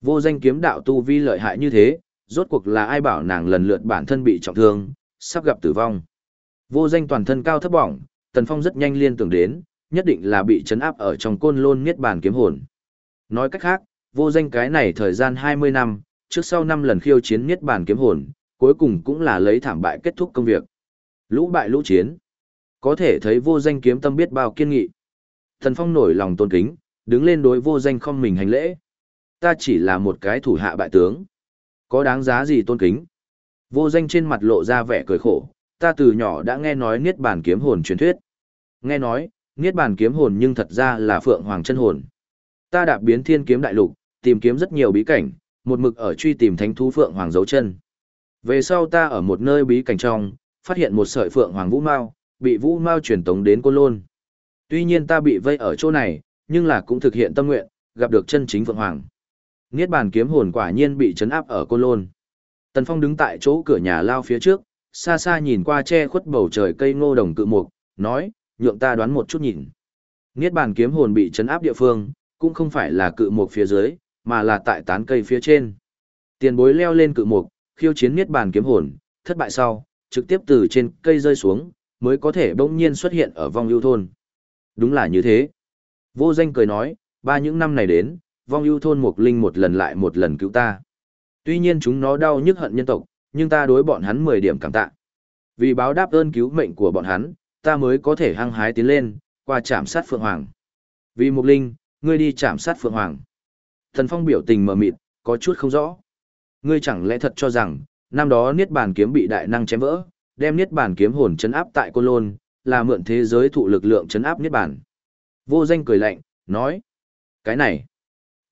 Vô danh kiếm đạo tu vi lợi hại như thế, rốt cuộc là ai bảo nàng lần lượt bản thân bị trọng thương, sắp gặp tử vong. Vô danh toàn thân cao thấp bỏng, Tần Phong rất nhanh liên tưởng đến, nhất định là bị chấn áp ở trong côn lôn niết bàn kiếm hồn. Nói cách khác, vô danh cái này thời gian 20 năm, trước sau năm lần khiêu chiến niết bàn kiếm hồn, cuối cùng cũng là lấy thảm bại kết thúc công việc. Lũ bại lũ chiến. Có thể thấy vô danh kiếm tâm biết bao kiên nghị. Thần Phong nổi lòng tôn kính, đứng lên đối vô danh không mình hành lễ. Ta chỉ là một cái thủ hạ bại tướng. Có đáng giá gì tôn kính? Vô danh trên mặt lộ ra vẻ cười khổ, ta từ nhỏ đã nghe nói Niết Bàn kiếm hồn truyền thuyết. Nghe nói, Niết Bàn kiếm hồn nhưng thật ra là Phượng Hoàng chân hồn. Ta đạp biến thiên kiếm đại lục, tìm kiếm rất nhiều bí cảnh, một mực ở truy tìm thánh thú Phượng Hoàng dấu chân. Về sau ta ở một nơi bí cảnh trong, phát hiện một sợi Phượng Hoàng Vũ Mao, bị Vũ Mao truyền tống đến Côn Lôn. Tuy nhiên ta bị vây ở chỗ này, nhưng là cũng thực hiện tâm nguyện, gặp được chân chính Phượng Hoàng. Niết bàn kiếm hồn quả nhiên bị chấn áp ở Côn Lôn. Tần Phong đứng tại chỗ cửa nhà lao phía trước, xa xa nhìn qua che khuất bầu trời cây ngô đồng cự mục, nói, nhượng ta đoán một chút nhìn. Niết bàn kiếm hồn bị chấn áp địa phương, cũng không phải là cự mục phía dưới, mà là tại tán cây phía trên. Tiền bối leo lên cự mục, khiêu chiến niết bàn kiếm hồn, thất bại sau, trực tiếp từ trên cây rơi xuống, mới có thể bỗng nhiên xuất hiện ở vong ưu thôn. Đúng là như thế. Vô danh cười nói, ba những năm này đến, vong ưu thôn mục linh một lần lại một lần cứu ta. Tuy nhiên chúng nó đau nhức hận nhân tộc, nhưng ta đối bọn hắn 10 điểm cảm tạ. Vì báo đáp ơn cứu mệnh của bọn hắn, ta mới có thể hăng hái tiến lên, qua chạm sát Phượng Hoàng. Vì mục linh, ngươi đi chạm sát Phượng Hoàng. Thần Phong biểu tình mờ mịt, có chút không rõ. Ngươi chẳng lẽ thật cho rằng, năm đó Niết Bàn kiếm bị đại năng chém vỡ, đem Niết Bàn kiếm hồn chấn áp tại Côn Lôn, là mượn thế giới thụ lực lượng chấn áp Niết Bàn. Vô danh cười lạnh, nói. Cái này.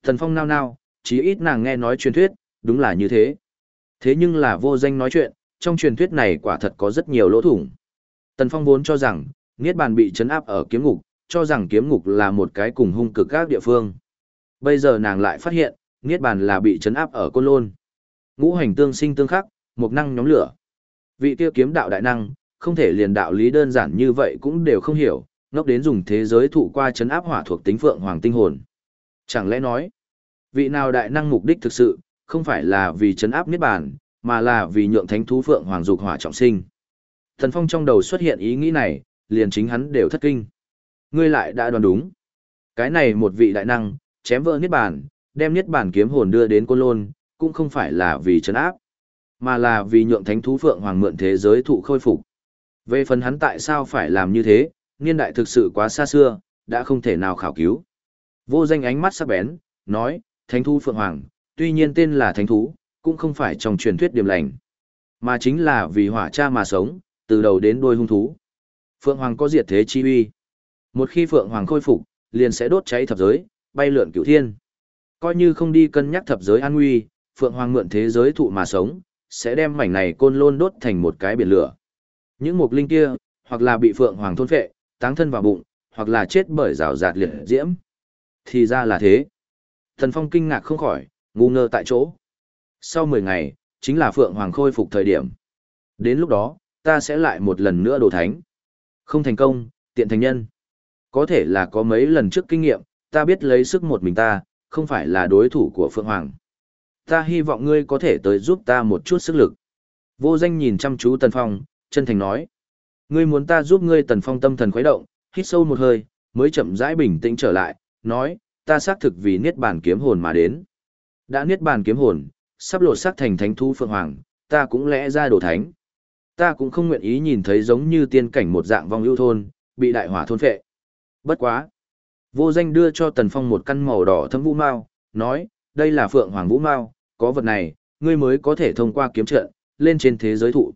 Thần Phong nao nao, chí ít nàng nghe nói truyền thuyết, đúng là như thế. Thế nhưng là vô danh nói chuyện, trong truyền thuyết này quả thật có rất nhiều lỗ thủng. Tần Phong vốn cho rằng, Niết Bàn bị chấn áp ở kiếm ngục, cho rằng kiếm ngục là một cái cùng hung cực các địa phương. Bây giờ nàng lại phát hiện, Niết Bàn là bị chấn áp ở Côn Lôn. Ngũ hành tương sinh tương khắc, một năng nhóm lửa. Vị Tiêu kiếm đạo đại năng, không thể liền đạo lý đơn giản như vậy cũng đều không hiểu, ngốc đến dùng thế giới thụ qua chấn áp hỏa thuộc tính phượng hoàng tinh hồn. Chẳng lẽ nói, vị nào đại năng mục đích thực sự, không phải là vì chấn áp niết bàn, mà là vì nhượng thánh thú phượng hoàng dục hỏa trọng sinh. Thần Phong trong đầu xuất hiện ý nghĩ này, liền chính hắn đều thất kinh. Ngươi lại đã đoán đúng. Cái này một vị đại năng, chém vỡ niết bàn, đem niết bàn kiếm hồn đưa đến côn lôn, cũng không phải là vì chấn áp, mà là vì nhượng thánh thú phượng hoàng mượn thế giới thụ khôi phục. Về phần hắn tại sao phải làm như thế, niên đại thực sự quá xa xưa, đã không thể nào khảo cứu. Vô danh ánh mắt sắc bén, nói, thánh thú phượng hoàng, tuy nhiên tên là thánh thú, cũng không phải trong truyền thuyết điểm lành, mà chính là vì hỏa cha mà sống, từ đầu đến đuôi hung thú. Phượng hoàng có diệt thế chi uy. Một khi phượng hoàng khôi phục, liền sẽ đốt cháy thập giới, bay lượn cửu thiên. Coi như không đi cân nhắc thập giới an nguy, phượng hoàng mượn thế giới thụ mà sống, sẽ đem mảnh này côn lôn đốt thành một cái biển lửa. Những mục linh kia, hoặc là bị phượng hoàng thôn phệ, táng thân vào bụng, hoặc là chết bởi rào rạt liệt diễm. Thì ra là thế. Thần Phong kinh ngạc không khỏi, ngu ngơ tại chỗ. Sau 10 ngày, chính là Phượng Hoàng khôi phục thời điểm. Đến lúc đó, ta sẽ lại một lần nữa đồ thánh. Không thành công, tiện thành nhân. Có thể là có mấy lần trước kinh nghiệm, ta biết lấy sức một mình ta, không phải là đối thủ của Phượng Hoàng. Ta hy vọng ngươi có thể tới giúp ta một chút sức lực. Vô danh nhìn chăm chú Tần Phong, chân thành nói. Ngươi muốn ta giúp ngươi Tần Phong tâm thần khuấy động, hít sâu một hơi, mới chậm rãi bình tĩnh trở lại, nói, ta xác thực vì niết bàn kiếm hồn mà đến. Đã niết bàn kiếm hồn, sắp lột xác thành thánh thú phượng hoàng, ta cũng lẽ ra đồ thánh. Ta cũng không nguyện ý nhìn thấy giống như tiên cảnh một dạng vong ưu thôn, bị đại hỏa thôn phệ. Bất quá. Vô danh đưa cho Tần Phong một căn màu đỏ thâm vũ mao, nói, đây là phượng hoàng vũ mao, có vật này, ngươi mới có thể thông qua kiếm trận, lên trên thế giới thụ.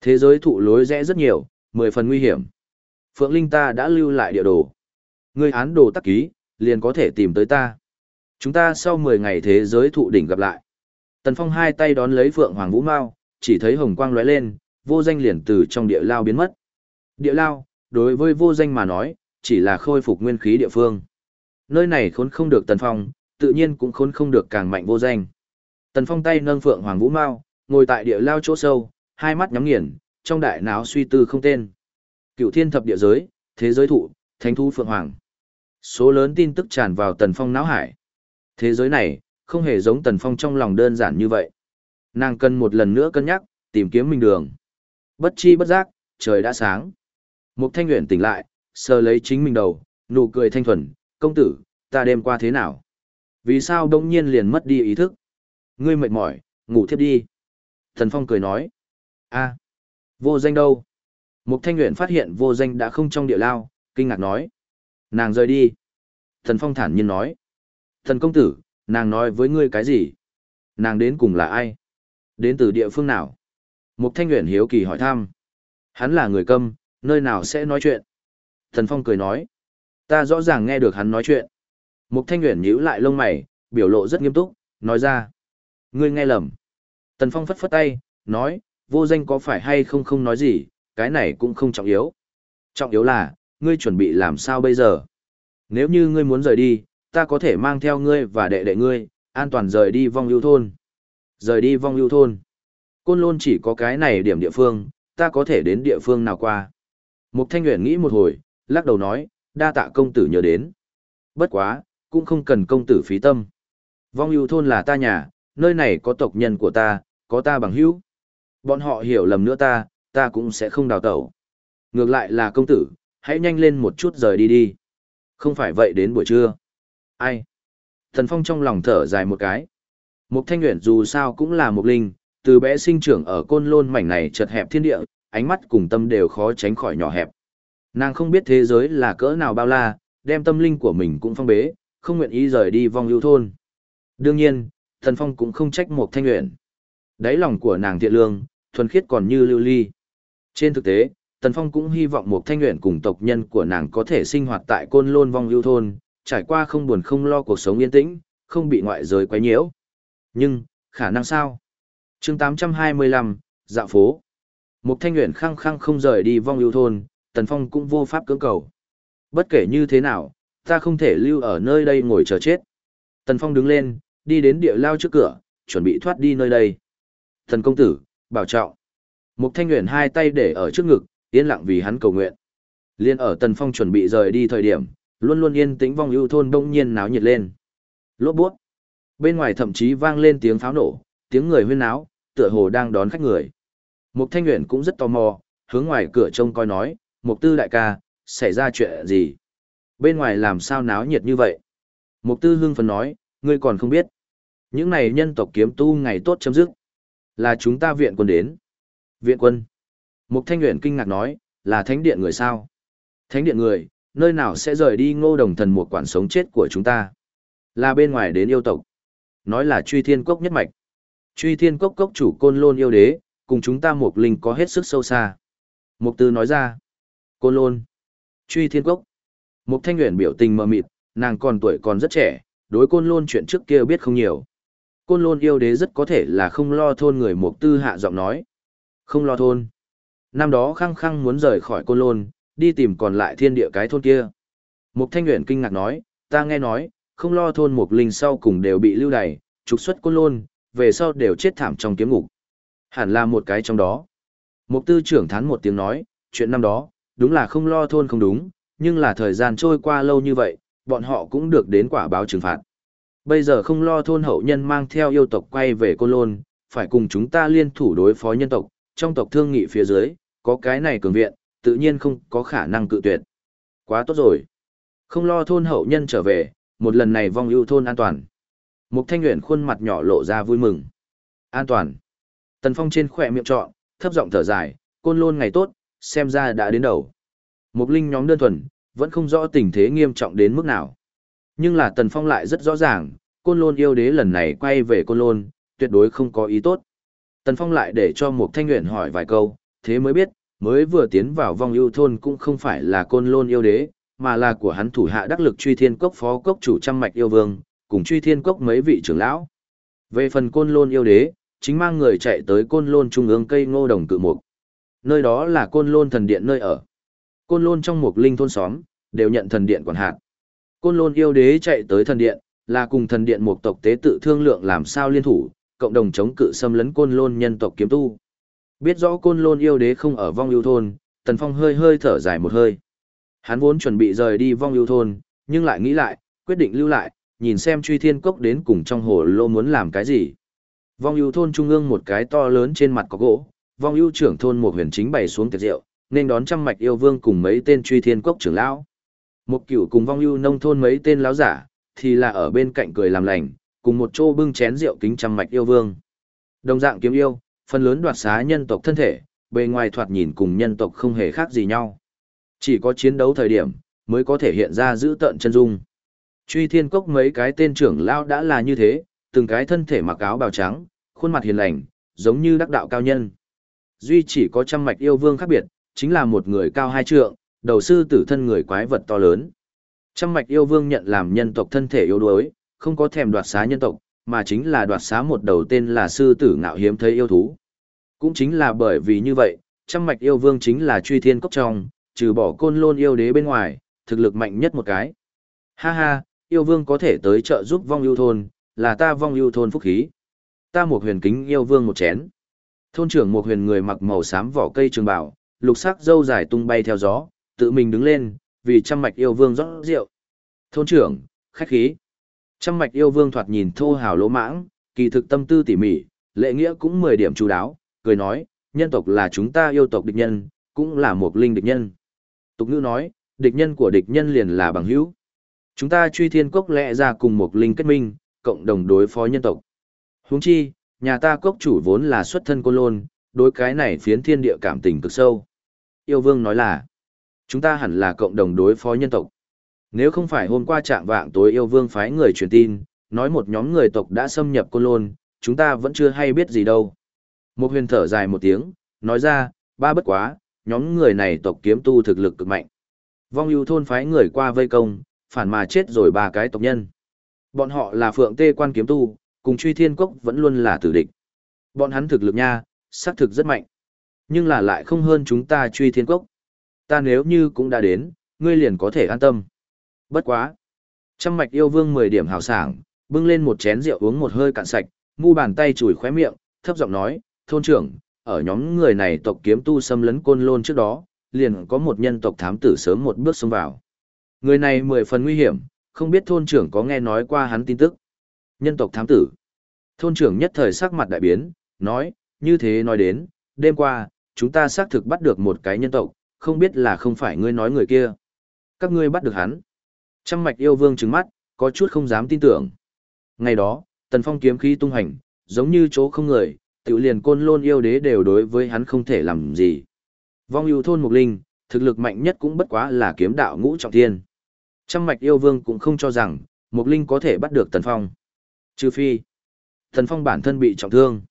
Thế giới thụ lối rẽ rất nhiều, mười phần nguy hiểm. Phượng Linh ta đã lưu lại địa đồ. Ngươi án đồ tắc ký, liền có thể tìm tới ta. Chúng ta sau 10 ngày thế giới thụ đỉnh gặp lại. Tần Phong hai tay đón lấy Phượng Hoàng Vũ Mao, chỉ thấy hồng quang lóe lên, vô danh liền từ trong địa lao biến mất. Địa lao, đối với vô danh mà nói, chỉ là khôi phục nguyên khí địa phương. Nơi này khốn không được Tần Phong, tự nhiên cũng khốn không được càng mạnh vô danh. Tần Phong tay nâng Phượng Hoàng Vũ Mao, ngồi tại địa lao chỗ sâu, hai mắt nhắm nghiền, trong đại não suy tư không tên. Cựu thiên thập địa giới, thế giới thụ, thánh thu Phượng Hoàng. Số lớn tin tức tràn vào Tần Phong não hải. Thế giới này, không hề giống Tần Phong trong lòng đơn giản như vậy. Nàng cần một lần nữa cân nhắc, tìm kiếm mình đường. Bất chi bất giác, trời đã sáng. Mục Thanh Uyển tỉnh lại, sờ lấy chính mình đầu, nụ cười thanh thuần, công tử, ta đêm qua thế nào? Vì sao đông nhiên liền mất đi ý thức? Ngươi mệt mỏi, ngủ thiếp đi. Thần Phong cười nói. a vô danh đâu? Mục Thanh Uyển phát hiện vô danh đã không trong địa lao, kinh ngạc nói. Nàng rời đi. Thần Phong thản nhiên nói. Thần công tử, nàng nói với ngươi cái gì? Nàng đến cùng là ai? Đến từ địa phương nào? Mục Thanh nguyễn hiếu kỳ hỏi thăm. Hắn là người câm, nơi nào sẽ nói chuyện? Thần Phong cười nói. Ta rõ ràng nghe được hắn nói chuyện. Mục Thanh nguyễn nhíu lại lông mày, biểu lộ rất nghiêm túc, nói ra. Ngươi nghe lầm. Tần Phong phất phất tay, nói, vô danh có phải hay không không nói gì, cái này cũng không trọng yếu. Trọng yếu là, ngươi chuẩn bị làm sao bây giờ? Nếu như ngươi muốn rời đi, ta có thể mang theo ngươi và đệ đệ ngươi, an toàn rời đi vong ưu thôn. Rời đi vong ưu thôn. Côn lôn chỉ có cái này điểm địa phương, ta có thể đến địa phương nào qua. Mục Thanh Nguyễn nghĩ một hồi, lắc đầu nói, đa tạ công tử nhớ đến. Bất quá, cũng không cần công tử phí tâm. Vong ưu thôn là ta nhà, nơi này có tộc nhân của ta, có ta bằng hữu. Bọn họ hiểu lầm nữa ta, ta cũng sẽ không đào tẩu. Ngược lại là công tử, hãy nhanh lên một chút rời đi đi. Không phải vậy đến buổi trưa. Ai? Thần Phong trong lòng thở dài một cái. Mục Thanh Nguyễn dù sao cũng là một linh, từ bé sinh trưởng ở côn lôn mảnh này chật hẹp thiên địa, ánh mắt cùng tâm đều khó tránh khỏi nhỏ hẹp. Nàng không biết thế giới là cỡ nào bao la, đem tâm linh của mình cũng phong bế, không nguyện ý rời đi vong lưu thôn. Đương nhiên, Thần Phong cũng không trách Mục thanh Nguyễn. Đáy lòng của nàng thiện lương, thuần khiết còn như lưu ly. Trên thực tế, Tần Phong cũng hy vọng một thanh nguyện cùng tộc nhân của nàng có thể sinh hoạt tại côn lôn vong ưu thôn, trải qua không buồn không lo cuộc sống yên tĩnh, không bị ngoại giới quấy nhiễu. Nhưng, khả năng sao? chương 825, dạo phố. Một thanh nguyện khăng khăng không rời đi vong ưu thôn, Tần Phong cũng vô pháp cưỡng cầu. Bất kể như thế nào, ta không thể lưu ở nơi đây ngồi chờ chết. Tần Phong đứng lên, đi đến địa lao trước cửa, chuẩn bị thoát đi nơi đây. Thần công tử, bảo trọng. Mục Thanh Nguyễn hai tay để ở trước ngực, yên lặng vì hắn cầu nguyện. Liên ở Tần Phong chuẩn bị rời đi thời điểm, luôn luôn yên tĩnh vong ưu thôn đông nhiên náo nhiệt lên. Lốp bút. Bên ngoài thậm chí vang lên tiếng pháo nổ, tiếng người huyên náo, tựa hồ đang đón khách người. Mục Thanh Nguyễn cũng rất tò mò, hướng ngoài cửa trông coi nói, Mục Tư đại ca, xảy ra chuyện gì? Bên ngoài làm sao náo nhiệt như vậy? Mục Tư hưng phấn nói, ngươi còn không biết. Những này nhân tộc kiếm tu ngày tốt chấm dứt. Là chúng ta viện quân đến. Viện quân. Mục Thanh Nguyễn kinh ngạc nói, là thánh điện người sao? Thánh điện người, nơi nào sẽ rời đi ngô đồng thần một quản sống chết của chúng ta? Là bên ngoài đến yêu tộc. Nói là truy thiên cốc nhất mạch. Truy thiên cốc cốc chủ côn lôn yêu đế, cùng chúng ta một linh có hết sức sâu xa. Mục tư nói ra. Côn lôn. Truy thiên cốc. Mục thanh nguyện biểu tình mờ mịt, nàng còn tuổi còn rất trẻ, đối côn lôn chuyện trước kia biết không nhiều. Côn lôn yêu đế rất có thể là không lo thôn người mục tư hạ giọng nói. Không lo thôn. Năm đó khăng khăng muốn rời khỏi côn lôn, đi tìm còn lại thiên địa cái thôn kia. Mục thanh Uyển kinh ngạc nói, ta nghe nói, không lo thôn mục linh sau cùng đều bị lưu đày, trục xuất côn lôn, về sau đều chết thảm trong kiếm ngục. Hẳn là một cái trong đó. Mục tư trưởng thán một tiếng nói, chuyện năm đó, đúng là không lo thôn không đúng, nhưng là thời gian trôi qua lâu như vậy, bọn họ cũng được đến quả báo trừng phạt. Bây giờ không lo thôn hậu nhân mang theo yêu tộc quay về Côn Lôn, phải cùng chúng ta liên thủ đối phó nhân tộc, trong tộc thương nghị phía dưới, có cái này cường viện, tự nhiên không có khả năng cự tuyệt. Quá tốt rồi. Không lo thôn hậu nhân trở về, một lần này vong ưu thôn an toàn. Mục Thanh Uyển khuôn mặt nhỏ lộ ra vui mừng. An toàn. Tần Phong trên khỏe miệng trọn, thấp giọng thở dài, côn lôn ngày tốt, xem ra đã đến đầu. Mục Linh nhóm đơn thuần, vẫn không rõ tình thế nghiêm trọng đến mức nào. Nhưng là Tần Phong lại rất rõ ràng, côn lôn yêu đế lần này quay về côn lôn, tuyệt đối không có ý tốt. Tần Phong lại để cho Mục Thanh Uyển hỏi vài câu, thế mới biết, mới vừa tiến vào vong yêu thôn cũng không phải là côn lôn yêu đế, mà là của hắn thủ hạ đắc lực truy thiên cốc phó cốc chủ trăm mạch yêu vương, cùng truy thiên cốc mấy vị trưởng lão. Về phần côn lôn yêu đế, chính mang người chạy tới côn lôn trung ương cây ngô đồng cự mục. Nơi đó là côn lôn thần điện nơi ở. Côn lôn trong một linh thôn xóm, đều nhận thần điện quản hạt. Côn lôn yêu đế chạy tới thần điện, là cùng thần điện một tộc tế tự thương lượng làm sao liên thủ, cộng đồng chống cự xâm lấn côn lôn nhân tộc kiếm tu. Biết rõ côn lôn yêu đế không ở vong yêu thôn, tần phong hơi hơi thở dài một hơi. Hắn vốn chuẩn bị rời đi vong yêu thôn, nhưng lại nghĩ lại, quyết định lưu lại, nhìn xem truy thiên cốc đến cùng trong hồ lô muốn làm cái gì. Vong yêu thôn trung ương một cái to lớn trên mặt có gỗ, vong yêu trưởng thôn một huyền chính bày xuống tiệc rượu, nên đón trăm mạch yêu vương cùng mấy tên truy thiên cốc trưởng lão. Một cửu cùng vong yêu nông thôn mấy tên lão giả, thì là ở bên cạnh cười làm lành, cùng một chỗ bưng chén rượu kính trăm mạch yêu vương. Đồng dạng kiếm yêu, phần lớn đoạt xá nhân tộc thân thể, bề ngoài thoạt nhìn cùng nhân tộc không hề khác gì nhau. Chỉ có chiến đấu thời điểm, mới có thể hiện ra giữ tận chân dung. Truy thiên cốc mấy cái tên trưởng lao đã là như thế, từng cái thân thể mặc áo bào trắng, khuôn mặt hiền lành, giống như đắc đạo cao nhân. Duy chỉ có trăm mạch yêu vương khác biệt, chính là một người cao hai trượng, đầu sư tử thân người quái vật to lớn. Trăm mạch yêu vương nhận làm nhân tộc thân thể yếu đuối, không có thèm đoạt xá nhân tộc, mà chính là đoạt xá một đầu tên là sư tử ngạo hiếm thấy yêu thú. Cũng chính là bởi vì như vậy, trăm mạch yêu vương chính là truy thiên cốc trong, trừ bỏ côn lôn yêu đế bên ngoài, thực lực mạnh nhất một cái. Ha ha, yêu vương có thể tới trợ giúp vong yêu thôn, là ta vong yêu thôn phúc khí. Ta một huyền kính yêu vương một chén. Thôn trưởng một huyền người mặc màu xám vỏ cây trường bảo, lục sắc dâu dài tung bay theo gió, tự mình đứng lên, vì trăm mạch yêu vương rót rượu. Thôn trưởng, khách khí. Trăm mạch yêu vương thoạt nhìn thô hào lỗ mãng, kỳ thực tâm tư tỉ mỉ, lệ nghĩa cũng mười điểm chú đáo, cười nói, nhân tộc là chúng ta yêu tộc địch nhân, cũng là một linh địch nhân. Tục ngữ nói, địch nhân của địch nhân liền là bằng hữu. Chúng ta truy thiên cốc lẽ ra cùng một linh kết minh, cộng đồng đối phó nhân tộc. Huống chi, nhà ta cốc chủ vốn là xuất thân côn lôn, đối cái này phiến thiên địa cảm tình cực sâu. Yêu vương nói là, chúng ta hẳn là cộng đồng đối phó nhân tộc. Nếu không phải hôm qua trạng vạng tối yêu vương phái người truyền tin, nói một nhóm người tộc đã xâm nhập côn lôn, chúng ta vẫn chưa hay biết gì đâu. Một huyền thở dài một tiếng, nói ra, ba bất quá, nhóm người này tộc kiếm tu thực lực cực mạnh. Vong ưu thôn phái người qua vây công, phản mà chết rồi ba cái tộc nhân. Bọn họ là phượng tê quan kiếm tu, cùng truy thiên cốc vẫn luôn là tử địch. Bọn hắn thực lực nha, xác thực rất mạnh. Nhưng là lại không hơn chúng ta truy thiên cốc. Ta nếu như cũng đã đến, ngươi liền có thể an tâm. Bất quá. Trăm mạch yêu vương 10 điểm hào sảng, bưng lên một chén rượu uống một hơi cạn sạch, mu bàn tay chùi khóe miệng, thấp giọng nói, thôn trưởng, ở nhóm người này tộc kiếm tu xâm lấn côn lôn trước đó, liền có một nhân tộc thám tử sớm một bước xông vào. Người này mười phần nguy hiểm, không biết thôn trưởng có nghe nói qua hắn tin tức. Nhân tộc thám tử. Thôn trưởng nhất thời sắc mặt đại biến, nói, như thế nói đến, đêm qua, chúng ta xác thực bắt được một cái nhân tộc, không biết là không phải ngươi nói người kia. Các ngươi bắt được hắn. Trăm mạch yêu vương trừng mắt, có chút không dám tin tưởng. Ngày đó, tần phong kiếm khí tung hành, giống như chỗ không người, tự liền côn lôn yêu đế đều đối với hắn không thể làm gì. Vong yêu thôn mục linh, thực lực mạnh nhất cũng bất quá là kiếm đạo ngũ trọng thiên. Trăm mạch yêu vương cũng không cho rằng, mục linh có thể bắt được tần phong. Trừ phi, tần phong bản thân bị trọng thương.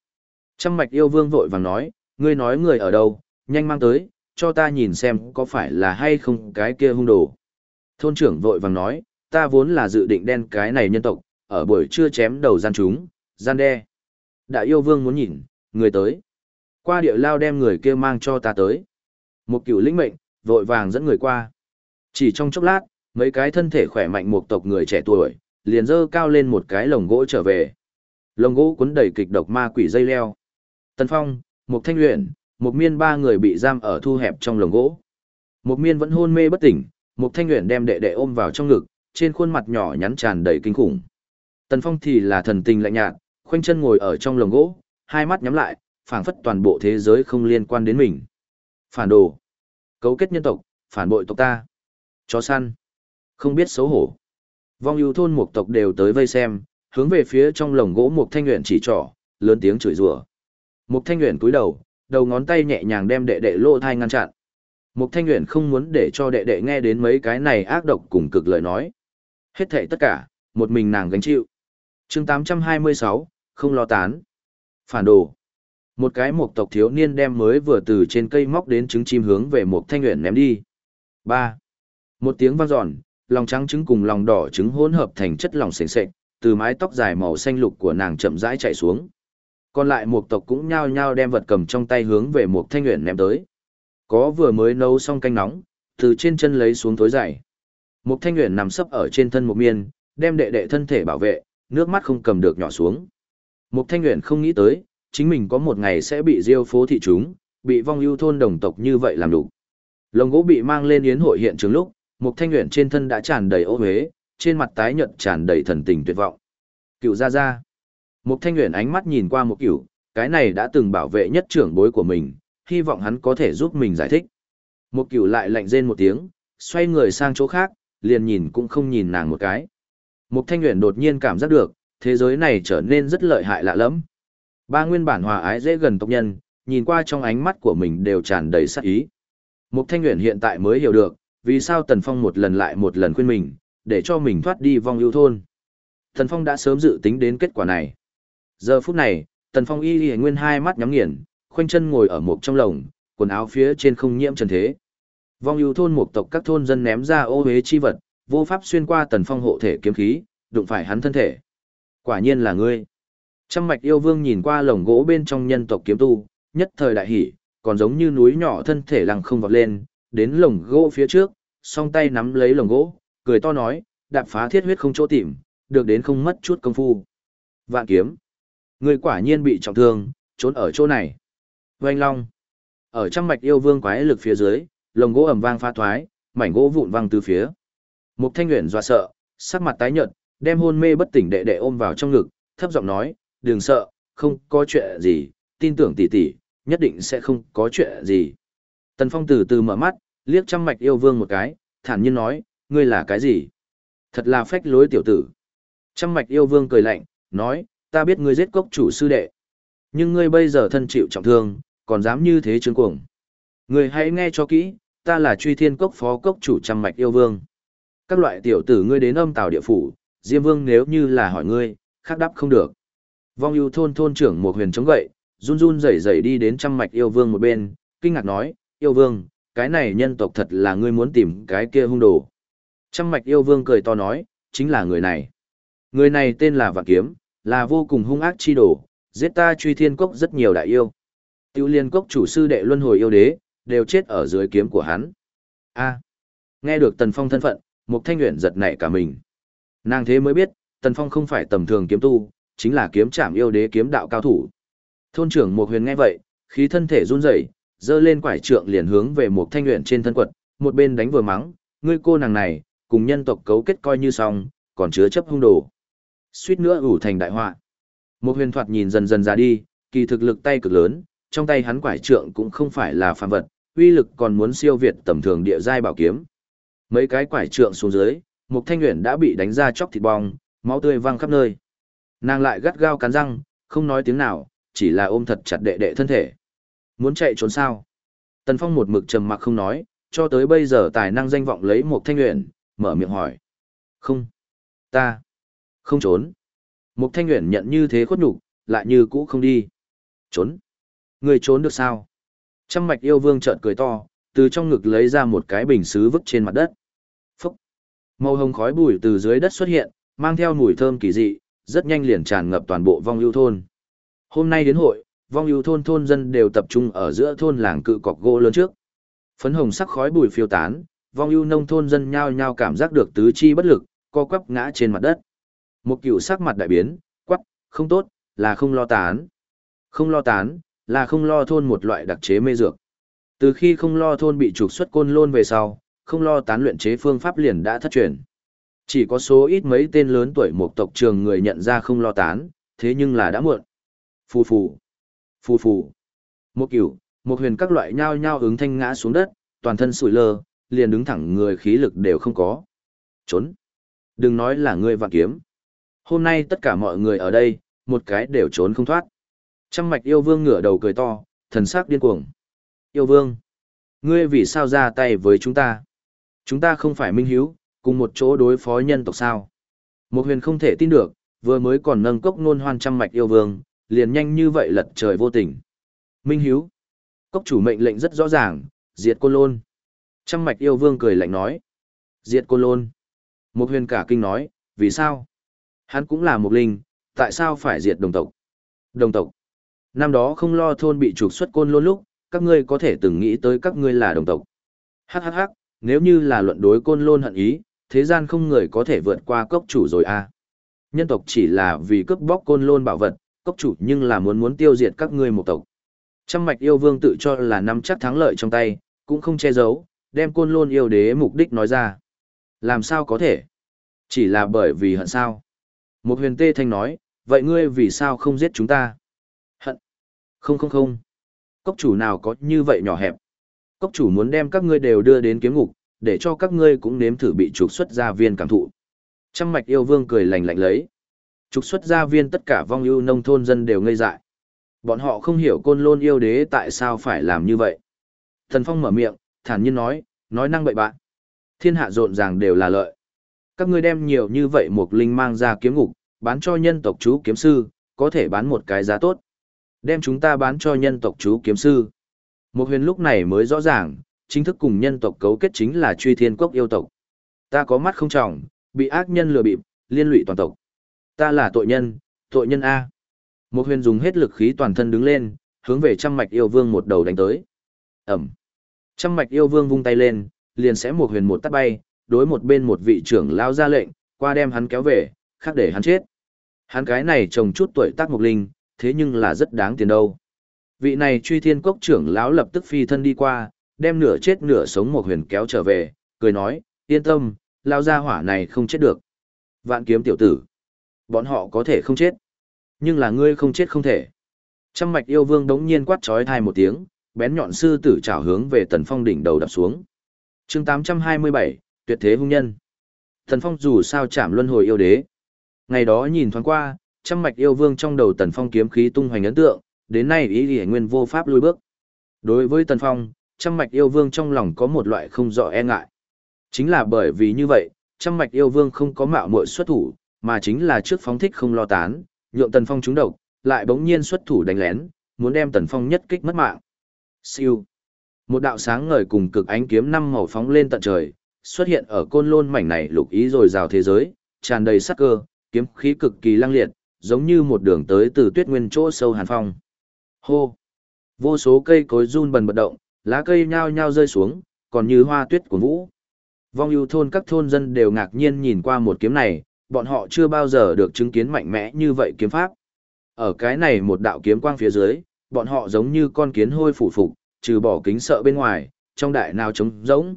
Trăm mạch yêu vương vội vàng nói, ngươi nói người ở đâu, nhanh mang tới, cho ta nhìn xem có phải là hay không cái kia hung đồ. Thôn trưởng vội vàng nói, ta vốn là dự định đen cái này nhân tộc, ở buổi trưa chém đầu gian chúng, gian đe. Đại yêu vương muốn nhìn, người tới. Qua địa lao đem người kia mang cho ta tới. Một cựu lĩnh mệnh, vội vàng dẫn người qua. Chỉ trong chốc lát, mấy cái thân thể khỏe mạnh một tộc người trẻ tuổi, liền dơ cao lên một cái lồng gỗ trở về. Lồng gỗ cuốn đầy kịch độc ma quỷ dây leo. Tân Phong, một thanh luyện, một miên ba người bị giam ở thu hẹp trong lồng gỗ. Một miên vẫn hôn mê bất tỉnh, một thanh luyện đem đệ đệ ôm vào trong ngực, trên khuôn mặt nhỏ nhắn tràn đầy kinh khủng. Tần Phong thì là thần tình lạnh nhạt, khoanh chân ngồi ở trong lồng gỗ, hai mắt nhắm lại, phảng phất toàn bộ thế giới không liên quan đến mình. Phản đồ, cấu kết nhân tộc, phản bội tộc ta, chó săn, không biết xấu hổ. Vong ưu thôn một tộc đều tới vây xem, hướng về phía trong lồng gỗ một thanh nguyện chỉ trỏ, lớn tiếng chửi rủa. Một thanh nguyện cúi đầu, đầu ngón tay nhẹ nhàng đem đệ đệ lô thai ngăn chặn. Một thanh nguyện không muốn để cho đệ đệ nghe đến mấy cái này ác độc cùng cực lời nói. Hết thảy tất cả, một mình nàng gánh chịu. chương 826, không lo tán. Phản đồ. Một cái mộc tộc thiếu niên đem mới vừa từ trên cây móc đến trứng chim hướng về một thanh nguyện ném đi. ba Một tiếng vang dọn, lòng trắng trứng cùng lòng đỏ trứng hỗn hợp thành chất lỏng sền sệt, từ mái tóc dài màu xanh lục của nàng chậm rãi chạy xuống. Còn lại mộc tộc cũng nhao nhao đem vật cầm trong tay hướng về một thanh nguyện ném tới. Có vừa mới nấu xong canh nóng, từ trên chân lấy xuống tối dày. Một thanh nguyện nằm sấp ở trên thân một miên, đem đệ đệ thân thể bảo vệ, nước mắt không cầm được nhỏ xuống. Mục thanh nguyện không nghĩ tới, chính mình có một ngày sẽ bị diêu phố thị chúng, bị vong ưu thôn đồng tộc như vậy làm đủ. Lồng gỗ bị mang lên yến hội hiện trường lúc, Mục thanh nguyện trên thân đã tràn đầy ô huế, trên mặt tái nhợt tràn đầy thần tình tuyệt vọng. Cựu gia gia. Mục Thanh Uyển ánh mắt nhìn qua một cửu, cái này đã từng bảo vệ nhất trưởng bối của mình, hy vọng hắn có thể giúp mình giải thích. Một cửu lại lạnh rên một tiếng, xoay người sang chỗ khác, liền nhìn cũng không nhìn nàng một cái. Mục Thanh Uyển đột nhiên cảm giác được, thế giới này trở nên rất lợi hại lạ lẫm. Ba nguyên bản hòa ái dễ gần tộc nhân, nhìn qua trong ánh mắt của mình đều tràn đầy sát ý. Mục Thanh Uyển hiện tại mới hiểu được, vì sao Tần Phong một lần lại một lần khuyên mình, để cho mình thoát đi vong ưu thôn. Tần Phong đã sớm dự tính đến kết quả này. Giờ phút này, Tần Phong y y nguyên hai mắt nhắm nghiền, khoanh chân ngồi ở một trong lồng, quần áo phía trên không nhiễm trần thế. Vong ưu thôn một tộc các thôn dân ném ra ô hế chi vật, vô pháp xuyên qua Tần Phong hộ thể kiếm khí, đụng phải hắn thân thể. Quả nhiên là ngươi. Trăm mạch yêu vương nhìn qua lồng gỗ bên trong nhân tộc kiếm tu, nhất thời đại hỉ, còn giống như núi nhỏ thân thể lằng không vọt lên, đến lồng gỗ phía trước, song tay nắm lấy lồng gỗ, cười to nói, đạp phá thiết huyết không chỗ tìm, được đến không mất chút công phu. Vạn kiếm. Người quả nhiên bị trọng thương, trốn ở chỗ này. Vành long. Ở trăm mạch yêu vương quái lực phía dưới, lồng gỗ ầm vang pha thoái, mảnh gỗ vụn văng từ phía. Mục Thanh nguyện dọa sợ, sắc mặt tái nhợt, đem hôn mê bất tỉnh đệ đệ ôm vào trong ngực, thấp giọng nói, đừng sợ, không có chuyện gì, tin tưởng tỷ tỷ, nhất định sẽ không có chuyện gì. Tần Phong từ từ mở mắt, liếc trăm mạch yêu vương một cái, thản nhiên nói, ngươi là cái gì? Thật là phách lối tiểu tử. Trăm mạch yêu vương cười lạnh, nói, ta biết ngươi giết cốc chủ sư đệ. Nhưng ngươi bây giờ thân chịu trọng thương, còn dám như thế trương cuồng. Ngươi hãy nghe cho kỹ, ta là truy thiên cốc phó cốc chủ trăm mạch yêu vương. Các loại tiểu tử ngươi đến âm tào địa phủ, Diêm Vương nếu như là hỏi ngươi, khác đáp không được. Vong yêu thôn thôn trưởng một huyền chống gậy, run run rẩy rẩy đi đến trăm mạch yêu vương một bên, kinh ngạc nói, yêu vương, cái này nhân tộc thật là ngươi muốn tìm cái kia hung đồ. Trăm mạch yêu vương cười to nói, chính là người này. Người này tên là Vạn Kiếm, là vô cùng hung ác chi đồ, giết ta truy thiên cốc rất nhiều đại yêu. Tiêu liên cốc chủ sư đệ luân hồi yêu đế, đều chết ở dưới kiếm của hắn. A. nghe được Tần Phong thân phận, Mục Thanh Uyển giật nảy cả mình. Nàng thế mới biết, Tần Phong không phải tầm thường kiếm tu, chính là kiếm trảm yêu đế kiếm đạo cao thủ. Thôn trưởng Mộc Huyền nghe vậy, khí thân thể run rẩy, giơ lên quải trượng liền hướng về một Thanh Uyển trên thân quật, một bên đánh vừa mắng, ngươi cô nàng này, cùng nhân tộc cấu kết coi như xong, còn chứa chấp hung đồ. Suýt nữa ủ thành đại họa. Mục Huyền thoạt nhìn dần dần ra đi, kỳ thực lực tay cực lớn, trong tay hắn quải trượng cũng không phải là phàm vật, uy lực còn muốn siêu việt tầm thường địa giai bảo kiếm. Mấy cái quải trượng xuống dưới, Mục Thanh Uyển đã bị đánh ra chóc thịt bong, máu tươi văng khắp nơi. Nàng lại gắt gao cắn răng, không nói tiếng nào, chỉ là ôm thật chặt đệ đệ thân thể. Muốn chạy trốn sao? Tần Phong một mực trầm mặc không nói, cho tới bây giờ tài năng danh vọng lấy Mục Thanh Uyển, mở miệng hỏi. Không, ta, không trốn. Mục Thanh Uyển nhận như thế khuất nhục, lại như cũ không đi. Trốn. Người trốn được sao? Trăm mạch yêu vương trợn cười to, từ trong ngực lấy ra một cái bình sứ vứt trên mặt đất. Màu hồng khói bụi từ dưới đất xuất hiện, mang theo mùi thơm kỳ dị, rất nhanh liền tràn ngập toàn bộ vong ưu thôn. Hôm nay đến hội, vong ưu thôn thôn dân đều tập trung ở giữa thôn làng cự cọc gỗ lớn trước. Phấn hồng sắc khói bụi phiêu tán, vong ưu nông thôn dân nhao nhao cảm giác được tứ chi bất lực, co quắp ngã trên mặt đất. Một cựu sắc mặt đại biến, quắc, không tốt, là không lo tán. Không lo tán, là không lo thôn một loại đặc chế mê dược. Từ khi không lo thôn bị trục xuất côn lôn về sau, không lo tán luyện chế phương pháp liền đã thất truyền. Chỉ có số ít mấy tên lớn tuổi một tộc trường người nhận ra không lo tán, thế nhưng là đã muộn. Phù phù, phù phù. Một cửu, một huyền các loại nhao nhao ứng thanh ngã xuống đất, toàn thân sủi lơ, liền đứng thẳng người khí lực đều không có. Trốn. Đừng nói là ngươi vạn kiếm. Hôm nay tất cả mọi người ở đây, một cái đều trốn không thoát. Trăm mạch yêu vương ngửa đầu cười to, thần sắc điên cuồng. Yêu vương, ngươi vì sao ra tay với chúng ta? Chúng ta không phải minh hiếu, cùng một chỗ đối phó nhân tộc sao. Một huyền không thể tin được, vừa mới còn nâng cốc nôn hoan trăm mạch yêu vương, liền nhanh như vậy lật trời vô tình. Minh hiếu. Cốc chủ mệnh lệnh rất rõ ràng, diệt côn lôn. Trăm mạch yêu vương cười lạnh nói. Diệt côn lôn. Một huyền cả kinh nói, vì sao? Hắn cũng là một linh, tại sao phải diệt đồng tộc? Đồng tộc. Năm đó không lo thôn bị trục xuất côn lôn lúc, các ngươi có thể từng nghĩ tới các ngươi là đồng tộc. Hắc hắc hắc, nếu như là luận đối côn lôn hận ý, thế gian không người có thể vượt qua cốc chủ rồi à. Nhân tộc chỉ là vì cướp bóc côn lôn bảo vật, cốc chủ nhưng là muốn muốn tiêu diệt các ngươi một tộc. Trăm mạch yêu vương tự cho là nắm chắc thắng lợi trong tay, cũng không che giấu, đem côn lôn yêu đế mục đích nói ra. Làm sao có thể? Chỉ là bởi vì hận sao. Một huyền tê thanh nói, vậy ngươi vì sao không giết chúng ta? Hận. Không không không. Cốc chủ nào có như vậy nhỏ hẹp. Cốc chủ muốn đem các ngươi đều đưa đến kiếm ngục, để cho các ngươi cũng nếm thử bị trục xuất gia viên cảm thụ. Trăm mạch yêu vương cười lạnh lạnh lấy. Trục xuất gia viên tất cả vong ưu nông thôn dân đều ngây dại. Bọn họ không hiểu côn lôn yêu đế tại sao phải làm như vậy. Thần Phong mở miệng, thản nhiên nói, nói năng bậy bạn. Thiên hạ rộn ràng đều là lợi. Các ngươi đem nhiều như vậy một linh mang ra kiếm ngục, bán cho nhân tộc chú kiếm sư, có thể bán một cái giá tốt. Đem chúng ta bán cho nhân tộc chú kiếm sư. Một huyền lúc này mới rõ ràng, chính thức cùng nhân tộc cấu kết chính là truy thiên quốc yêu tộc. Ta có mắt không trọng, bị ác nhân lừa bịp, liên lụy toàn tộc. Ta là tội nhân, tội nhân A. Một huyền dùng hết lực khí toàn thân đứng lên, hướng về trăm mạch yêu vương một đầu đánh tới. Ẩm. Trăm mạch yêu vương vung tay lên, liền sẽ một huyền một tắt bay, đối một bên một vị trưởng lao ra lệnh, qua đem hắn kéo về, khác để hắn chết. Hắn cái này trồng chút tuổi tác mục linh, thế nhưng là rất đáng tiền đâu. Vị này truy thiên cốc trưởng lão lập tức phi thân đi qua, đem nửa chết nửa sống một huyền kéo trở về, cười nói, yên tâm, lao ra hỏa này không chết được. Vạn kiếm tiểu tử. Bọn họ có thể không chết. Nhưng là ngươi không chết không thể. Trăm mạch yêu vương đống nhiên quát trói thai một tiếng, bén nhọn sư tử trảo hướng về tần phong đỉnh đầu đập xuống. chương 827, tuyệt thế hung nhân. Tần phong dù sao chạm luân hồi yêu đế. Ngày đó nhìn thoáng qua, trăm mạch yêu vương trong đầu tần phong kiếm khí tung hoành ấn tượng, đến nay ý nghĩa nguyên vô pháp lui bước. Đối với tần phong, trăm mạch yêu vương trong lòng có một loại không rõ e ngại. Chính là bởi vì như vậy, trăm mạch yêu vương không có mạo muội xuất thủ, mà chính là trước phóng thích không lo tán, nhượng tần phong trúng độc, lại bỗng nhiên xuất thủ đánh lén, muốn đem tần phong nhất kích mất mạng. Siêu. Một đạo sáng ngời cùng cực ánh kiếm năm màu phóng lên tận trời, xuất hiện ở côn lôn mảnh này lục ý rồi rào thế giới, tràn đầy sắc cơ, kiếm khí cực kỳ lăng liệt, giống như một đường tới từ tuyết nguyên chỗ sâu hàn phong. Hô! Vô số cây cối run bần bật động, lá cây nhao nhao rơi xuống, còn như hoa tuyết của vũ. Vong ưu thôn các thôn dân đều ngạc nhiên nhìn qua một kiếm này, bọn họ chưa bao giờ được chứng kiến mạnh mẽ như vậy kiếm pháp. Ở cái này một đạo kiếm quang phía dưới, bọn họ giống như con kiến hôi phủ phục, trừ bỏ kính sợ bên ngoài, trong đại nào trống rỗng.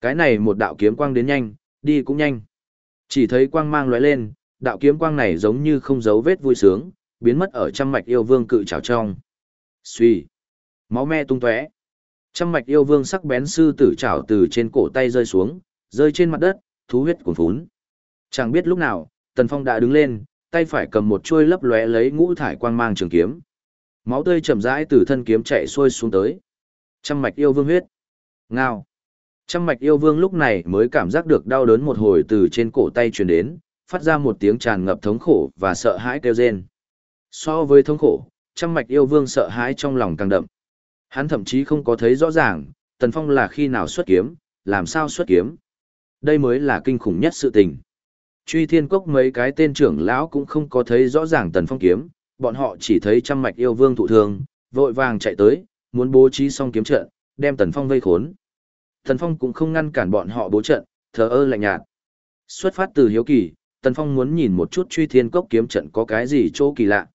Cái này một đạo kiếm quang đến nhanh, đi cũng nhanh. Chỉ thấy quang mang lóe lên, đạo kiếm quang này giống như không giấu vết vui sướng, biến mất ở trăm mạch yêu vương cự trảo trong suy máu me tung tóe. Trăm mạch yêu vương sắc bén sư tử trảo từ trên cổ tay rơi xuống, rơi trên mặt đất, thú huyết cuồn phún. Chẳng biết lúc nào, Tần Phong đã đứng lên, tay phải cầm một chuôi lấp lóe lấy ngũ thải quang mang trường kiếm. Máu tươi chậm rãi từ thân kiếm chạy xuôi xuống tới. Trăm mạch yêu vương huyết. Ngao. Trăm mạch yêu vương lúc này mới cảm giác được đau đớn một hồi từ trên cổ tay truyền đến, phát ra một tiếng tràn ngập thống khổ và sợ hãi kêu rên. So với thống khổ, trăm mạch yêu vương sợ hãi trong lòng càng đậm. Hắn thậm chí không có thấy rõ ràng, Tần Phong là khi nào xuất kiếm, làm sao xuất kiếm. Đây mới là kinh khủng nhất sự tình. Truy thiên cốc mấy cái tên trưởng lão cũng không có thấy rõ ràng Tần Phong kiếm, bọn họ chỉ thấy trăm mạch yêu vương thụ thương, vội vàng chạy tới, muốn bố trí xong kiếm trận, đem Tần Phong vây khốn. Tần Phong cũng không ngăn cản bọn họ bố trận, thờ ơ lạnh nhạt. Xuất phát từ hiếu kỳ, Tần Phong muốn nhìn một chút truy thiên cốc kiếm trận có cái gì chỗ kỳ lạ.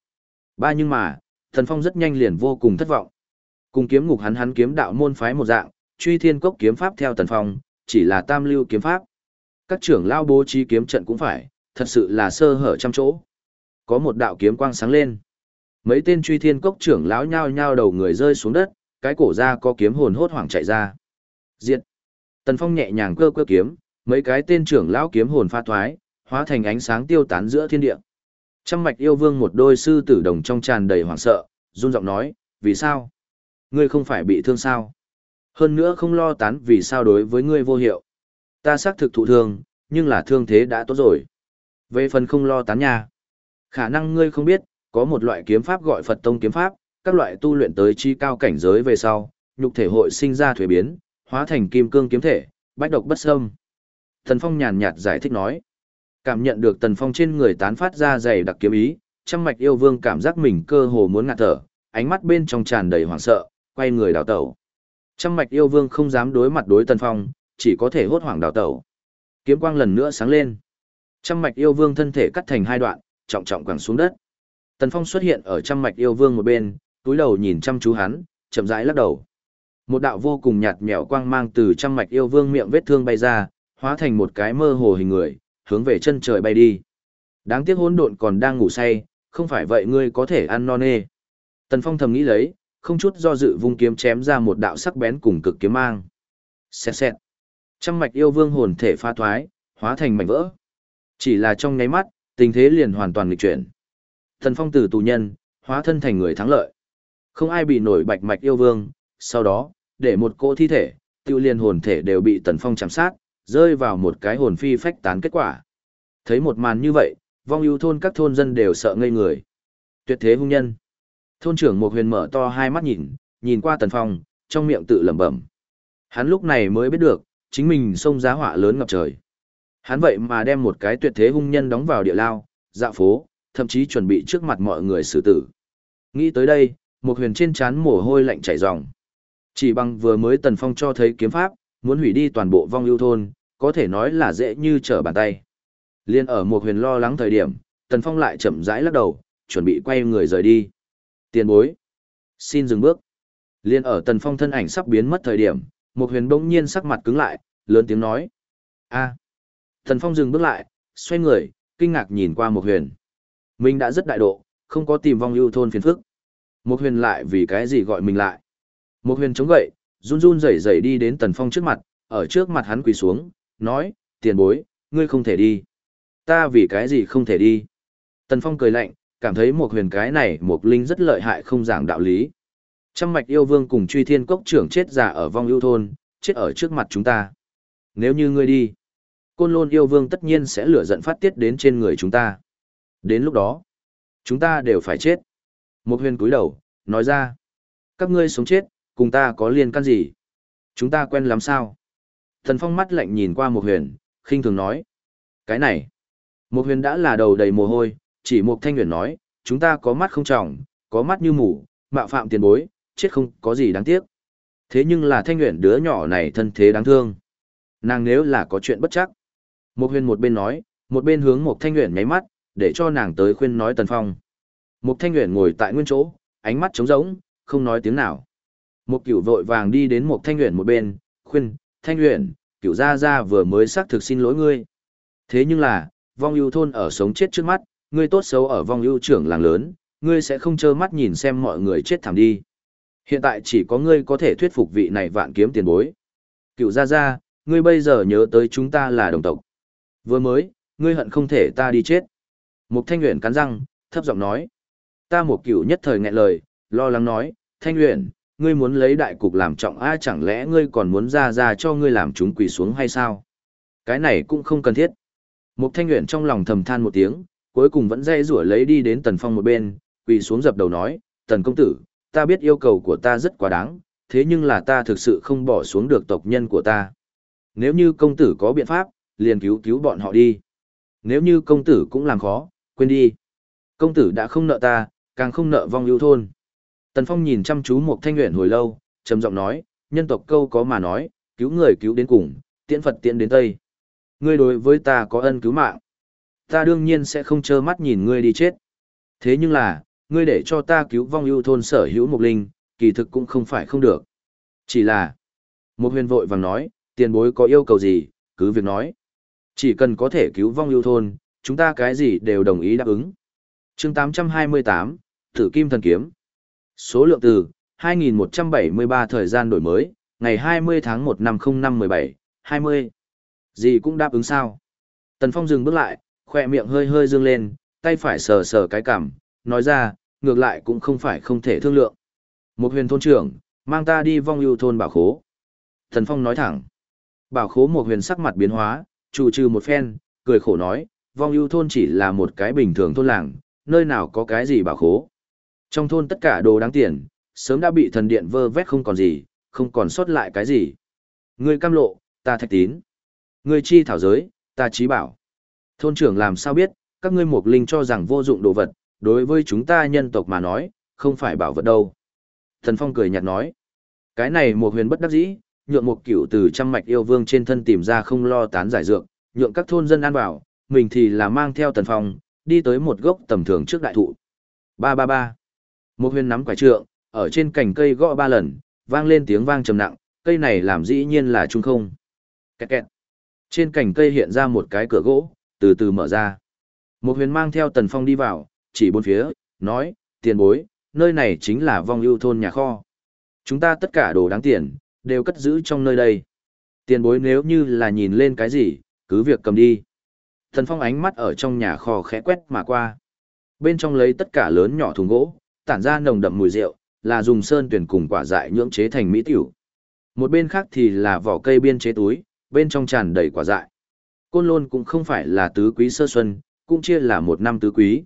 Ba nhưng mà, Tần Phong rất nhanh liền vô cùng thất vọng. Cùng kiếm ngục hắn hắn kiếm đạo môn phái một dạng, truy thiên cốc kiếm pháp theo Tần Phong, chỉ là tam lưu kiếm pháp. Các trưởng lao bố trí kiếm trận cũng phải, thật sự là sơ hở trăm chỗ. Có một đạo kiếm quang sáng lên. Mấy tên truy thiên cốc trưởng lão nhao nhao đầu người rơi xuống đất, cái cổ ra có kiếm hồn hốt hoảng chạy ra. Diệt. Tần Phong nhẹ nhàng cơ cơ kiếm, mấy cái tên trưởng lão kiếm hồn pha thoái, hóa thành ánh sáng tiêu tán giữa thiên địa. Trăm mạch yêu vương một đôi sư tử đồng trong tràn đầy hoảng sợ, run giọng nói, vì sao? Ngươi không phải bị thương sao? Hơn nữa không lo tán vì sao đối với ngươi vô hiệu. Ta xác thực thụ thương, nhưng là thương thế đã tốt rồi. Về phần không lo tán nha. Khả năng ngươi không biết, có một loại kiếm pháp gọi Phật Tông kiếm pháp, các loại tu luyện tới chi cao cảnh giới về sau, nhục thể hội sinh ra thuế biến, hóa thành kim cương kiếm thể, bách độc bất xâm. Thần Phong nhàn nhạt giải thích nói. Cảm nhận được Tần Phong trên người tán phát ra dày đặc kiếm ý, trăm mạch yêu vương cảm giác mình cơ hồ muốn ngạt thở, ánh mắt bên trong tràn đầy hoảng sợ, quay người đào tẩu. Trăm mạch yêu vương không dám đối mặt đối Tần Phong, chỉ có thể hốt hoảng đào tẩu. Kiếm quang lần nữa sáng lên. Trăm mạch yêu vương thân thể cắt thành hai đoạn, trọng trọng quẳng xuống đất. Tần Phong xuất hiện ở trăm mạch yêu vương một bên, túi đầu nhìn chăm chú hắn, chậm rãi lắc đầu. Một đạo vô cùng nhạt mèo quang mang từ trăm mạch yêu vương miệng vết thương bay ra, hóa thành một cái mơ hồ hình người, hướng về chân trời bay đi. Đáng tiếc hỗn độn còn đang ngủ say, không phải vậy ngươi có thể ăn non nê. Tần Phong thầm nghĩ lấy, không chút do dự vung kiếm chém ra một đạo sắc bén cùng cực kiếm mang. Xẹt xẹt. Trăm mạch yêu vương hồn thể pha thoái, hóa thành mảnh vỡ. Chỉ là trong nháy mắt, tình thế liền hoàn toàn nghịch chuyển. Tần Phong từ tù nhân, hóa thân thành người thắng lợi. Không ai bị nổi bạch mạch yêu vương, sau đó, để một cỗ thi thể, tiêu liên hồn thể đều bị Tần Phong chạm sát, rơi vào một cái hồn phi phách tán kết quả. Thấy một màn như vậy, vong ưu thôn các thôn dân đều sợ ngây người. Tuyệt thế hung nhân. Thôn trưởng Mộc huyền mở to hai mắt nhìn, nhìn qua Tần Phong, trong miệng tự lẩm bẩm. Hắn lúc này mới biết được, chính mình xông giá họa lớn ngập trời. Hắn vậy mà đem một cái tuyệt thế hung nhân đóng vào địa lao, dạ phố, thậm chí chuẩn bị trước mặt mọi người xử tử. Nghĩ tới đây, Mộc huyền trên trán mồ hôi lạnh chảy ròng. Chỉ bằng vừa mới Tần Phong cho thấy kiếm pháp, muốn hủy đi toàn bộ vong ưu thôn, có thể nói là dễ như trở bàn tay. Liên ở một huyền lo lắng thời điểm, Tần Phong lại chậm rãi lắc đầu, chuẩn bị quay người rời đi. Tiền bối. Xin dừng bước. Liên ở Tần Phong thân ảnh sắp biến mất thời điểm, một huyền bỗng nhiên sắc mặt cứng lại, lớn tiếng nói. a Tần Phong dừng bước lại, xoay người, kinh ngạc nhìn qua một huyền. Mình đã rất đại độ, không có tìm vong ưu thôn phiền phức. Một huyền lại vì cái gì gọi mình lại. Một huyền chống gậy, run run rẩy rẩy đi đến Tần Phong trước mặt, ở trước mặt hắn quỳ xuống, nói, tiền bối, ngươi không thể đi. Ta vì cái gì không thể đi. Tần Phong cười lạnh, cảm thấy một huyền cái này một linh rất lợi hại không giảng đạo lý. Trăm mạch yêu vương cùng truy thiên cốc trưởng chết già ở vong yêu thôn, chết ở trước mặt chúng ta. Nếu như ngươi đi, côn lôn yêu vương tất nhiên sẽ lửa giận phát tiết đến trên người chúng ta. Đến lúc đó, chúng ta đều phải chết. Một huyền cúi đầu, nói ra, các ngươi sống chết, cùng ta có liên can gì? Chúng ta quen lắm sao? Thần phong mắt lạnh nhìn qua mục huyền, khinh thường nói. Cái này, mục huyền đã là đầu đầy mồ hôi, chỉ mục thanh huyền nói, chúng ta có mắt không trọng, có mắt như mù, mạo phạm tiền bối, chết không có gì đáng tiếc. Thế nhưng là thanh huyền đứa nhỏ này thân thế đáng thương. Nàng nếu là có chuyện bất chắc. mục huyền một bên nói, một bên hướng mục thanh huyền nháy mắt, để cho nàng tới khuyên nói tần phong. mục thanh huyền ngồi tại nguyên chỗ, ánh mắt trống rỗng, không nói tiếng nào. Một cửu vội vàng đi đến một thanh nguyện một bên, khuyên, thanh nguyện, cửu gia gia vừa mới xác thực xin lỗi ngươi. Thế nhưng là, vong ưu thôn ở sống chết trước mắt, ngươi tốt xấu ở vong ưu trưởng làng lớn, ngươi sẽ không trơ mắt nhìn xem mọi người chết thảm đi. Hiện tại chỉ có ngươi có thể thuyết phục vị này vạn kiếm tiền bối. Cựu gia gia, ngươi bây giờ nhớ tới chúng ta là đồng tộc. Vừa mới, ngươi hận không thể ta đi chết. Mục Thanh Uyển cắn răng, thấp giọng nói. Ta một cựu nhất thời nghẹn lời, lo lắng nói, Thanh Uyển, ngươi muốn lấy đại cục làm trọng a chẳng lẽ ngươi còn muốn ra ra cho ngươi làm chúng quỳ xuống hay sao? Cái này cũng không cần thiết. Mục Thanh Uyển trong lòng thầm than một tiếng, cuối cùng vẫn dây rủa lấy đi đến Tần Phong một bên, quỳ xuống dập đầu nói, Tần công tử, ta biết yêu cầu của ta rất quá đáng, thế nhưng là ta thực sự không bỏ xuống được tộc nhân của ta. Nếu như công tử có biện pháp, liền cứu cứu bọn họ đi. Nếu như công tử cũng làm khó, quên đi. Công tử đã không nợ ta, càng không nợ vong yêu thôn. Tần Phong nhìn chăm chú một thanh nguyện hồi lâu, trầm giọng nói, nhân tộc câu có mà nói, cứu người cứu đến cùng, tiễn Phật tiễn đến Tây. Ngươi đối với ta có ân cứu mạng. Ta đương nhiên sẽ không trơ mắt nhìn ngươi đi chết. Thế nhưng là, ngươi để cho ta cứu vong ưu thôn sở hữu mục linh, kỳ thực cũng không phải không được. Chỉ là, một huyền vội vàng nói, tiền bối có yêu cầu gì, cứ việc nói. Chỉ cần có thể cứu vong ưu thôn, chúng ta cái gì đều đồng ý đáp ứng. chương 828, Tử Kim Thần Kiếm. Số lượng từ, 2173 thời gian đổi mới, ngày 20 tháng 1 năm 0517, 20. Gì cũng đáp ứng sao. Tần Phong dừng bước lại, khỏe miệng hơi hơi dương lên, tay phải sờ sờ cái cằm, nói ra, ngược lại cũng không phải không thể thương lượng. Một huyền thôn trưởng, mang ta đi vong ưu thôn bảo khố. Tần Phong nói thẳng. Bảo khố một huyền sắc mặt biến hóa, chủ trừ một phen, cười khổ nói, vong ưu thôn chỉ là một cái bình thường thôn làng, nơi nào có cái gì bảo khố. Trong thôn tất cả đồ đáng tiền, sớm đã bị thần điện vơ vét không còn gì, không còn sót lại cái gì. Ngươi cam lộ, ta thạch tín. Ngươi chi thảo giới, ta trí bảo. Thôn trưởng làm sao biết, các ngươi mục linh cho rằng vô dụng đồ vật, đối với chúng ta nhân tộc mà nói, không phải bảo vật đâu. Thần Phong cười nhạt nói, cái này một huyền bất đắc dĩ, nhượng một cửu từ trăm mạch yêu vương trên thân tìm ra không lo tán giải dược, nhượng các thôn dân an bảo, mình thì là mang theo Thần Phong, đi tới một gốc tầm thường trước đại thụ. Ba ba ba. Một huyền nắm quả trượng, ở trên cành cây gõ ba lần, vang lên tiếng vang trầm nặng, cây này làm dĩ nhiên là trung không. Kẹt kẹt. Trên cành cây hiện ra một cái cửa gỗ, từ từ mở ra. Một huyền mang theo tần phong đi vào, chỉ bốn phía, nói, tiền bối, nơi này chính là vong ưu thôn nhà kho. Chúng ta tất cả đồ đáng tiền, đều cất giữ trong nơi đây. Tiền bối nếu như là nhìn lên cái gì, cứ việc cầm đi. Tần phong ánh mắt ở trong nhà kho khẽ quét mà qua. Bên trong lấy tất cả lớn nhỏ thùng gỗ, tản ra nồng đậm mùi rượu, là dùng sơn tuyển cùng quả dại nhưỡng chế thành mỹ tiểu. Một bên khác thì là vỏ cây biên chế túi, bên trong tràn đầy quả dại. Côn lôn cũng không phải là tứ quý sơ xuân, cũng chia là một năm tứ quý.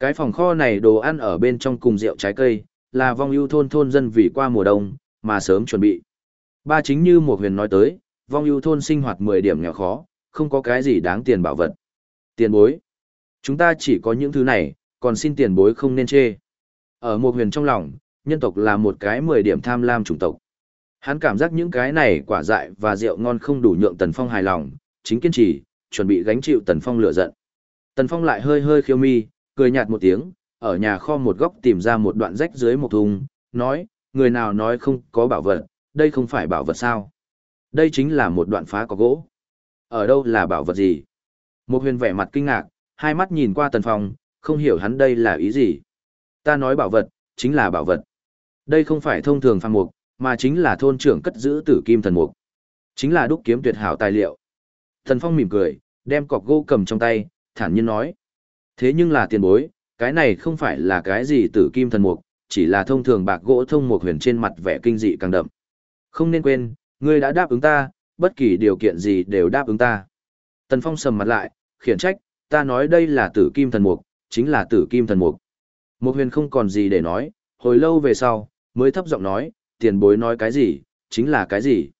Cái phòng kho này đồ ăn ở bên trong cùng rượu trái cây, là vong ưu thôn thôn dân vì qua mùa đông, mà sớm chuẩn bị. Ba chính như một huyền nói tới, vong ưu thôn sinh hoạt 10 điểm nghèo khó, không có cái gì đáng tiền bảo vật. Tiền bối. Chúng ta chỉ có những thứ này, còn xin tiền bối không nên chê. Ở một huyền trong lòng, nhân tộc là một cái 10 điểm tham lam chủng tộc. Hắn cảm giác những cái này quả dại và rượu ngon không đủ nhượng Tần Phong hài lòng, chính kiên trì, chuẩn bị gánh chịu Tần Phong lửa giận. Tần Phong lại hơi hơi khiêu mi, cười nhạt một tiếng, ở nhà kho một góc tìm ra một đoạn rách dưới một thùng, nói, người nào nói không có bảo vật, đây không phải bảo vật sao. Đây chính là một đoạn phá có gỗ. Ở đâu là bảo vật gì? Một huyền vẻ mặt kinh ngạc, hai mắt nhìn qua Tần Phong, không hiểu hắn đây là ý gì. Ta nói bảo vật, chính là bảo vật. Đây không phải thông thường phàm mục, mà chính là thôn trưởng cất giữ tử kim thần mục. Chính là đúc kiếm tuyệt hảo tài liệu. Thần Phong mỉm cười, đem cọc gỗ cầm trong tay, thản nhiên nói. Thế nhưng là tiền bối, cái này không phải là cái gì tử kim thần mục, chỉ là thông thường bạc gỗ thông mục huyền trên mặt vẻ kinh dị càng đậm. Không nên quên, ngươi đã đáp ứng ta, bất kỳ điều kiện gì đều đáp ứng ta. Tần Phong sầm mặt lại, khiển trách, ta nói đây là tử kim thần mục, chính là tử kim thần mục. Mục huyền không còn gì để nói, hồi lâu về sau, mới thấp giọng nói, tiền bối nói cái gì, chính là cái gì.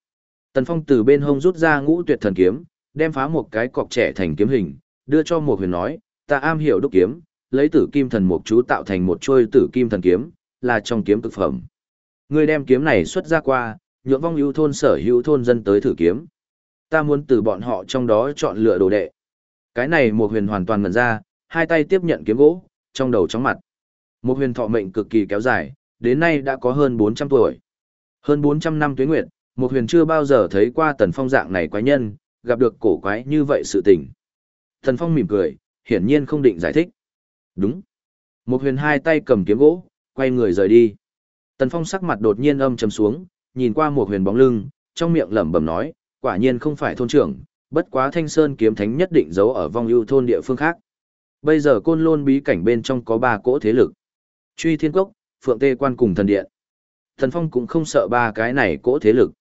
Tần Phong từ bên hông rút ra ngũ tuyệt thần kiếm, đem phá một cái cọc trẻ thành kiếm hình, đưa cho một huyền nói, ta am hiểu đúc kiếm, lấy tử kim thần mục chú tạo thành một chuôi tử kim thần kiếm, là trong kiếm cực phẩm. Ngươi đem kiếm này xuất ra qua, nhượng vong ưu thôn sở hữu thôn dân tới thử kiếm. Ta muốn từ bọn họ trong đó chọn lựa đồ đệ. Cái này một huyền hoàn toàn ngần ra, hai tay tiếp nhận kiếm gỗ, trong đầu chóng mặt. Một huyền thọ mệnh cực kỳ kéo dài, đến nay đã có hơn 400 tuổi. Hơn 400 năm tuế nguyệt, một huyền chưa bao giờ thấy qua tần phong dạng này quái nhân, gặp được cổ quái như vậy sự tình. Tần phong mỉm cười, hiển nhiên không định giải thích. Đúng. Một huyền hai tay cầm kiếm gỗ, quay người rời đi. Tần phong sắc mặt đột nhiên âm trầm xuống, nhìn qua một huyền bóng lưng, trong miệng lẩm bẩm nói, quả nhiên không phải thôn trưởng, bất quá thanh sơn kiếm thánh nhất định giấu ở vong ưu thôn địa phương khác. Bây giờ côn lôn bí cảnh bên trong có ba cỗ thế lực. Truy thiên cốc, phượng tê quan cùng thần điện. Thần Phong cũng không sợ ba cái này cỗ thế lực.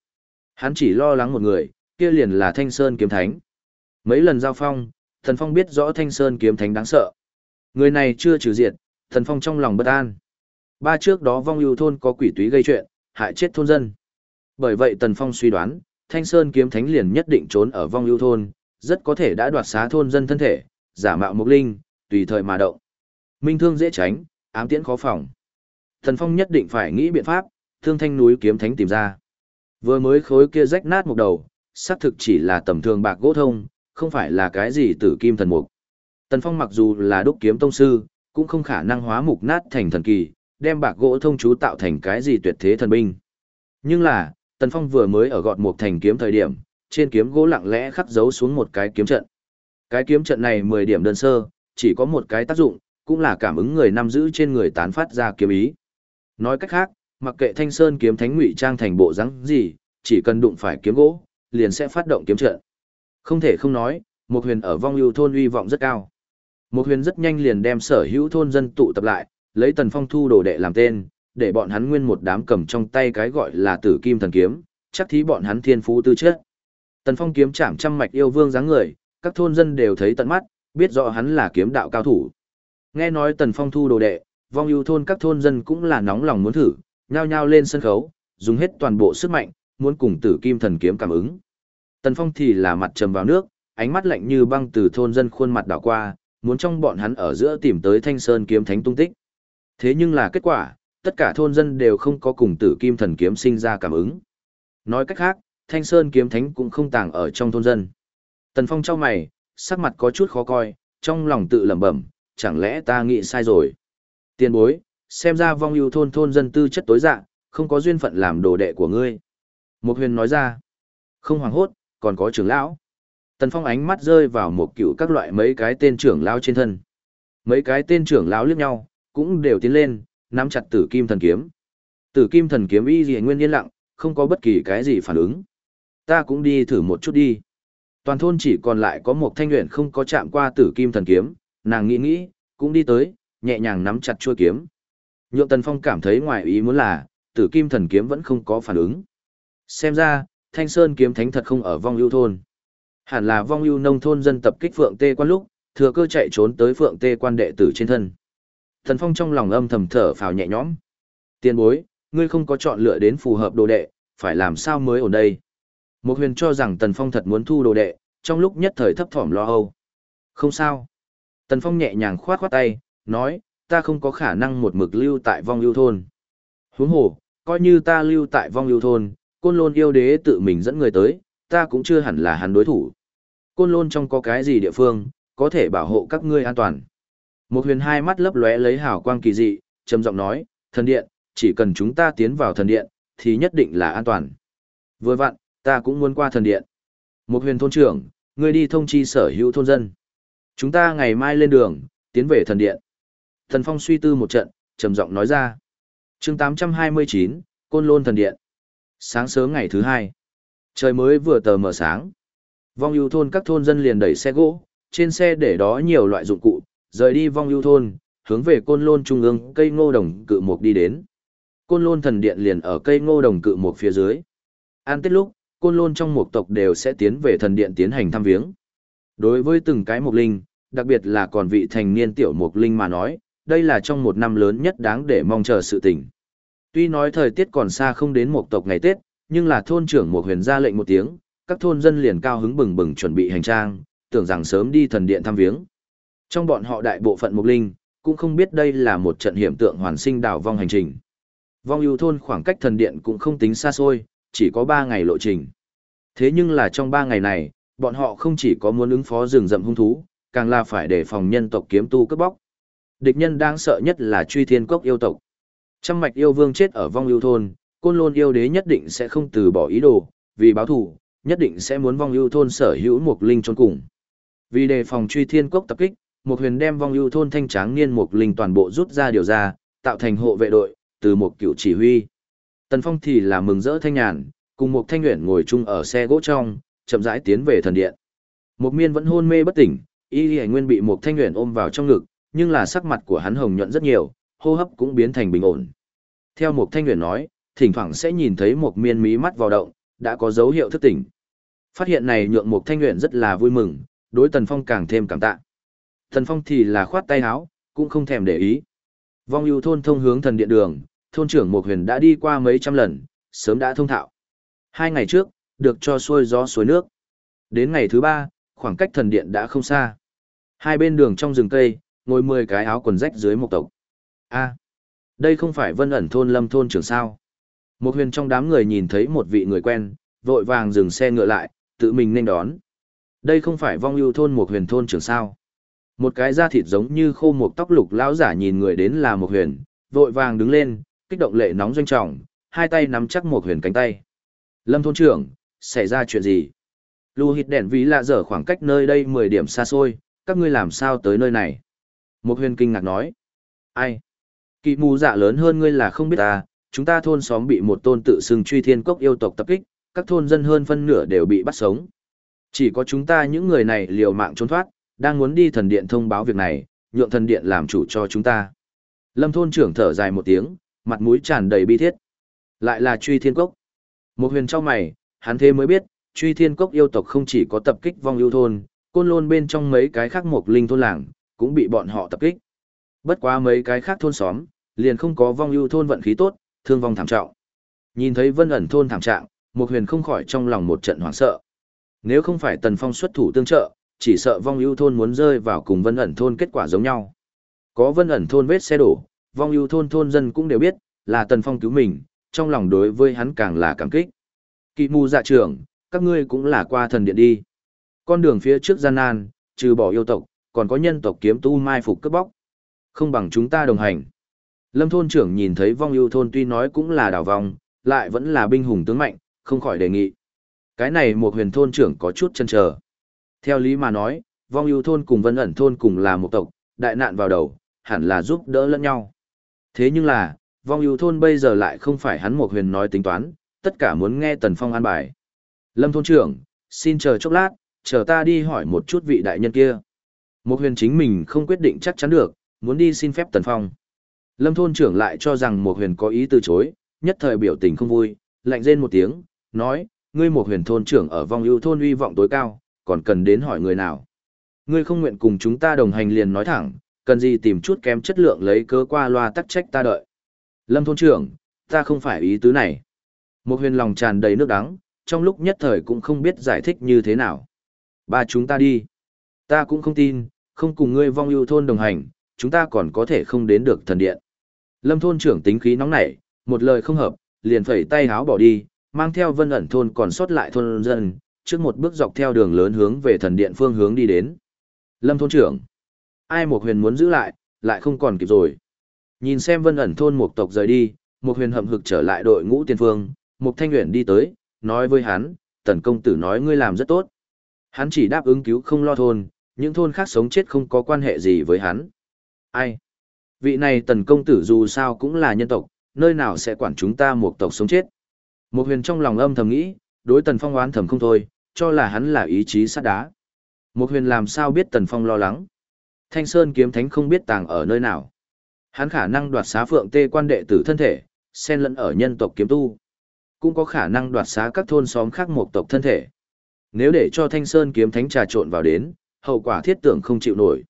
Hắn chỉ lo lắng một người, kia liền là Thanh Sơn kiếm thánh. Mấy lần giao phong, Thần Phong biết rõ Thanh Sơn kiếm thánh đáng sợ. Người này chưa trừ diệt, Thần Phong trong lòng bất an. Ba trước đó vong yêu thôn có quỷ túy gây chuyện, hại chết thôn dân. Bởi vậy Tần Phong suy đoán, Thanh Sơn kiếm thánh liền nhất định trốn ở vong yêu thôn, rất có thể đã đoạt xá thôn dân thân thể, giả mạo mục linh, tùy thời mà động. Minh thương dễ tránh, ám tiễn khó phòng. Thần Phong nhất định phải nghĩ biện pháp, thương thanh núi kiếm thánh tìm ra. Vừa mới khối kia rách nát một đầu, xác thực chỉ là tầm thường bạc gỗ thông, không phải là cái gì tử kim thần mục. Tần Phong mặc dù là đúc kiếm tông sư, cũng không khả năng hóa mục nát thành thần kỳ, đem bạc gỗ thông chú tạo thành cái gì tuyệt thế thần binh. Nhưng là, Tần Phong vừa mới ở gọt mục thành kiếm thời điểm, trên kiếm gỗ lặng lẽ khắc dấu xuống một cái kiếm trận. Cái kiếm trận này 10 điểm đơn sơ, chỉ có một cái tác dụng, cũng là cảm ứng người nam giữ trên người tán phát ra kiếm ý. Nói cách khác, mặc kệ thanh sơn kiếm thánh ngụy trang thành bộ dáng gì, chỉ cần đụng phải kiếm gỗ, liền sẽ phát động kiếm trận. Không thể không nói, một huyền ở vong ưu thôn uy vọng rất cao. Một huyền rất nhanh liền đem sở hữu thôn dân tụ tập lại, lấy tần phong thu đồ đệ làm tên, để bọn hắn nguyên một đám cầm trong tay cái gọi là tử kim thần kiếm, chắc thí bọn hắn thiên phú tư chất. Tần phong kiếm chạm trăm mạch yêu vương dáng người, các thôn dân đều thấy tận mắt, biết rõ hắn là kiếm đạo cao thủ. Nghe nói tần phong thu đồ đệ, vong ưu thôn các thôn dân cũng là nóng lòng muốn thử, nhao nhao lên sân khấu, dùng hết toàn bộ sức mạnh, muốn cùng tử kim thần kiếm cảm ứng. Tần Phong thì là mặt trầm vào nước, ánh mắt lạnh như băng từ thôn dân khuôn mặt đảo qua, muốn trong bọn hắn ở giữa tìm tới Thanh Sơn kiếm thánh tung tích. Thế nhưng là kết quả, tất cả thôn dân đều không có cùng tử kim thần kiếm sinh ra cảm ứng. Nói cách khác, Thanh Sơn kiếm thánh cũng không tàng ở trong thôn dân. Tần Phong trao mày, sắc mặt có chút khó coi, trong lòng tự lẩm bẩm, chẳng lẽ ta nghĩ sai rồi. Tiền bối, xem ra vong ưu thôn thôn dân tư chất tối dạ, không có duyên phận làm đồ đệ của ngươi. Một huyền nói ra, không hoàng hốt, còn có trưởng lão. Tần Phong ánh mắt rơi vào một cựu các loại mấy cái tên trưởng lão trên thân. Mấy cái tên trưởng lão liếc nhau, cũng đều tiến lên, nắm chặt tử kim thần kiếm. Tử kim thần kiếm y dị nguyên yên lặng, không có bất kỳ cái gì phản ứng. Ta cũng đi thử một chút đi. Toàn thôn chỉ còn lại có một thanh luyện không có chạm qua tử kim thần kiếm, nàng nghĩ nghĩ, cũng đi tới, nhẹ nhàng nắm chặt chuôi kiếm. Nhượng Tần Phong cảm thấy ngoài ý muốn là, tử kim thần kiếm vẫn không có phản ứng. Xem ra, thanh sơn kiếm thánh thật không ở vong ưu thôn. Hẳn là vong ưu nông thôn dân tập kích phượng tê quan lúc, thừa cơ chạy trốn tới phượng tê quan đệ tử trên thân. Thần Phong trong lòng âm thầm thở phào nhẹ nhõm. Tiên bối, ngươi không có chọn lựa đến phù hợp đồ đệ, phải làm sao mới ở đây? Một huyền cho rằng Tần Phong thật muốn thu đồ đệ, trong lúc nhất thời thấp thỏm lo âu. Không sao. Tần Phong nhẹ nhàng khoát khoát tay, nói, ta không có khả năng một mực lưu tại vong yêu thôn. Huống hồ, coi như ta lưu tại vong yêu thôn, côn lôn yêu đế tự mình dẫn người tới, ta cũng chưa hẳn là hắn đối thủ. Côn lôn trong có cái gì địa phương, có thể bảo hộ các ngươi an toàn. Một huyền hai mắt lấp lóe lấy hào quang kỳ dị, trầm giọng nói, thần điện, chỉ cần chúng ta tiến vào thần điện, thì nhất định là an toàn. Vừa vặn, ta cũng muốn qua thần điện. Một huyền thôn trưởng, ngươi đi thông chi sở hữu thôn dân. Chúng ta ngày mai lên đường, tiến về thần điện. Thần Phong suy tư một trận, trầm giọng nói ra. chương 829, Côn Lôn Thần Điện. Sáng sớm ngày thứ hai, trời mới vừa tờ mờ sáng. Vong ưu thôn các thôn dân liền đẩy xe gỗ, trên xe để đó nhiều loại dụng cụ, rời đi vong ưu thôn, hướng về Côn Lôn trung ương cây ngô đồng cự mục đi đến. Côn Lôn Thần Điện liền ở cây ngô đồng cự mục phía dưới. An tết lúc, Côn Lôn trong mục tộc đều sẽ tiến về thần điện tiến hành thăm viếng. Đối với từng cái mục linh, đặc biệt là còn vị thành niên tiểu mục linh mà nói, đây là trong một năm lớn nhất đáng để mong chờ sự tình. Tuy nói thời tiết còn xa không đến một tộc ngày Tết, nhưng là thôn trưởng một huyền ra lệnh một tiếng, các thôn dân liền cao hứng bừng bừng chuẩn bị hành trang, tưởng rằng sớm đi thần điện thăm viếng. Trong bọn họ đại bộ phận mục linh, cũng không biết đây là một trận hiểm tượng hoàn sinh đảo vong hành trình. Vong ưu thôn khoảng cách thần điện cũng không tính xa xôi, chỉ có 3 ngày lộ trình. Thế nhưng là trong 3 ngày này, bọn họ không chỉ có muốn ứng phó rừng rậm hung thú, càng là phải đề phòng nhân tộc kiếm tu cướp bóc. Địch nhân đang sợ nhất là truy thiên cốc yêu tộc. Trăm mạch yêu vương chết ở vong yêu thôn, côn lôn yêu đế nhất định sẽ không từ bỏ ý đồ, vì báo thù, nhất định sẽ muốn vong yêu thôn sở hữu một linh trốn cùng. Vì đề phòng truy thiên cốc tập kích, một huyền đem vong yêu thôn thanh tráng niên một linh toàn bộ rút ra điều ra, tạo thành hộ vệ đội, từ một cựu chỉ huy. Tần Phong thì là mừng rỡ thanh nhàn, cùng một thanh nguyện ngồi chung ở xe gỗ trong, chậm rãi tiến về thần điện. Mục miên vẫn hôn mê bất tỉnh, y lì nguyên bị Mục thanh Uyển ôm vào trong ngực, nhưng là sắc mặt của hắn hồng nhuận rất nhiều, hô hấp cũng biến thành bình ổn. Theo Mục thanh Uyển nói, thỉnh thoảng sẽ nhìn thấy Mục miên mí mắt vào động, đã có dấu hiệu thức tỉnh. Phát hiện này nhượng Mục thanh Uyển rất là vui mừng, đối Tần Phong càng thêm cảm tạ. Tần Phong thì là khoát tay áo, cũng không thèm để ý. Vong ưu thôn thông hướng thần điện đường, thôn trưởng Mục huyền đã đi qua mấy trăm lần, sớm đã thông thạo. Hai ngày trước, được cho xuôi gió suối nước. Đến ngày thứ ba, khoảng cách thần điện đã không xa. Hai bên đường trong rừng cây, ngồi mười cái áo quần rách dưới một tộc. A, đây không phải vân ẩn thôn lâm thôn trưởng sao. Một huyền trong đám người nhìn thấy một vị người quen, vội vàng dừng xe ngựa lại, tự mình nên đón. Đây không phải vong ưu thôn một huyền thôn trưởng sao. Một cái da thịt giống như khô một tóc lục lão giả nhìn người đến là một huyền, vội vàng đứng lên, kích động lệ nóng doanh trọng, hai tay nắm chắc một huyền cánh tay. Lâm thôn trưởng, xảy ra chuyện gì? Lù hít đèn ví lạ dở khoảng cách nơi đây 10 điểm xa xôi, các ngươi làm sao tới nơi này? Một huyền kinh ngạc nói. Ai? Kỵ mù dạ lớn hơn ngươi là không biết ta, chúng ta thôn xóm bị một tôn tự xưng truy thiên cốc yêu tộc tập kích, các thôn dân hơn phân nửa đều bị bắt sống. Chỉ có chúng ta những người này liều mạng trốn thoát, đang muốn đi thần điện thông báo việc này, nhượng thần điện làm chủ cho chúng ta. Lâm thôn trưởng thở dài một tiếng, mặt mũi tràn đầy bi thiết. Lại là truy thiên cốc. Một huyền trong mày, hắn thế mới biết, truy thiên cốc yêu tộc không chỉ có tập kích vong yêu thôn, côn lôn bên trong mấy cái khác một linh thôn làng, cũng bị bọn họ tập kích. Bất quá mấy cái khác thôn xóm, liền không có vong yêu thôn vận khí tốt, thương vong thảm trọng. Nhìn thấy vân ẩn thôn thảm trạng, một huyền không khỏi trong lòng một trận hoảng sợ. Nếu không phải tần phong xuất thủ tương trợ, chỉ sợ vong yêu thôn muốn rơi vào cùng vân ẩn thôn kết quả giống nhau. Có vân ẩn thôn vết xe đổ, vong yêu thôn thôn dân cũng đều biết, là tần phong cứu mình, trong lòng đối với hắn càng là cảm kích. Kỵ mù dạ trưởng, các ngươi cũng là qua thần điện đi. Con đường phía trước gian nan, trừ bỏ yêu tộc, còn có nhân tộc kiếm tu mai phục cướp bóc. Không bằng chúng ta đồng hành. Lâm thôn trưởng nhìn thấy vong yêu thôn tuy nói cũng là đảo vòng, lại vẫn là binh hùng tướng mạnh, không khỏi đề nghị. Cái này một huyền thôn trưởng có chút chân chờ. Theo lý mà nói, vong yêu thôn cùng vân ẩn thôn cùng là một tộc, đại nạn vào đầu, hẳn là giúp đỡ lẫn nhau. Thế nhưng là, vong yêu thôn bây giờ lại không phải hắn một huyền nói tính toán, tất cả muốn nghe Tần Phong an bài. Lâm thôn trưởng, xin chờ chốc lát, chờ ta đi hỏi một chút vị đại nhân kia. Một huyền chính mình không quyết định chắc chắn được, muốn đi xin phép Tần Phong. Lâm thôn trưởng lại cho rằng một huyền có ý từ chối, nhất thời biểu tình không vui, lạnh rên một tiếng, nói, ngươi một huyền thôn trưởng ở vong ưu thôn uy vọng tối cao, còn cần đến hỏi người nào. Ngươi không nguyện cùng chúng ta đồng hành liền nói thẳng, cần gì tìm chút kém chất lượng lấy cớ qua loa tắc trách ta đợi. Lâm thôn trưởng, ta không phải ý tứ này. Một huyền lòng tràn đầy nước đắng, trong lúc nhất thời cũng không biết giải thích như thế nào. Ba chúng ta đi. Ta cũng không tin, không cùng ngươi vong yêu thôn đồng hành, chúng ta còn có thể không đến được thần điện. Lâm thôn trưởng tính khí nóng nảy, một lời không hợp, liền phẩy tay háo bỏ đi, mang theo vân ẩn thôn còn sót lại thôn dân, trước một bước dọc theo đường lớn hướng về thần điện phương hướng đi đến. Lâm thôn trưởng, ai một huyền muốn giữ lại, lại không còn kịp rồi. Nhìn xem vân ẩn thôn một tộc rời đi, một huyền hậm hực trở lại đội ngũ tiên phương, Mục thanh Uyển đi tới, nói với hắn, tần công tử nói ngươi làm rất tốt. Hắn chỉ đáp ứng cứu không lo thôn, những thôn khác sống chết không có quan hệ gì với hắn. Ai? Vị này tần công tử dù sao cũng là nhân tộc, nơi nào sẽ quản chúng ta một tộc sống chết. Một huyền trong lòng âm thầm nghĩ, đối tần phong oán thầm không thôi, cho là hắn là ý chí sắt đá. Một huyền làm sao biết tần phong lo lắng. Thanh Sơn kiếm thánh không biết tàng ở nơi nào. Hắn khả năng đoạt xá phượng tê quan đệ tử thân thể, xen lẫn ở nhân tộc kiếm tu. Cũng có khả năng đoạt xá các thôn xóm khác một tộc thân thể. Nếu để cho Thanh Sơn kiếm thánh trà trộn vào đến, hậu quả thiết tưởng không chịu nổi.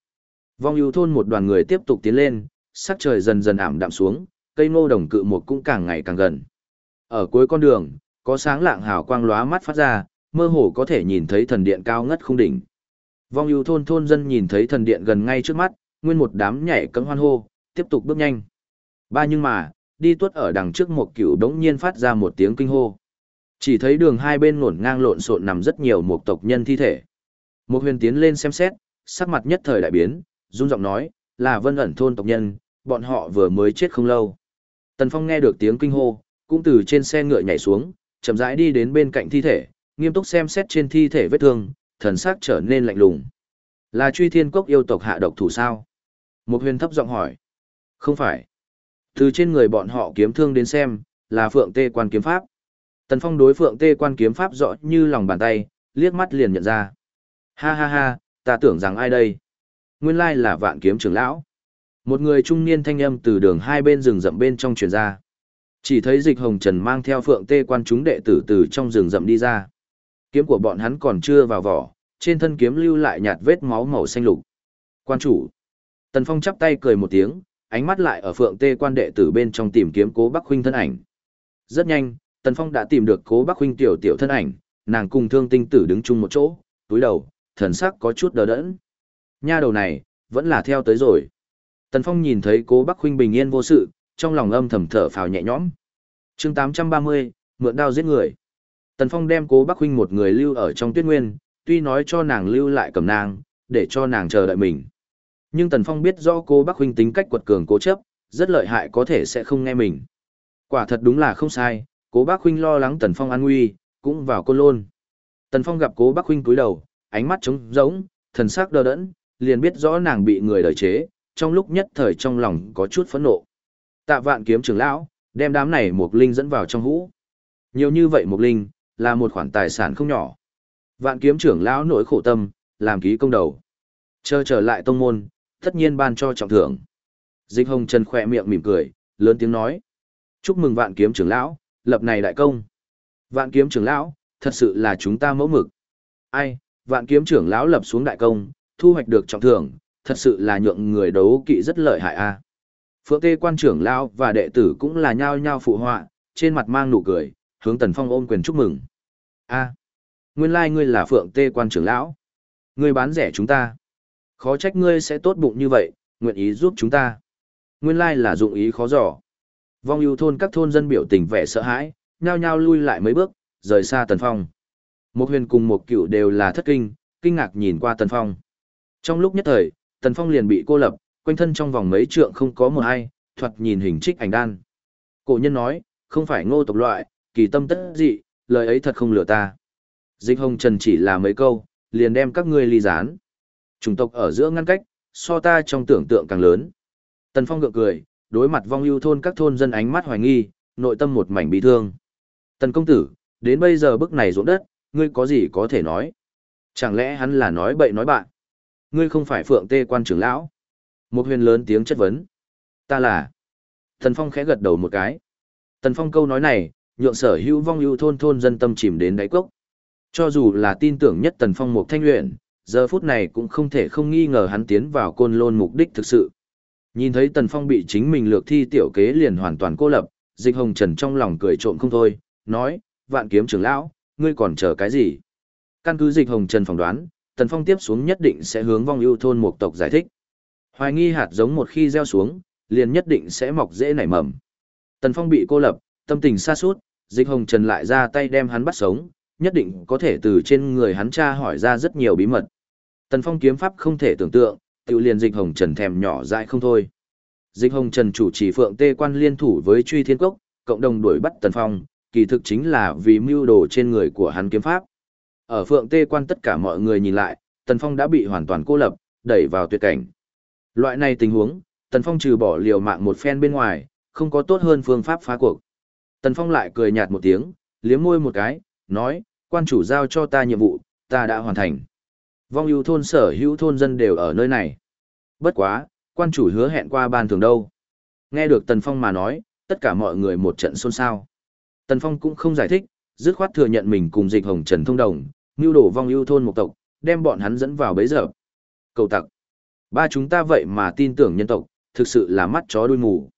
Vong ưu thôn một đoàn người tiếp tục tiến lên, sắc trời dần dần ảm đạm xuống, cây ngô đồng cự một cũng càng ngày càng gần. Ở cuối con đường, có sáng lạng hào quang lóa mắt phát ra, mơ hồ có thể nhìn thấy thần điện cao ngất không đỉnh. Vong ưu thôn thôn dân nhìn thấy thần điện gần ngay trước mắt, nguyên một đám nhảy cẫng hoan hô, tiếp tục bước nhanh. Ba nhưng mà, đi tuốt ở đằng trước một cựu đống nhiên phát ra một tiếng kinh hô. Chỉ thấy đường hai bên ngổn ngang lộn xộn nằm rất nhiều một tộc nhân thi thể. Một huyền tiến lên xem xét, sắc mặt nhất thời đại biến, run giọng nói, là vân ẩn thôn tộc nhân, bọn họ vừa mới chết không lâu. Tần Phong nghe được tiếng kinh hô, cũng từ trên xe ngựa nhảy xuống, chậm rãi đi đến bên cạnh thi thể, nghiêm túc xem xét trên thi thể vết thương, thần sắc trở nên lạnh lùng. Là truy thiên cốc yêu tộc hạ độc thủ sao? Một huyền thấp giọng hỏi. Không phải. Từ trên người bọn họ kiếm thương đến xem, là phượng tê quan kiếm pháp. Tần Phong đối phượng tê quan kiếm pháp rõ như lòng bàn tay, liếc mắt liền nhận ra. Ha ha ha, ta tưởng rằng ai đây? Nguyên lai là vạn kiếm trưởng lão. Một người trung niên thanh âm từ đường hai bên rừng rậm bên trong truyền ra. Chỉ thấy dịch hồng trần mang theo phượng tê quan chúng đệ tử từ trong rừng rậm đi ra. Kiếm của bọn hắn còn chưa vào vỏ, trên thân kiếm lưu lại nhạt vết máu màu xanh lục. Quan chủ. Tần Phong chắp tay cười một tiếng, ánh mắt lại ở phượng tê quan đệ tử bên trong tìm kiếm cố Bắc Huynh thân ảnh. Rất nhanh, Tần Phong đã tìm được cố Bắc Huynh tiểu tiểu thân ảnh, nàng cùng thương tinh tử đứng chung một chỗ, túi đầu, thần sắc có chút đờ đẫn. Nha đầu này, vẫn là theo tới rồi. Tần Phong nhìn thấy cố Bắc Huynh bình yên vô sự, trong lòng âm thầm thở phào nhẹ nhõm. chương 830, mượn đao giết người. Tần Phong đem cố Bắc Huynh một người lưu ở trong tuyết nguyên, tuy nói cho nàng lưu lại cầm nàng, để cho nàng chờ đợi mình. Nhưng Tần Phong biết rõ cô Bắc Huynh tính cách quật cường cố chấp, rất lợi hại có thể sẽ không nghe mình. Quả thật đúng là không sai, cố Bắc Huynh lo lắng Tần Phong an nguy, cũng vào côn lôn. Tần Phong gặp cố Bắc Huynh cúi đầu, ánh mắt trống rỗng, thần sắc đờ đẫn, liền biết rõ nàng bị người đời chế, trong lúc nhất thời trong lòng có chút phẫn nộ. Tạ vạn kiếm trưởng lão, đem đám này Mục linh dẫn vào trong hũ. Nhiều như vậy Mục linh, là một khoản tài sản không nhỏ. Vạn kiếm trưởng lão nỗi khổ tâm, làm ký công đầu. Chờ trở lại tông môn, tất nhiên ban cho trọng thưởng. Dịch hồng trần khỏe miệng mỉm cười, lớn tiếng nói. Chúc mừng vạn kiếm trưởng lão, lập này đại công. Vạn kiếm trưởng lão, thật sự là chúng ta mẫu mực. Ai, vạn kiếm trưởng lão lập xuống đại công, thu hoạch được trọng thưởng, thật sự là nhượng người đấu kỵ rất lợi hại a. Phượng Tê quan trưởng lão và đệ tử cũng là nhao nhao phụ họa, trên mặt mang nụ cười, hướng Tần Phong ôm quyền chúc mừng. A, nguyên lai ngươi là Phượng Tê quan trưởng lão. Ngươi bán rẻ chúng ta. Khó trách ngươi sẽ tốt bụng như vậy, nguyện ý giúp chúng ta. Nguyên lai là dụng ý khó dò. Vong ưu thôn các thôn dân biểu tình vẻ sợ hãi, nhao nhao lui lại mấy bước, rời xa Tần Phong. Một huyền cùng một cựu đều là thất kinh, kinh ngạc nhìn qua Tần Phong. Trong lúc nhất thời, Tần Phong liền bị cô lập, quanh thân trong vòng mấy trượng không có một ai, thoạt nhìn hình trích ảnh đan. Cổ nhân nói, không phải ngô tộc loại, kỳ tâm tất dị, lời ấy thật không lừa ta. Dịch hồng trần chỉ là mấy câu, liền đem các ngươi ly gián. Chủng tộc ở giữa ngăn cách, so ta trong tưởng tượng càng lớn. Tần Phong gượng cười, đối mặt vong ưu thôn các thôn dân ánh mắt hoài nghi, nội tâm một mảnh bị thương. Tần công tử, đến bây giờ bức này ruộng đất, ngươi có gì có thể nói? Chẳng lẽ hắn là nói bậy nói bạn? Ngươi không phải phượng tê quan trưởng lão? Một huyền lớn tiếng chất vấn. Ta là. Tần Phong khẽ gật đầu một cái. Tần Phong câu nói này, nhượng sở hữu vong ưu thôn thôn dân tâm chìm đến đáy cốc. Cho dù là tin tưởng nhất Tần Phong một thanh luyện, giờ phút này cũng không thể không nghi ngờ hắn tiến vào côn lôn mục đích thực sự. Nhìn thấy Tần Phong bị chính mình lược thi tiểu kế liền hoàn toàn cô lập, Dịch Hồng Trần trong lòng cười trộm không thôi, nói, vạn kiếm trưởng lão, ngươi còn chờ cái gì? Căn cứ Dịch Hồng Trần phỏng đoán, Tần Phong tiếp xuống nhất định sẽ hướng vong ưu thôn một tộc giải thích. Hoài nghi hạt giống một khi gieo xuống, liền nhất định sẽ mọc dễ nảy mầm. Tần Phong bị cô lập, tâm tình xa suốt, Dịch Hồng Trần lại ra tay đem hắn bắt sống, nhất định có thể từ trên người hắn tra hỏi ra rất nhiều bí mật. Tần Phong kiếm pháp không thể tưởng tượng, tự liền Dịch Hồng Trần thèm nhỏ dại không thôi. Dịch Hồng Trần chủ trì Phượng Tê Quan liên thủ với Truy Thiên Cốc, cộng đồng đuổi bắt Tần Phong, kỳ thực chính là vì mưu đồ trên người của hắn kiếm pháp. Ở Phượng Tê Quan tất cả mọi người nhìn lại, Tần Phong đã bị hoàn toàn cô lập, đẩy vào tuyệt cảnh. Loại này tình huống, Tần Phong trừ bỏ liều mạng một phen bên ngoài, không có tốt hơn phương pháp phá cuộc. Tần Phong lại cười nhạt một tiếng, liếm môi một cái, nói, quan chủ giao cho ta nhiệm vụ, ta đã hoàn thành. Vong ưu thôn sở hữu thôn dân đều ở nơi này. Bất quá, quan chủ hứa hẹn qua ban thường đâu. Nghe được Tần Phong mà nói, tất cả mọi người một trận xôn xao. Tần Phong cũng không giải thích, dứt khoát thừa nhận mình cùng dịch hồng trần thông đồng, mưu đổ vong ưu thôn một tộc, đem bọn hắn dẫn vào bấy giờ. Cầu tặc. Ba chúng ta vậy mà tin tưởng nhân tộc, thực sự là mắt chó đuôi mù.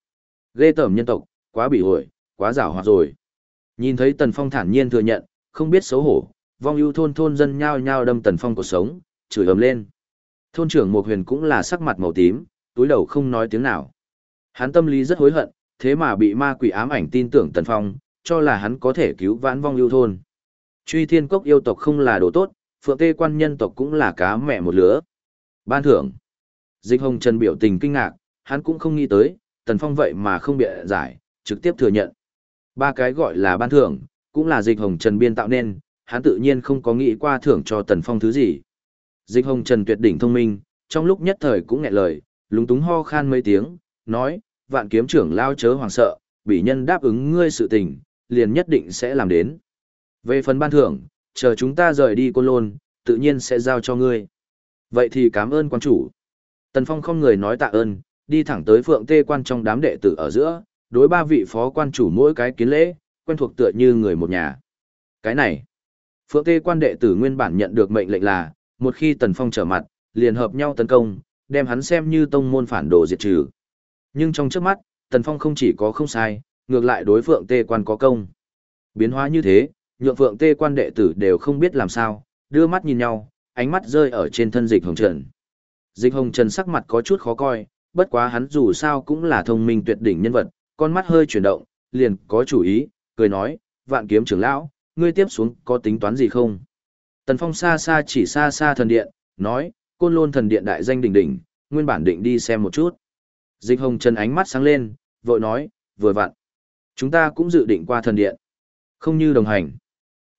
Ghê tởm nhân tộc, quá bị hội, quá giảo hoạt rồi. Nhìn thấy Tần Phong thản nhiên thừa nhận, không biết xấu hổ, vong ưu thôn thôn dân nhao nhao đâm Tần Phong cuộc sống, chửi ầm lên. Thôn trưởng Mộc Huyền cũng là sắc mặt màu tím, túi đầu không nói tiếng nào. Hắn tâm lý rất hối hận, thế mà bị ma quỷ ám ảnh tin tưởng Tần Phong, cho là hắn có thể cứu vãn vong yêu thôn. Truy thiên cốc yêu tộc không là đồ tốt, phượng tê quan nhân tộc cũng là cá mẹ một lứa. Ban thưởng. Dịch hồng trần biểu tình kinh ngạc, hắn cũng không nghĩ tới, Tần Phong vậy mà không bịa giải, trực tiếp thừa nhận. Ba cái gọi là ban thưởng, cũng là dịch hồng trần biên tạo nên, hắn tự nhiên không có nghĩ qua thưởng cho Tần Phong thứ gì. Dịch hồng trần tuyệt đỉnh thông minh, trong lúc nhất thời cũng nghẹn lời, lúng túng ho khan mấy tiếng, nói, vạn kiếm trưởng lao chớ hoàng sợ, bị nhân đáp ứng ngươi sự tình, liền nhất định sẽ làm đến. Về phần ban thưởng, chờ chúng ta rời đi côn lôn, tự nhiên sẽ giao cho ngươi. Vậy thì cảm ơn quan chủ. Tần Phong không người nói tạ ơn, đi thẳng tới phượng tê quan trong đám đệ tử ở giữa, đối ba vị phó quan chủ mỗi cái kiến lễ, quen thuộc tựa như người một nhà. Cái này, phượng tê quan đệ tử nguyên bản nhận được mệnh lệnh là, một khi Tần Phong trở mặt, liền hợp nhau tấn công, đem hắn xem như tông môn phản đồ diệt trừ. Nhưng trong trước mắt, Tần Phong không chỉ có không sai, ngược lại đối phượng tê quan có công. Biến hóa như thế, nhượng phượng tê quan đệ tử đều không biết làm sao, đưa mắt nhìn nhau, ánh mắt rơi ở trên thân dịch hồng trần. Dịch hồng trần sắc mặt có chút khó coi, bất quá hắn dù sao cũng là thông minh tuyệt đỉnh nhân vật, con mắt hơi chuyển động, liền có chủ ý, cười nói, vạn kiếm trưởng lão, ngươi tiếp xuống có tính toán gì không? Tần Phong xa xa chỉ xa xa thần điện, nói, côn lôn thần điện đại danh đỉnh đỉnh, nguyên bản định đi xem một chút. Dịch hồng trần ánh mắt sáng lên, vội nói, vừa vặn. Chúng ta cũng dự định qua thần điện. Không như đồng hành.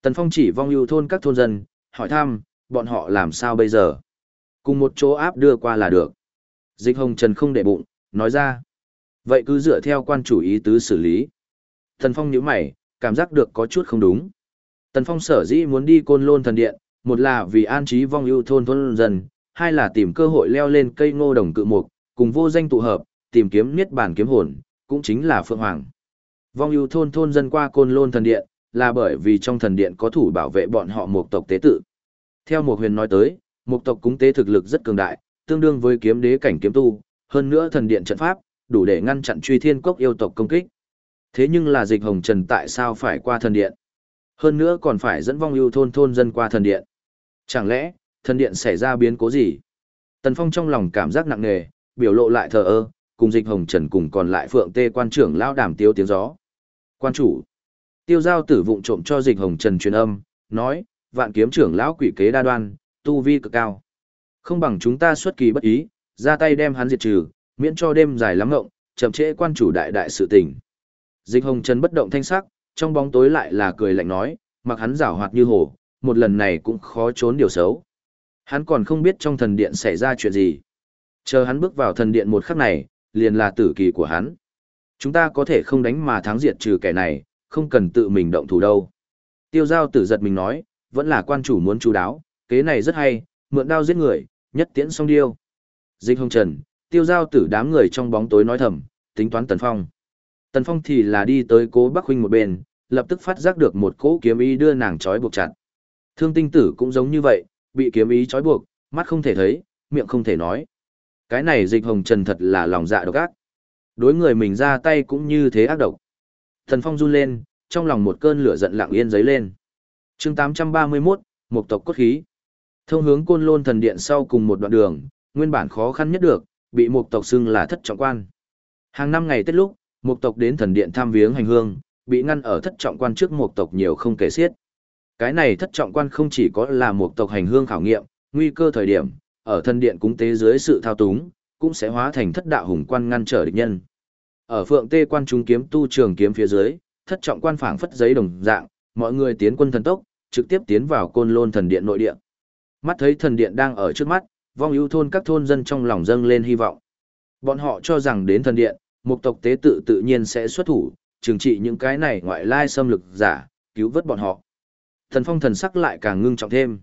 Tần Phong chỉ vong ưu thôn các thôn dân, hỏi thăm, bọn họ làm sao bây giờ? Cùng một chỗ áp đưa qua là được. Dịch hồng trần không để bụng, nói ra. Vậy cứ dựa theo quan chủ ý tứ xử lý. Tần Phong nhíu mày, cảm giác được có chút không đúng. Tần Phong sở dĩ muốn đi côn lôn thần điện, một là vì an trí vong ưu thôn thôn dân, hai là tìm cơ hội leo lên cây ngô đồng cự mục, cùng vô danh tụ hợp, tìm kiếm niết bản kiếm hồn, cũng chính là Phượng Hoàng. Vong ưu thôn thôn dân qua côn lôn thần điện, là bởi vì trong thần điện có thủ bảo vệ bọn họ một tộc tế tự. Theo một huyền nói tới, một tộc cúng tế thực lực rất cường đại, tương đương với kiếm đế cảnh kiếm tu, hơn nữa thần điện trận pháp, đủ để ngăn chặn truy thiên cốc yêu tộc công kích. Thế nhưng là dịch hồng trần tại sao phải qua thần điện? Hơn nữa còn phải dẫn vong ưu thôn thôn dân qua thần điện. Chẳng lẽ, thần điện xảy ra biến cố gì? Tần Phong trong lòng cảm giác nặng nề, biểu lộ lại thờ ơ, cùng dịch hồng trần cùng còn lại phượng tê quan trưởng lao đàm tiêu tiếng gió. Quan chủ, tiêu giao tử vụng trộm cho dịch hồng trần truyền âm, nói, vạn kiếm trưởng lão quỷ kế đa đoan, tu vi cực cao. Không bằng chúng ta xuất kỳ bất ý, ra tay đem hắn diệt trừ, miễn cho đêm dài lắm ngộng, chậm trễ quan chủ đại đại sự tình. Dịch hồng trần bất động thanh sắc, trong bóng tối lại là cười lạnh nói, mặc hắn rảo hoạt như hổ, một lần này cũng khó trốn điều xấu. Hắn còn không biết trong thần điện xảy ra chuyện gì. Chờ hắn bước vào thần điện một khắc này, liền là tử kỳ của hắn. Chúng ta có thể không đánh mà thắng diệt trừ kẻ này, không cần tự mình động thủ đâu. Tiêu giao tử giật mình nói, vẫn là quan chủ muốn chú đáo, kế này rất hay, mượn đao giết người, nhất tiễn song điêu. Dịch hồng trần, tiêu giao tử đám người trong bóng tối nói thầm, tính toán tần phong. Tần phong thì là đi tới cố bắc huynh một bên, lập tức phát giác được một cỗ kiếm ý đưa nàng trói buộc chặt. Thương tinh tử cũng giống như vậy, bị kiếm ý trói buộc, mắt không thể thấy, miệng không thể nói. Cái này dịch hồng trần thật là lòng dạ độc ác. Đối người mình ra tay cũng như thế ác độc. Thần phong run lên, trong lòng một cơn lửa giận lặng yên dấy lên. chương 831, một tộc cốt khí. Thông hướng côn lôn thần điện sau cùng một đoạn đường, nguyên bản khó khăn nhất được, bị một tộc xưng là thất trọng quan. Hàng năm ngày Tết lúc, một tộc đến thần điện tham viếng hành hương, bị ngăn ở thất trọng quan trước một tộc nhiều không kể xiết. Cái này thất trọng quan không chỉ có là một tộc hành hương khảo nghiệm, nguy cơ thời điểm, ở thân điện cúng tế dưới sự thao túng, cũng sẽ hóa thành thất đạo hùng quan ngăn trở địch nhân. Ở phượng tê quan trung kiếm tu trường kiếm phía dưới, thất trọng quan phảng phất giấy đồng dạng, mọi người tiến quân thần tốc, trực tiếp tiến vào côn lôn thần điện nội địa. Mắt thấy thần điện đang ở trước mắt, vong ưu thôn các thôn dân trong lòng dâng lên hy vọng. Bọn họ cho rằng đến thần điện, một tộc tế tự tự nhiên sẽ xuất thủ, trừng trị những cái này ngoại lai xâm lực giả, cứu vớt bọn họ. Thần phong thần sắc lại càng ngưng trọng thêm.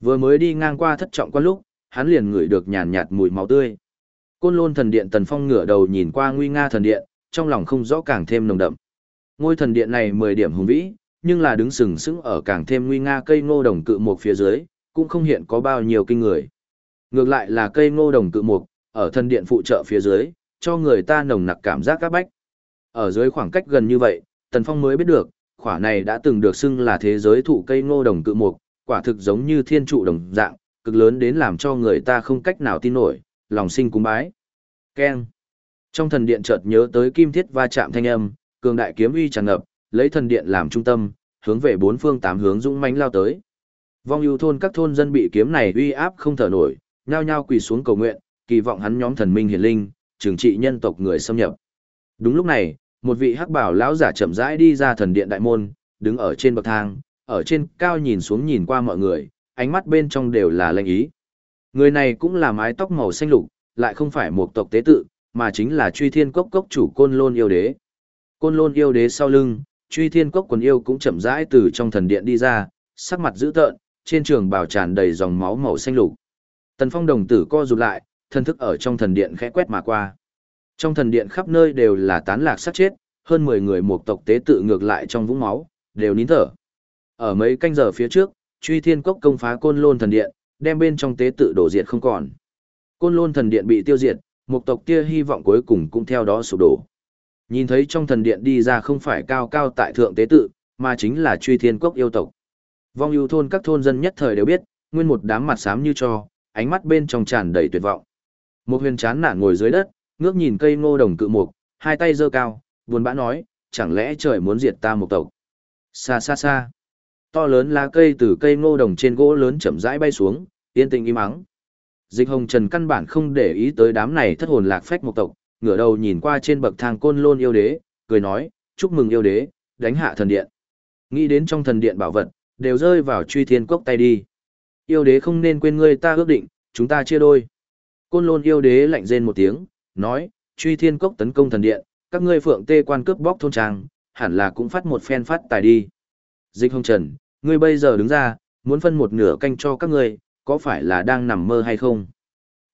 Vừa mới đi ngang qua thất trọng quan lúc, hắn liền ngửi được nhàn nhạt mùi máu tươi. Côn lôn thần điện tần phong ngửa đầu nhìn qua nguy nga thần điện, trong lòng không rõ càng thêm nồng đậm. Ngôi thần điện này 10 điểm hùng vĩ, nhưng là đứng sừng sững ở càng thêm nguy nga cây ngô đồng cự mục phía dưới, cũng không hiện có bao nhiêu kinh người. Ngược lại là cây ngô đồng cự mục, ở thần điện phụ trợ phía dưới, cho người ta nồng nặc cảm giác các bách. Ở dưới khoảng cách gần như vậy, Tần Phong mới biết được, quả này đã từng được xưng là thế giới thụ cây ngô đồng cự mục, quả thực giống như thiên trụ đồng dạng, cực lớn đến làm cho người ta không cách nào tin nổi, lòng sinh cúng bái. Keng. Trong thần điện chợt nhớ tới kim thiết va chạm thanh âm, cường đại kiếm uy tràn ngập, lấy thần điện làm trung tâm, hướng về bốn phương tám hướng dũng mãnh lao tới. Vong ưu thôn các thôn dân bị kiếm này uy áp không thở nổi, nhao nhao quỳ xuống cầu nguyện, kỳ vọng hắn nhóm thần minh hiển linh, trừng trị nhân tộc người xâm nhập. Đúng lúc này, một vị hắc bảo lão giả chậm rãi đi ra thần điện đại môn, đứng ở trên bậc thang, ở trên cao nhìn xuống nhìn qua mọi người, ánh mắt bên trong đều là lệnh ý. Người này cũng là mái tóc màu xanh lục, lại không phải một tộc tế tự, mà chính là truy thiên cốc cốc chủ côn lôn yêu đế. Côn lôn yêu đế sau lưng, truy thiên cốc quần yêu cũng chậm rãi từ trong thần điện đi ra, sắc mặt dữ tợn, trên trường bào tràn đầy dòng máu màu xanh lục. Tần Phong đồng tử co rụt lại, thân thức ở trong thần điện khẽ quét mà qua. Trong thần điện khắp nơi đều là tán lạc sát chết, hơn 10 người một tộc tế tự ngược lại trong vũng máu, đều nín thở. Ở mấy canh giờ phía trước, Truy Thiên Cốc công phá Côn Lôn thần điện, đem bên trong tế tự đổ diệt không còn. Côn Lôn thần điện bị tiêu diệt, một tộc kia hy vọng cuối cùng cũng theo đó sụp đổ. Nhìn thấy trong thần điện đi ra không phải cao cao tại thượng tế tự, mà chính là Truy Thiên Cốc yêu tộc. Vong yêu thôn các thôn dân nhất thời đều biết, nguyên một đám mặt xám như cho, ánh mắt bên trong tràn đầy tuyệt vọng. Một huyền chán nản ngồi dưới đất, ngước nhìn cây ngô đồng cự mục, hai tay giơ cao, buồn bã nói, chẳng lẽ trời muốn diệt ta một tộc. Xa xa xa. To lớn lá cây từ cây ngô đồng trên gỗ lớn chậm rãi bay xuống, yên tĩnh im ắng. Dịch hồng trần căn bản không để ý tới đám này thất hồn lạc phách một tộc, ngửa đầu nhìn qua trên bậc thang côn lôn yêu đế, cười nói, chúc mừng yêu đế, đánh hạ thần điện. Nghĩ đến trong thần điện bảo vật, đều rơi vào truy thiên cốc tay đi. Yêu đế không nên quên ngươi ta ước định, chúng ta chia đôi. Côn lôn yêu đế lạnh rên một tiếng, nói, truy thiên cốc tấn công thần điện, các ngươi phượng tê quan cướp bóc thôn trang, hẳn là cũng phát một phen phát tài đi. Dịch hồng trần, ngươi bây giờ đứng ra, muốn phân một nửa canh cho các ngươi, có phải là đang nằm mơ hay không?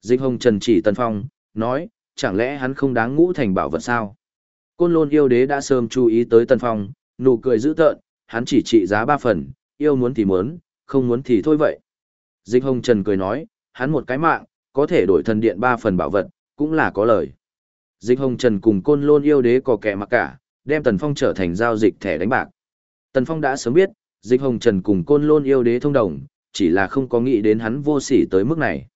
Dịch hồng trần chỉ tần phong, nói, chẳng lẽ hắn không đáng ngũ thành bảo vật sao? Côn lôn yêu đế đã sớm chú ý tới tần phong, nụ cười dữ tợn, hắn chỉ trị giá ba phần, yêu muốn thì muốn, không muốn thì thôi vậy. Dịch hồng trần cười nói, hắn một cái mạng, có thể đổi thần điện ba phần bảo vật, cũng là có lời. Dịch hồng trần cùng côn lôn yêu đế có kẻ mặc cả, đem Tần Phong trở thành giao dịch thẻ đánh bạc. Tần Phong đã sớm biết, dịch hồng trần cùng côn lôn yêu đế thông đồng, chỉ là không có nghĩ đến hắn vô sỉ tới mức này.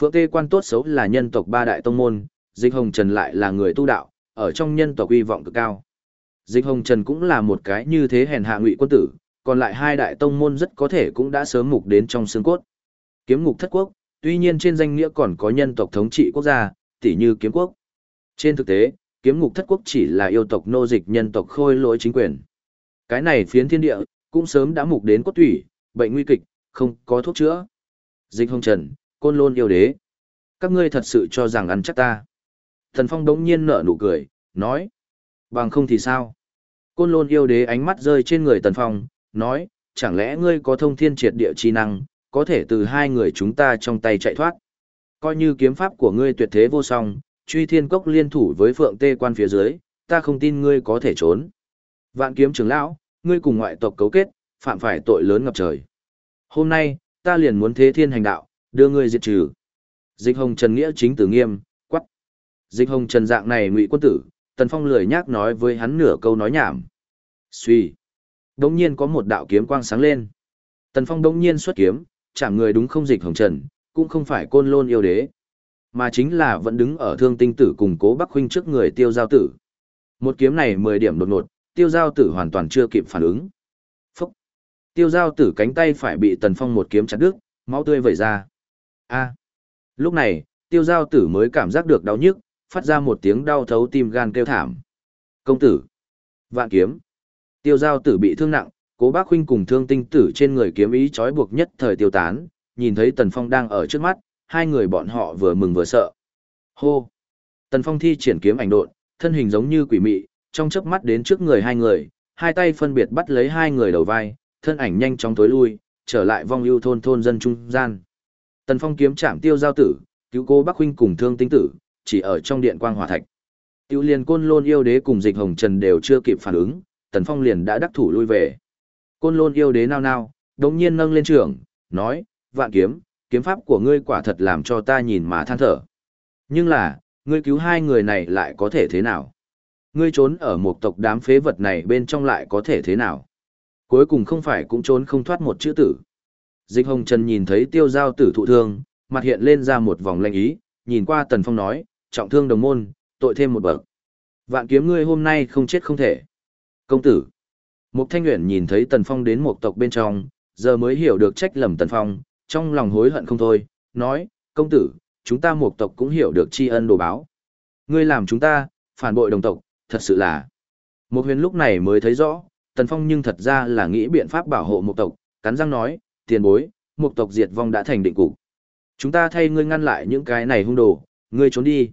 Phượng Tê quan tốt xấu là nhân tộc ba đại tông môn, dịch hồng trần lại là người tu đạo, ở trong nhân tộc uy vọng cực cao. Dịch hồng trần cũng là một cái như thế hèn hạ ngụy quân tử, còn lại hai đại tông môn rất có thể cũng đã sớm mục đến trong xương cốt. Kiếm ngục thất quốc, tuy nhiên trên danh nghĩa còn có nhân tộc thống trị quốc gia, tỉ như kiếm quốc. Trên thực tế, kiếm ngục thất quốc chỉ là yêu tộc nô dịch nhân tộc khôi lỗi chính quyền. Cái này phiến thiên địa, cũng sớm đã mục đến cốt thủy, bệnh nguy kịch, không có thuốc chữa. Dịch hồng trần, côn lôn yêu đế. Các ngươi thật sự cho rằng ăn chắc ta. Thần Phong đống nhiên nở nụ cười, nói. Bằng không thì sao? Côn lôn yêu đế ánh mắt rơi trên người Tần Phong, nói, chẳng lẽ ngươi có thông thiên triệt địa chi năng, có thể từ hai người chúng ta trong tay chạy thoát. Coi như kiếm pháp của ngươi tuyệt thế vô song, truy thiên cốc liên thủ với phượng tê quan phía dưới, ta không tin ngươi có thể trốn. Vạn kiếm trưởng lão, ngươi cùng ngoại tộc cấu kết, phạm phải tội lớn ngập trời. Hôm nay, ta liền muốn thế thiên hành đạo, đưa ngươi diệt trừ. Dịch hồng trần nghĩa chính tử nghiêm, quắc. Dịch hồng trần dạng này ngụy quân tử, tần phong lười nhác nói với hắn nửa câu nói nhảm. Suy. Đống nhiên có một đạo kiếm quang sáng lên. Tần phong đống nhiên xuất kiếm, chạm người đúng không dịch hồng trần, cũng không phải côn lôn yêu đế, mà chính là vẫn đứng ở thương tinh tử cùng cố bắc huynh trước người tiêu giao tử. Một kiếm này mười điểm đột ngột, tiêu giao tử hoàn toàn chưa kịp phản ứng. Phúc! Tiêu giao tử cánh tay phải bị tần phong một kiếm chặt đứt, máu tươi vẩy ra. A! Lúc này, tiêu giao tử mới cảm giác được đau nhức, phát ra một tiếng đau thấu tim gan kêu thảm. Công tử! Vạn kiếm! Tiêu giao tử bị thương nặng, cố bác huynh cùng thương tinh tử trên người kiếm ý trói buộc nhất thời tiêu tán, nhìn thấy tần phong đang ở trước mắt, hai người bọn họ vừa mừng vừa sợ. Hô! Tần phong thi triển kiếm ảnh độn, thân hình giống như quỷ mị, trong chớp mắt đến trước người hai người, hai tay phân biệt bắt lấy hai người đầu vai, thân ảnh nhanh chóng tối lui, trở lại vong ưu thôn thôn dân trung gian. Tần Phong kiếm chạm tiêu giao tử, cứu cô Bắc huynh cùng thương tinh tử, chỉ ở trong điện quang hỏa thạch. Tiêu liền côn lôn yêu đế cùng dịch hồng trần đều chưa kịp phản ứng, Tần Phong liền đã đắc thủ lui về. Côn lôn yêu đế nao nao, đống nhiên nâng lên trường, nói, vạn kiếm, kiếm pháp của ngươi quả thật làm cho ta nhìn mà than thở. Nhưng là, ngươi cứu hai người này lại có thể thế nào? Ngươi trốn ở một tộc đám phế vật này bên trong lại có thể thế nào? Cuối cùng không phải cũng trốn không thoát một chữ tử. Dịch Hồng Trần nhìn thấy tiêu giao tử thụ thương, mặt hiện lên ra một vòng lanh ý, nhìn qua Tần Phong nói, trọng thương đồng môn, tội thêm một bậc. Vạn kiếm ngươi hôm nay không chết không thể. Công tử. Mục Thanh Uyển nhìn thấy Tần Phong đến một tộc bên trong, giờ mới hiểu được trách lầm Tần Phong, trong lòng hối hận không thôi, nói, công tử, chúng ta một tộc cũng hiểu được tri ân đồ báo. Ngươi làm chúng ta, phản bội đồng tộc, thật sự là. Một huyền lúc này mới thấy rõ, Tần Phong nhưng thật ra là nghĩ biện pháp bảo hộ một tộc, cắn răng nói, tiền bối, một tộc diệt vong đã thành định cục. Chúng ta thay ngươi ngăn lại những cái này hung đồ, ngươi trốn đi.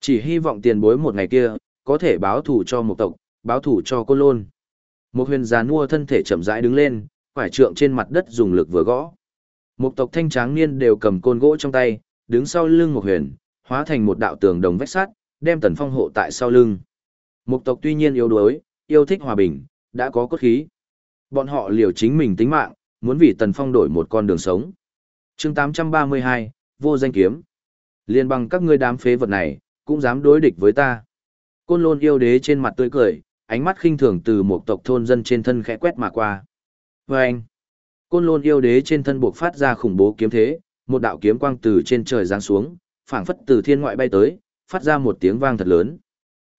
Chỉ hy vọng tiền bối một ngày kia, có thể báo thù cho một tộc, báo thù cho cô lôn. Một huyền già nua thân thể chậm rãi đứng lên, quải trượng trên mặt đất dùng lực vừa gõ. Một tộc thanh tráng niên đều cầm côn gỗ trong tay, đứng sau lưng một huyền, hóa thành một đạo tường đồng vách sắt, đem tần phong hộ tại sau lưng. Một tộc tuy nhiên yếu đuối, yêu thích hòa bình, đã có cốt khí. Bọn họ liều chính mình tính mạng, muốn vì tần phong đổi một con đường sống. chương 832, vô danh kiếm. Liên bằng các ngươi đám phế vật này, cũng dám đối địch với ta. Côn lôn yêu đế trên mặt tươi cười, ánh mắt khinh thường từ một tộc thôn dân trên thân khẽ quét mà qua. Và anh, côn lôn yêu đế trên thân buộc phát ra khủng bố kiếm thế, một đạo kiếm quang từ trên trời giáng xuống, phảng phất từ thiên ngoại bay tới, phát ra một tiếng vang thật lớn.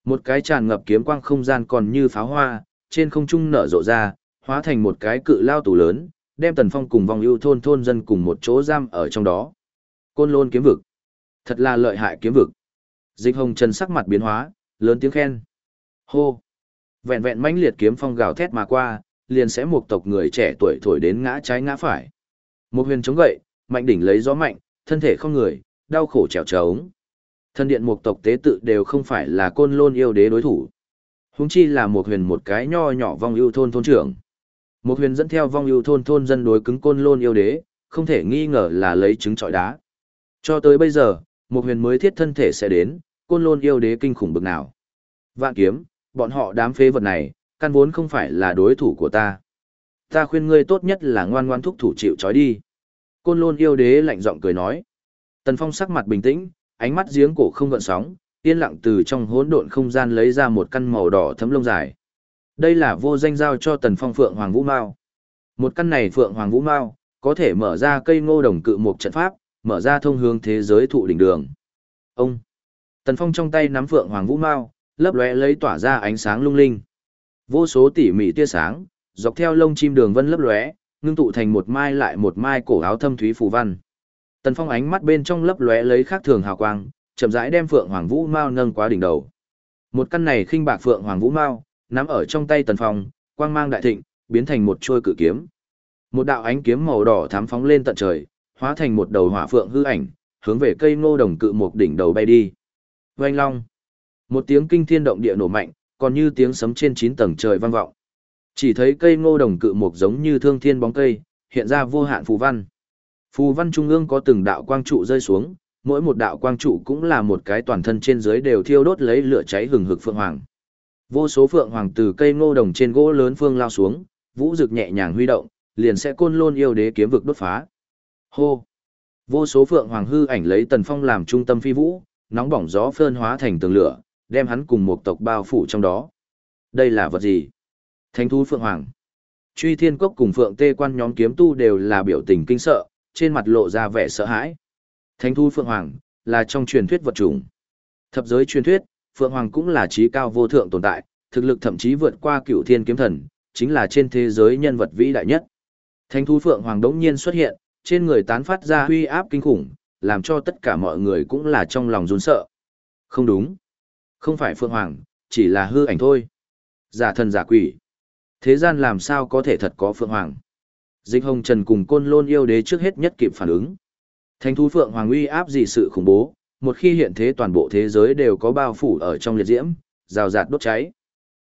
Một cái tràn ngập kiếm quang không gian còn như pháo hoa, trên không trung nở rộ ra, hóa thành một cái cự lao tủ lớn, đem Tần Phong cùng vòng ưu thôn thôn dân cùng một chỗ giam ở trong đó. Côn lôn kiếm vực. Thật là lợi hại kiếm vực. Dịch hồng trần sắc mặt biến hóa, lớn tiếng khen. Hô. Vẹn vẹn mãnh liệt kiếm phong gào thét mà qua, liền sẽ một tộc người trẻ tuổi thổi đến ngã trái ngã phải. Một huyền chống gậy, mạnh đỉnh lấy gió mạnh, thân thể không người, đau khổ trèo trống. Thân điện một tộc tế tự đều không phải là côn lôn yêu đế đối thủ. Húng chi là một huyền một cái nho nhỏ vong yêu thôn thôn trưởng. Một huyền dẫn theo vong yêu thôn thôn dân đối cứng côn lôn yêu đế, không thể nghi ngờ là lấy trứng trọi đá. Cho tới bây giờ, một huyền mới thiết thân thể sẽ đến, côn lôn yêu đế kinh khủng bực nào. Vạn kiếm, bọn họ đám phế vật này, căn vốn không phải là đối thủ của ta. Ta khuyên ngươi tốt nhất là ngoan ngoan thúc thủ chịu trói đi. Côn lôn yêu đế lạnh giọng cười nói. Tần Phong sắc mặt bình tĩnh, ánh mắt giếng cổ không gợn sóng, yên lặng từ trong hỗn độn không gian lấy ra một căn màu đỏ thấm lông dài. Đây là vô danh giao cho Tần Phong Phượng Hoàng Vũ Mao. Một căn này Phượng Hoàng Vũ Mao có thể mở ra cây ngô đồng cự một trận pháp, mở ra thông hướng thế giới thụ đỉnh đường. Ông Tần Phong trong tay nắm Phượng Hoàng Vũ Mao, lấp lóe lấy tỏa ra ánh sáng lung linh. Vô số tỉ mỉ tia sáng, dọc theo lông chim đường vân lấp lóe, ngưng tụ thành một mai lại một mai cổ áo thâm thúy phù văn. Tần Phong ánh mắt bên trong lấp lóe lấy khác thường hào quang, chậm rãi đem Phượng Hoàng Vũ Mao nâng quá đỉnh đầu. Một căn này khinh bạc Phượng Hoàng Vũ Mao, nắm ở trong tay Tần Phong, quang mang đại thịnh, biến thành một chuôi cự kiếm. Một đạo ánh kiếm màu đỏ thám phóng lên tận trời, hóa thành một đầu hỏa phượng hư ảnh, hướng về cây ngô đồng cự một đỉnh đầu bay đi. Oanh long. Một tiếng kinh thiên động địa nổ mạnh, còn như tiếng sấm trên chín tầng trời vang vọng. Chỉ thấy cây ngô đồng cự mục giống như thương thiên bóng cây, hiện ra vô hạn phù văn. Phù văn trung ương có từng đạo quang trụ rơi xuống, mỗi một đạo quang trụ cũng là một cái toàn thân trên dưới đều thiêu đốt lấy lửa cháy hừng hực phượng hoàng. Vô số phượng hoàng từ cây ngô đồng trên gỗ lớn phương lao xuống, vũ rực nhẹ nhàng huy động, liền sẽ côn lôn yêu đế kiếm vực đốt phá. Hô! Vô số phượng hoàng hư ảnh lấy tần phong làm trung tâm phi vũ, nóng bỏng gió phơn hóa thành tường lửa, đem hắn cùng một tộc bao phủ trong đó. Đây là vật gì? Thánh thú phượng hoàng. Truy thiên cốc cùng phượng tê quan nhóm kiếm tu đều là biểu tình kinh sợ, trên mặt lộ ra vẻ sợ hãi. Thánh thú phượng hoàng, là trong truyền thuyết vật chủng. Thập giới truyền thuyết, phượng hoàng cũng là trí cao vô thượng tồn tại, thực lực thậm chí vượt qua cựu thiên kiếm thần, chính là trên thế giới nhân vật vĩ đại nhất. Thánh thú phượng hoàng đống nhiên xuất hiện, trên người tán phát ra huy áp kinh khủng, làm cho tất cả mọi người cũng là trong lòng run sợ. Không đúng. Không phải phượng hoàng, chỉ là hư ảnh thôi. Giả thần giả quỷ. Thế gian làm sao có thể thật có Phượng Hoàng? Dịch Hồng Trần cùng Côn Lôn yêu đế trước hết nhất kịp phản ứng. Thánh thú Phượng Hoàng uy áp gì sự khủng bố, một khi hiện thế toàn bộ thế giới đều có bao phủ ở trong liệt diễm, rào rạt đốt cháy.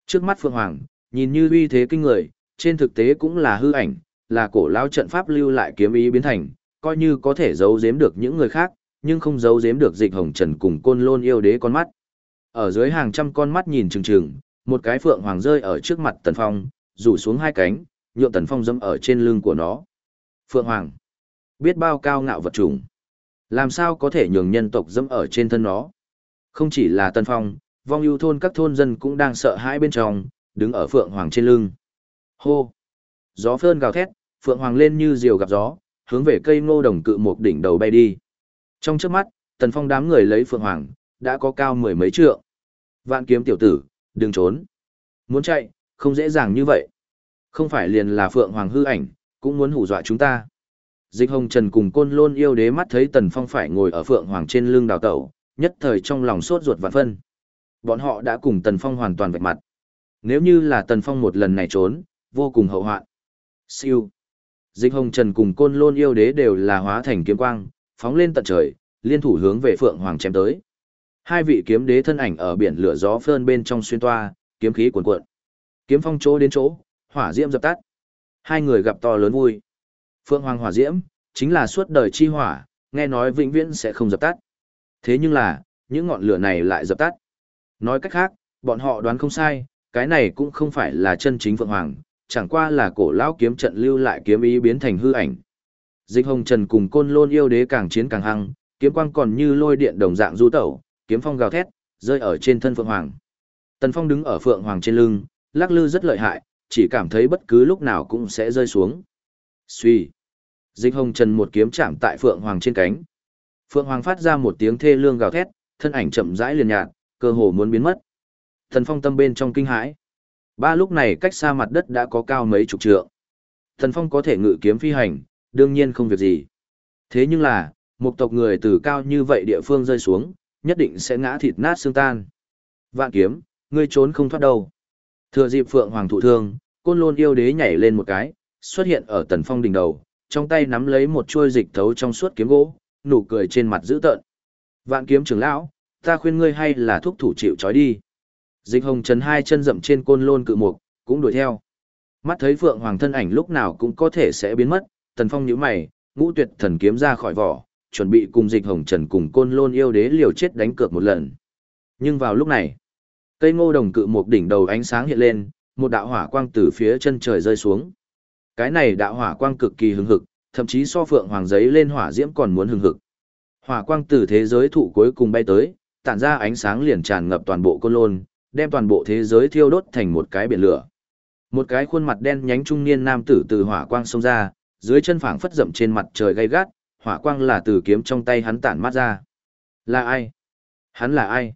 Trước mắt Phượng Hoàng, nhìn như uy thế kinh người, trên thực tế cũng là hư ảnh, là cổ lao trận pháp lưu lại kiếm ý biến thành, coi như có thể giấu giếm được những người khác, nhưng không giấu giếm được Dịch Hồng Trần cùng Côn Lôn yêu đế con mắt. Ở dưới hàng trăm con mắt nhìn chừng chừng, một cái phượng hoàng rơi ở trước mặt Tần Phong, rủ xuống hai cánh, nhượng Tần Phong dẫm ở trên lưng của nó. Phượng Hoàng, biết bao cao ngạo vật chủng, làm sao có thể nhường nhân tộc dẫm ở trên thân nó? Không chỉ là Tần Phong, vong ưu thôn các thôn dân cũng đang sợ hãi bên trong, đứng ở Phượng Hoàng trên lưng. Hô! Gió phơn gào thét, Phượng Hoàng lên như diều gặp gió, hướng về cây ngô đồng cự một đỉnh đầu bay đi. Trong trước mắt, Tần Phong đám người lấy Phượng Hoàng, đã có cao mười mấy trượng. Vạn kiếm tiểu tử, đừng trốn. Muốn chạy, không dễ dàng như vậy. Không phải liền là Phượng Hoàng hư ảnh, cũng muốn hù dọa chúng ta. Dịch Hồng Trần cùng Côn Lôn yêu đế mắt thấy Tần Phong phải ngồi ở Phượng Hoàng trên lưng đào tẩu, nhất thời trong lòng sốt ruột vạn phân. Bọn họ đã cùng Tần Phong hoàn toàn vạch mặt. Nếu như là Tần Phong một lần này trốn, vô cùng hậu hoạn. Siêu. Dịch Hồng Trần cùng Côn Lôn yêu đế đều là hóa thành kiếm quang, phóng lên tận trời, liên thủ hướng về Phượng Hoàng chém tới. Hai vị kiếm đế thân ảnh ở biển lửa gió phơn bên trong xuyên toa, kiếm khí cuồn cuộn. Kiếm phong chỗ đến chỗ, hỏa diễm dập tắt. Hai người gặp to lớn vui. Phượng Hoàng hỏa diễm, chính là suốt đời chi hỏa, nghe nói vĩnh viễn sẽ không dập tắt. Thế nhưng là, những ngọn lửa này lại dập tắt. Nói cách khác, bọn họ đoán không sai, cái này cũng không phải là chân chính Phượng Hoàng, chẳng qua là cổ lão kiếm trận lưu lại kiếm ý biến thành hư ảnh. Dịch Hồng Trần cùng Côn Lôn yêu đế càng chiến càng hăng, kiếm quang còn như lôi điện đồng dạng du tẩu, kiếm phong gào thét, rơi ở trên thân Phượng Hoàng. Tần Phong đứng ở Phượng Hoàng trên lưng, lắc lư rất lợi hại, chỉ cảm thấy bất cứ lúc nào cũng sẽ rơi xuống. Xuy. Dịch Hồng Trần một kiếm chạm tại Phượng Hoàng trên cánh. Phượng Hoàng phát ra một tiếng thê lương gào thét, thân ảnh chậm rãi liền nhạt, cơ hồ muốn biến mất. Tần Phong tâm bên trong kinh hãi. Ba lúc này cách xa mặt đất đã có cao mấy chục trượng. Tần Phong có thể ngự kiếm phi hành, đương nhiên không việc gì. Thế nhưng là, một tộc người từ cao như vậy địa phương rơi xuống, nhất định sẽ ngã thịt nát xương tan. Vạn kiếm, ngươi trốn không thoát đâu. Thừa dịp Phượng Hoàng thụ thương, Côn Lôn yêu đế nhảy lên một cái, xuất hiện ở Tần Phong đỉnh đầu, trong tay nắm lấy một chuôi dịch thấu trong suốt kiếm gỗ, nụ cười trên mặt dữ tợn. Vạn kiếm trưởng lão, ta khuyên ngươi hay là thúc thủ chịu trói đi. Dịch Hồng Trần hai chân dậm trên Côn Lôn cự mục, cũng đuổi theo. Mắt thấy Phượng Hoàng thân ảnh lúc nào cũng có thể sẽ biến mất, Tần Phong nhíu mày, ngũ tuyệt thần kiếm ra khỏi vỏ, chuẩn bị cùng dịch hồng trần cùng côn lôn yêu đế liều chết đánh cược một lần. Nhưng vào lúc này, cây ngô đồng cự một đỉnh đầu ánh sáng hiện lên, một đạo hỏa quang từ phía chân trời rơi xuống. Cái này đạo hỏa quang cực kỳ hứng hực, thậm chí so phượng hoàng giấy lên hỏa diễm còn muốn hứng hực. Hỏa quang từ thế giới thụ cuối cùng bay tới, tản ra ánh sáng liền tràn ngập toàn bộ côn lôn, đem toàn bộ thế giới thiêu đốt thành một cái biển lửa. Một cái khuôn mặt đen nhánh trung niên nam tử từ hỏa quang xông ra, dưới chân phảng phất rậm trên mặt trời gay gắt, hỏa quang là từ kiếm trong tay hắn tản mát ra. Là ai? Hắn là ai?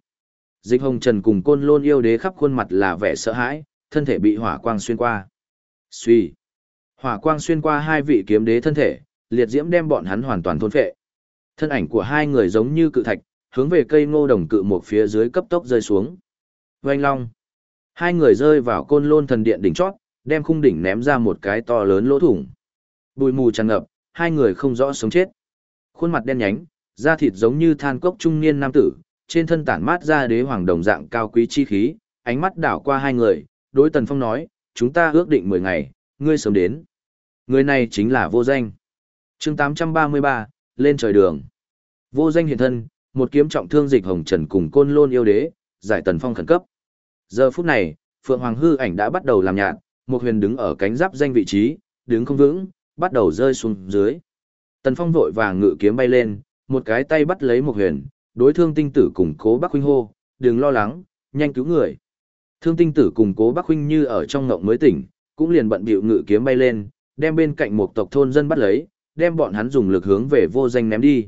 Dịch hồng trần cùng côn lôn yêu đế khắp khuôn mặt là vẻ sợ hãi, thân thể bị hỏa quang xuyên qua. Xuy. Hỏa quang xuyên qua hai vị kiếm đế thân thể, liệt diễm đem bọn hắn hoàn toàn thôn phệ. Thân ảnh của hai người giống như cự thạch, hướng về cây ngô đồng cự một phía dưới cấp tốc rơi xuống. Oanh long. Hai người rơi vào côn lôn thần điện đỉnh chót, đem khung đỉnh ném ra một cái to lớn lỗ thủng. Bùi mù tràn ngập, hai người không rõ sống chết. Khuôn mặt đen nhánh, da thịt giống như than cốc trung niên nam tử, trên thân tản mát ra đế hoàng đồng dạng cao quý chi khí, ánh mắt đảo qua hai người, đối Tần Phong nói, chúng ta ước định 10 ngày, ngươi sớm đến. Người này chính là vô danh. chương 833, lên trời đường. Vô danh hiện thân, một kiếm trọng thương dịch hồng trần cùng côn lôn yêu đế, giải Tần Phong khẩn cấp. Giờ phút này, Phượng Hoàng hư ảnh đã bắt đầu làm nhạt, một huyền đứng ở cánh giáp danh vị trí, đứng không vững, bắt đầu rơi xuống dưới. Tần Phong vội vàng ngự kiếm bay lên, một cái tay bắt lấy một huyền, đối thương tinh tử cùng cố Bắc huynh hô, đừng lo lắng, nhanh cứu người. Thương tinh tử cùng cố Bắc huynh như ở trong ngộng mới tỉnh, cũng liền bận bịu ngự kiếm bay lên, đem bên cạnh một tộc thôn dân bắt lấy, đem bọn hắn dùng lực hướng về vô danh ném đi.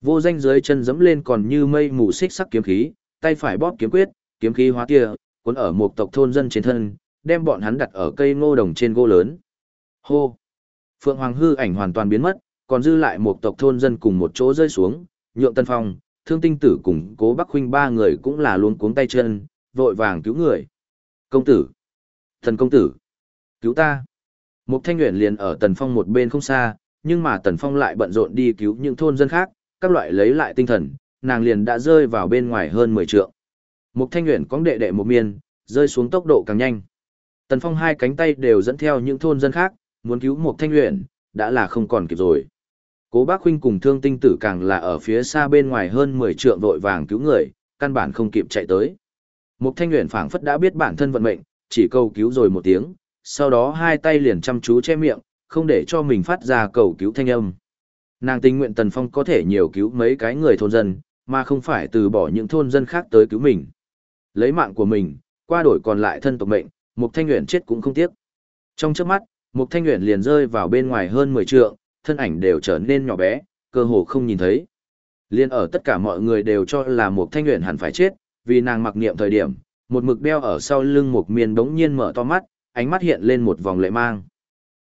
Vô danh dưới chân dẫm lên còn như mây mù xích sắc kiếm khí, tay phải bóp kiếm quyết, kiếm khí hóa tia, cuốn ở một tộc thôn dân trên thân, đem bọn hắn đặt ở cây ngô đồng trên gỗ lớn. Hô! Phượng Hoàng hư ảnh hoàn toàn biến mất, còn dư lại một tộc thôn dân cùng một chỗ rơi xuống, nhượng tân phong, thương tinh tử cùng cố bắc huynh ba người cũng là luôn cuống tay chân, vội vàng cứu người. Công tử! Thần công tử! Cứu ta! Một thanh nguyện liền ở tần phong một bên không xa, nhưng mà tần phong lại bận rộn đi cứu những thôn dân khác, các loại lấy lại tinh thần, nàng liền đã rơi vào bên ngoài hơn 10 trượng. Một thanh nguyện cóng đệ đệ một miên, rơi xuống tốc độ càng nhanh. Tần Phong hai cánh tay đều dẫn theo những thôn dân khác, muốn cứu một thanh luyện, đã là không còn kịp rồi. Cố bác huynh cùng thương tinh tử càng là ở phía xa bên ngoài hơn 10 trượng vội vàng cứu người, căn bản không kịp chạy tới. Một thanh nguyện phảng phất đã biết bản thân vận mệnh, chỉ cầu cứu rồi một tiếng, sau đó hai tay liền chăm chú che miệng, không để cho mình phát ra cầu cứu thanh âm. Nàng tình nguyện Tần Phong có thể nhiều cứu mấy cái người thôn dân, mà không phải từ bỏ những thôn dân khác tới cứu mình. Lấy mạng của mình, qua đổi còn lại thân tộc mệnh, Mục Thanh Uyển chết cũng không tiếc. Trong chớp mắt, Mục Thanh Uyển liền rơi vào bên ngoài hơn 10 trượng, thân ảnh đều trở nên nhỏ bé, cơ hồ không nhìn thấy. Liên ở tất cả mọi người đều cho là Mục Thanh Uyển hẳn phải chết, vì nàng mặc niệm thời điểm, một mực đeo ở sau lưng Mục Miên bỗng nhiên mở to mắt, ánh mắt hiện lên một vòng lệ mang.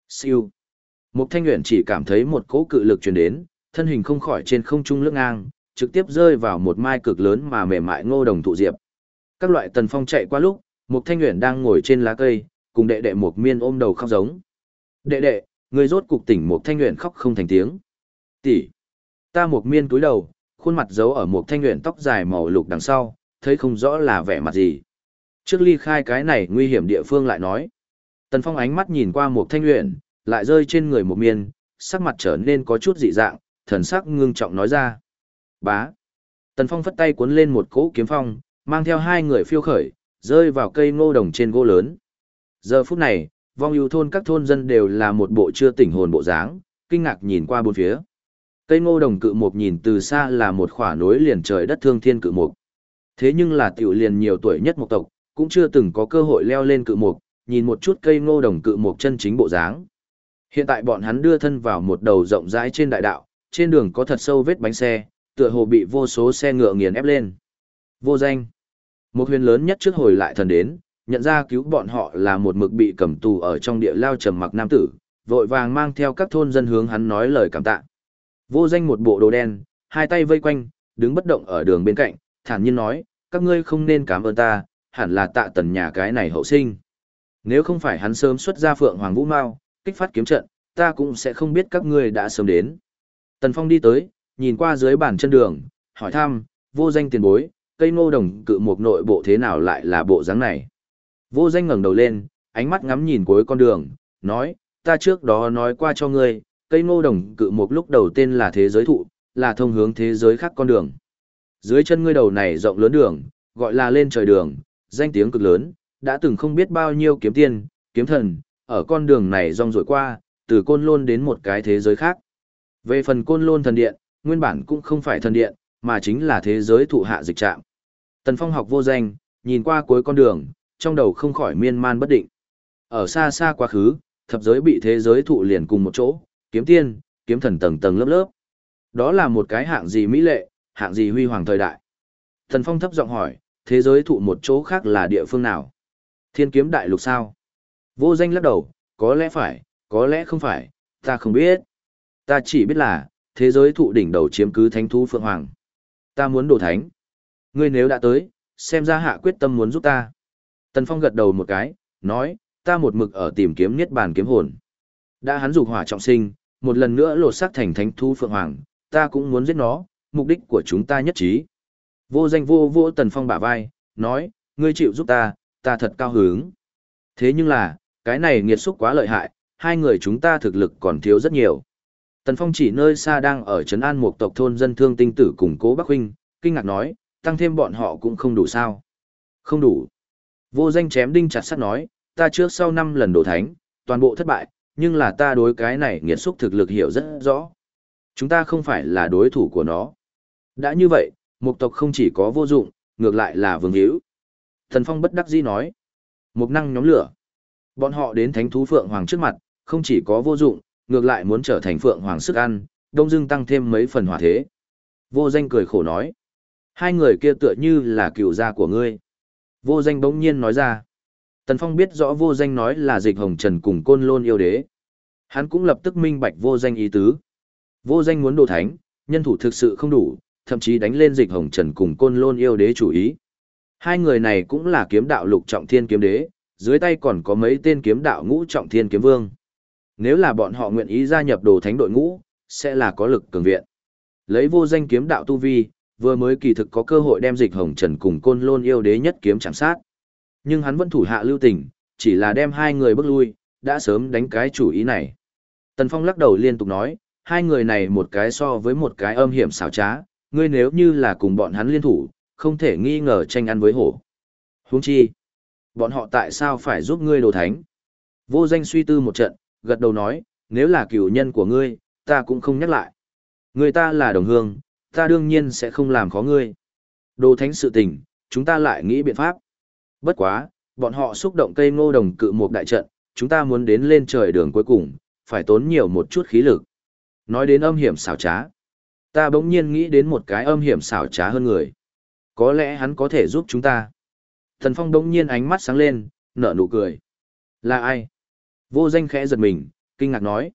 Siêu. Mục Thanh Uyển chỉ cảm thấy một cỗ cự lực truyền đến, thân hình không khỏi trên không trung lướt ngang, trực tiếp rơi vào một mai cực lớn mà mềm mại ngô đồng thụ diệp. Các loại tần phong chạy qua lúc, Mục Thanh Uyển đang ngồi trên lá cây, cùng đệ đệ Mục Miên ôm đầu khóc giống. Đệ đệ, người rốt cục tỉnh một Thanh nguyện khóc không thành tiếng. Tỷ, ta một Miên cúi đầu, khuôn mặt giấu ở một Thanh nguyện tóc dài màu lục đằng sau, thấy không rõ là vẻ mặt gì. Trước ly khai cái này nguy hiểm địa phương lại nói. Tần Phong ánh mắt nhìn qua một Thanh nguyện, lại rơi trên người một Miên, sắc mặt trở nên có chút dị dạng, thần sắc ngưng trọng nói ra. Bá. Tần Phong phất tay cuốn lên một cỗ kiếm phong, mang theo hai người phiêu khởi, rơi vào cây ngô đồng trên gỗ lớn. Giờ phút này, vong ưu thôn các thôn dân đều là một bộ chưa tỉnh hồn bộ dáng, kinh ngạc nhìn qua bốn phía. Cây ngô đồng cự mục nhìn từ xa là một khỏa nối liền trời đất thương thiên cự mục. Thế nhưng là tiểu liền nhiều tuổi nhất một tộc, cũng chưa từng có cơ hội leo lên cự mục, nhìn một chút cây ngô đồng cự mục chân chính bộ dáng. Hiện tại bọn hắn đưa thân vào một đầu rộng rãi trên đại đạo, trên đường có thật sâu vết bánh xe, tựa hồ bị vô số xe ngựa nghiền ép lên. Vô danh. Một huyền lớn nhất trước hồi lại thần đến, nhận ra cứu bọn họ là một mực bị cầm tù ở trong địa lao trầm mặc nam tử, vội vàng mang theo các thôn dân hướng hắn nói lời cảm tạ. Vô danh một bộ đồ đen, hai tay vây quanh, đứng bất động ở đường bên cạnh, thản nhiên nói, các ngươi không nên cảm ơn ta, hẳn là tạ tần nhà cái này hậu sinh. Nếu không phải hắn sớm xuất ra phượng hoàng vũ mao, kích phát kiếm trận, ta cũng sẽ không biết các ngươi đã sớm đến. Tần Phong đi tới, nhìn qua dưới bàn chân đường, hỏi thăm, vô danh tiền bối, cây ngô đồng cự một nội bộ thế nào lại là bộ dáng này. Vô danh ngẩng đầu lên, ánh mắt ngắm nhìn cuối con đường, nói, ta trước đó nói qua cho ngươi, cây ngô đồng cự một lúc đầu tên là thế giới thụ, là thông hướng thế giới khác con đường. Dưới chân ngươi đầu này rộng lớn đường, gọi là lên trời đường, danh tiếng cực lớn, đã từng không biết bao nhiêu kiếm tiên, kiếm thần, ở con đường này rong rổi qua, từ côn lôn đến một cái thế giới khác. Về phần côn lôn thần điện, nguyên bản cũng không phải thần điện, mà chính là thế giới thụ hạ dịch trạm. Tần Phong học vô danh, nhìn qua cuối con đường, trong đầu không khỏi miên man bất định. Ở xa xa quá khứ, thập giới bị thế giới thụ liền cùng một chỗ, kiếm tiên, kiếm thần tầng tầng lớp lớp. Đó là một cái hạng gì mỹ lệ, hạng gì huy hoàng thời đại. thần Phong thấp giọng hỏi, thế giới thụ một chỗ khác là địa phương nào? Thiên kiếm đại lục sao? Vô danh lắc đầu, có lẽ phải, có lẽ không phải, ta không biết. Ta chỉ biết là, thế giới thụ đỉnh đầu chiếm cứ thánh thú phượng hoàng. Ta muốn đồ thánh. Ngươi nếu đã tới, xem ra hạ quyết tâm muốn giúp ta. Tần Phong gật đầu một cái, nói, ta một mực ở tìm kiếm niết bàn kiếm hồn. Đã hắn dục hỏa trọng sinh, một lần nữa lột xác thành thánh thú phượng hoàng, ta cũng muốn giết nó, mục đích của chúng ta nhất trí. Vô danh vô vô Tần Phong bả vai, nói, ngươi chịu giúp ta, ta thật cao hứng. Thế nhưng là, cái này nghiệt xúc quá lợi hại, hai người chúng ta thực lực còn thiếu rất nhiều. Tần Phong chỉ nơi xa đang ở Trấn An một tộc thôn dân thương tinh tử cùng cố Bắc Huynh, kinh ngạc nói, tăng thêm bọn họ cũng không đủ sao. Không đủ. Vô danh chém đinh chặt sắt nói, ta trước sau năm lần đổ thánh, toàn bộ thất bại, nhưng là ta đối cái này nghiệt xúc thực lực hiểu rất rõ. Chúng ta không phải là đối thủ của nó. Đã như vậy, mục tộc không chỉ có vô dụng, ngược lại là vương hữu. Thần Phong bất đắc dĩ nói. Mục năng nhóm lửa. Bọn họ đến thánh thú Phượng Hoàng trước mặt, không chỉ có vô dụng, ngược lại muốn trở thành Phượng Hoàng sức ăn, đông dưng tăng thêm mấy phần hỏa thế. Vô danh cười khổ nói. Hai người kia tựa như là cựu gia của ngươi. Vô danh bỗng nhiên nói ra. Tần Phong biết rõ vô danh nói là dịch hồng trần cùng côn lôn yêu đế. Hắn cũng lập tức minh bạch vô danh ý tứ. Vô danh muốn đồ thánh, nhân thủ thực sự không đủ, thậm chí đánh lên dịch hồng trần cùng côn lôn yêu đế chủ ý. Hai người này cũng là kiếm đạo lục trọng thiên kiếm đế, dưới tay còn có mấy tên kiếm đạo ngũ trọng thiên kiếm vương. Nếu là bọn họ nguyện ý gia nhập đồ thánh đội ngũ, sẽ là có lực cường viện. Lấy vô danh kiếm đạo tu vi, vừa mới kỳ thực có cơ hội đem dịch hồng trần cùng côn lôn yêu đế nhất kiếm chạm sát. Nhưng hắn vẫn thủ hạ lưu tình, chỉ là đem hai người bước lui, đã sớm đánh cái chủ ý này. Tần Phong lắc đầu liên tục nói, hai người này một cái so với một cái âm hiểm xảo trá, ngươi nếu như là cùng bọn hắn liên thủ, không thể nghi ngờ tranh ăn với hổ. Huống chi, bọn họ tại sao phải giúp ngươi đồ thánh? Vô danh suy tư một trận, gật đầu nói, nếu là cửu nhân của ngươi, ta cũng không nhắc lại. Người ta là đồng hương, ta đương nhiên sẽ không làm khó ngươi. Đồ thánh sự tình, chúng ta lại nghĩ biện pháp. Bất quá, bọn họ xúc động cây ngô đồng cự một đại trận, chúng ta muốn đến lên trời đường cuối cùng, phải tốn nhiều một chút khí lực. Nói đến âm hiểm xảo trá. Ta bỗng nhiên nghĩ đến một cái âm hiểm xảo trá hơn người. Có lẽ hắn có thể giúp chúng ta. Thần Phong bỗng nhiên ánh mắt sáng lên, nở nụ cười. Là ai? Vô danh khẽ giật mình, kinh ngạc nói.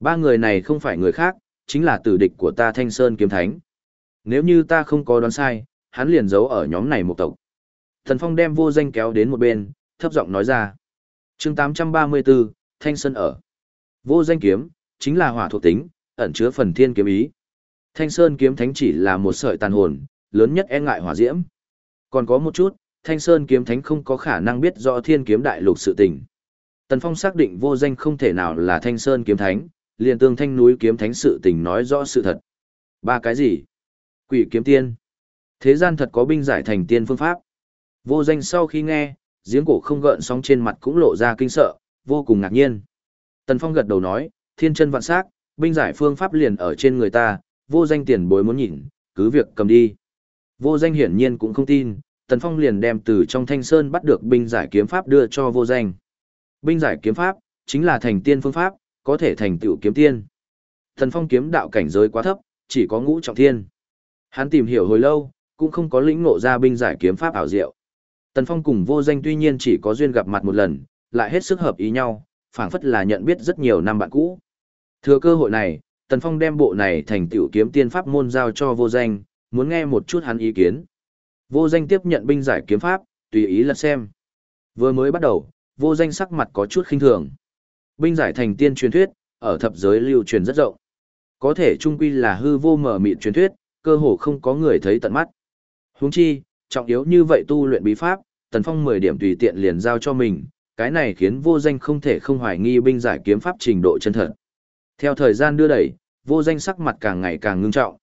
Ba người này không phải người khác, chính là tử địch của ta Thanh Sơn Kiếm Thánh. Nếu như ta không có đoán sai, hắn liền giấu ở nhóm này một tộc. Thần Phong đem vô danh kéo đến một bên, thấp giọng nói ra. chương 834, Thanh Sơn ở. Vô danh kiếm, chính là hỏa thuộc tính, ẩn chứa phần thiên kiếm ý. Thanh Sơn kiếm thánh chỉ là một sợi tàn hồn, lớn nhất e ngại hỏa diễm. Còn có một chút, Thanh Sơn kiếm thánh không có khả năng biết rõ thiên kiếm đại lục sự tình. Tần Phong xác định vô danh không thể nào là Thanh Sơn kiếm thánh, liền tương thanh núi kiếm thánh sự tình nói rõ sự thật. Ba cái gì? Quỷ kiếm tiên. Thế gian thật có binh giải thành tiên phương pháp. Vô danh sau khi nghe, giếng cổ không gợn sóng trên mặt cũng lộ ra kinh sợ, vô cùng ngạc nhiên. Tần Phong gật đầu nói, thiên chân vạn sắc, binh giải phương pháp liền ở trên người ta, vô danh tiền bối muốn nhìn, cứ việc cầm đi. Vô danh hiển nhiên cũng không tin, Tần Phong liền đem từ trong thanh sơn bắt được binh giải kiếm pháp đưa cho vô danh. Binh giải kiếm pháp, chính là thành tiên phương pháp, có thể thành tựu kiếm tiên. Tần Phong kiếm đạo cảnh giới quá thấp, chỉ có ngũ trọng thiên. Hắn tìm hiểu hồi lâu, cũng không có lĩnh ngộ ra binh giải kiếm pháp ảo diệu. Tần Phong cùng vô danh tuy nhiên chỉ có duyên gặp mặt một lần, lại hết sức hợp ý nhau, phảng phất là nhận biết rất nhiều năm bạn cũ. Thừa cơ hội này, Tần Phong đem bộ này thành tiểu kiếm tiên pháp môn giao cho vô danh, muốn nghe một chút hắn ý kiến. Vô danh tiếp nhận binh giải kiếm pháp, tùy ý lật xem. Vừa mới bắt đầu, vô danh sắc mặt có chút khinh thường. Binh giải thành tiên truyền thuyết, ở thập giới lưu truyền rất rộng. Có thể trung quy là hư vô mở mịn truyền thuyết, cơ hồ không có người thấy tận mắt. Huống chi, trọng yếu như vậy tu luyện bí pháp, Tần Phong 10 điểm tùy tiện liền giao cho mình, cái này khiến vô danh không thể không hoài nghi binh giải kiếm pháp trình độ chân thật. Theo thời gian đưa đẩy, vô danh sắc mặt càng ngày càng ngưng trọng.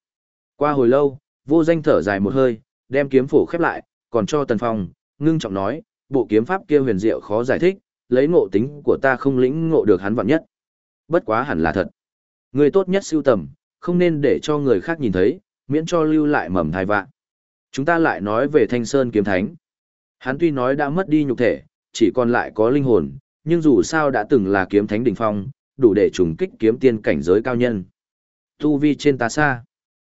Qua hồi lâu, vô danh thở dài một hơi, đem kiếm phổ khép lại, còn cho Tần Phong, ngưng trọng nói, bộ kiếm pháp kia huyền diệu khó giải thích, lấy ngộ tính của ta không lĩnh ngộ được hắn vạn nhất. Bất quá hẳn là thật. Người tốt nhất siêu tầm, không nên để cho người khác nhìn thấy, miễn cho lưu lại mầm thai vạn. Chúng ta lại nói về Thanh Sơn kiếm thánh. Hắn tuy nói đã mất đi nhục thể, chỉ còn lại có linh hồn, nhưng dù sao đã từng là kiếm thánh đỉnh phong, đủ để trùng kích kiếm tiên cảnh giới cao nhân. Tu vi trên ta xa.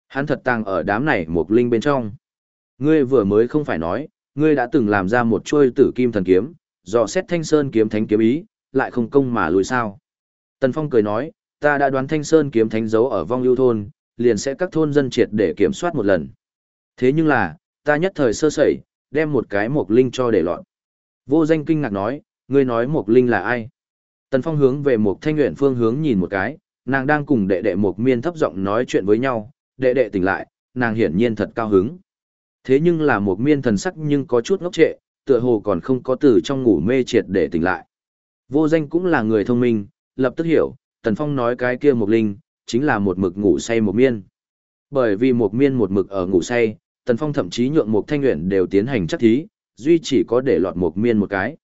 Hắn thật tàng ở đám này một linh bên trong. Ngươi vừa mới không phải nói, ngươi đã từng làm ra một chuôi tử kim thần kiếm, dò xét thanh sơn kiếm thánh kiếm ý, lại không công mà lùi sao. Tần Phong cười nói, ta đã đoán thanh sơn kiếm thánh giấu ở vong yêu thôn, liền sẽ các thôn dân triệt để kiểm soát một lần. Thế nhưng là, ta nhất thời sơ sẩy, đem một cái mộc linh cho để lọt. Vô danh kinh ngạc nói, ngươi nói mộc linh là ai? Tần Phong hướng về mộc thanh nguyện phương hướng nhìn một cái, nàng đang cùng đệ đệ mộc miên thấp giọng nói chuyện với nhau, đệ đệ tỉnh lại, nàng hiển nhiên thật cao hứng. Thế nhưng là mộc miên thần sắc nhưng có chút ngốc trệ, tựa hồ còn không có từ trong ngủ mê triệt để tỉnh lại. Vô danh cũng là người thông minh, lập tức hiểu, Tần Phong nói cái kia mộc linh, chính là một mực ngủ say một miên. Bởi vì một miên một mực ở ngủ say, Tần Phong thậm chí nhượng một thanh nguyện đều tiến hành chắc thí, duy chỉ có để lọt một miên một cái.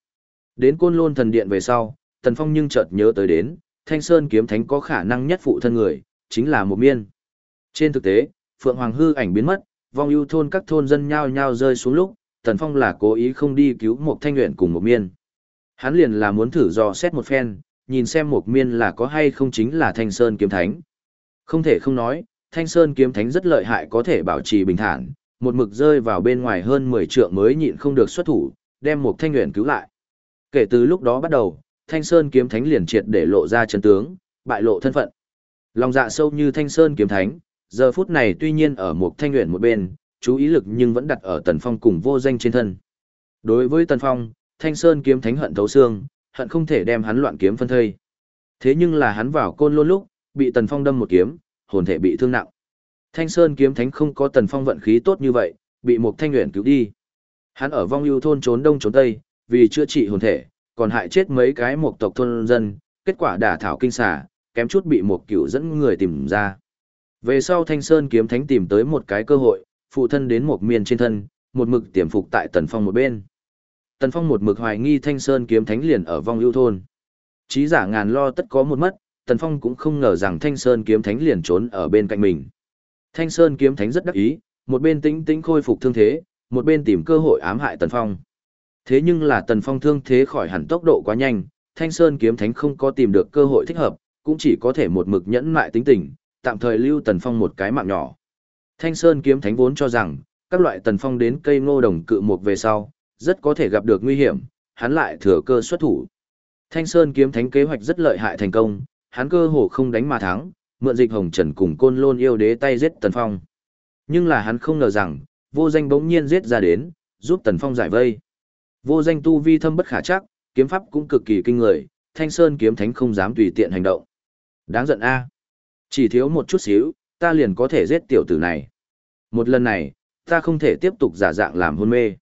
Đến côn lôn thần điện về sau, Tần Phong nhưng chợt nhớ tới đến, Thanh Sơn kiếm thánh có khả năng nhất phụ thân người, chính là một miên. Trên thực tế, Phượng Hoàng hư ảnh biến mất, vong ưu thôn các thôn dân nhao nhao rơi xuống lúc, Tần Phong là cố ý không đi cứu một thanh nguyện cùng một miên. Hắn liền là muốn thử dò xét một phen, nhìn xem một miên là có hay không chính là Thanh Sơn kiếm thánh. Không thể không nói, Thanh Sơn kiếm thánh rất lợi hại có thể bảo trì bình thản, một mực rơi vào bên ngoài hơn 10 trượng mới nhịn không được xuất thủ, đem một thanh nguyện cứu lại. Kể từ lúc đó bắt đầu, Thanh Sơn kiếm thánh liền triệt để lộ ra chân tướng, bại lộ thân phận. Lòng dạ sâu như Thanh Sơn kiếm thánh, giờ phút này tuy nhiên ở một thanh nguyện một bên, chú ý lực nhưng vẫn đặt ở Tần Phong cùng vô danh trên thân. Đối với Tần Phong, Thanh Sơn kiếm thánh hận thấu xương, hận không thể đem hắn loạn kiếm phân thây. Thế nhưng là hắn vào côn lôn lúc, bị Tần Phong đâm một kiếm, hồn thể bị thương nặng. Thanh Sơn kiếm thánh không có Tần Phong vận khí tốt như vậy, bị một thanh nguyện cứu đi. Hắn ở vong ưu thôn trốn đông trốn tây, vì chữa trị hồn thể, còn hại chết mấy cái một tộc thôn dân, kết quả đả thảo kinh xà, kém chút bị một cửu dẫn người tìm ra. Về sau Thanh Sơn kiếm thánh tìm tới một cái cơ hội, phụ thân đến một miền trên thân, một mực tiềm phục tại Tần Phong một bên. Tần Phong một mực hoài nghi Thanh Sơn kiếm thánh liền ở vong ưu thôn. Chí giả ngàn lo tất có một mất, Tần Phong cũng không ngờ rằng Thanh Sơn kiếm thánh liền trốn ở bên cạnh mình. Thanh Sơn kiếm thánh rất đắc ý, một bên tĩnh tĩnh khôi phục thương thế, một bên tìm cơ hội ám hại Tần Phong. Thế nhưng là Tần Phong thương thế khỏi hẳn tốc độ quá nhanh, Thanh Sơn kiếm thánh không có tìm được cơ hội thích hợp, cũng chỉ có thể một mực nhẫn mại tính tình, tạm thời lưu Tần Phong một cái mạng nhỏ. Thanh Sơn kiếm thánh vốn cho rằng, các loại Tần Phong đến cây ngô đồng cự một về sau, rất có thể gặp được nguy hiểm, hắn lại thừa cơ xuất thủ. Thanh Sơn kiếm thánh kế hoạch rất lợi hại thành công, hắn cơ hồ không đánh mà thắng, mượn dịch hồng trần cùng côn lôn yêu đế tay giết Tần Phong. Nhưng là hắn không ngờ rằng, vô danh bỗng nhiên giết ra đến, giúp Tần Phong giải vây. Vô danh tu vi thâm bất khả chắc, kiếm pháp cũng cực kỳ kinh người, Thanh Sơn kiếm thánh không dám tùy tiện hành động. Đáng giận a. Chỉ thiếu một chút xíu, ta liền có thể giết tiểu tử này. Một lần này, ta không thể tiếp tục giả dạng làm hôn mê.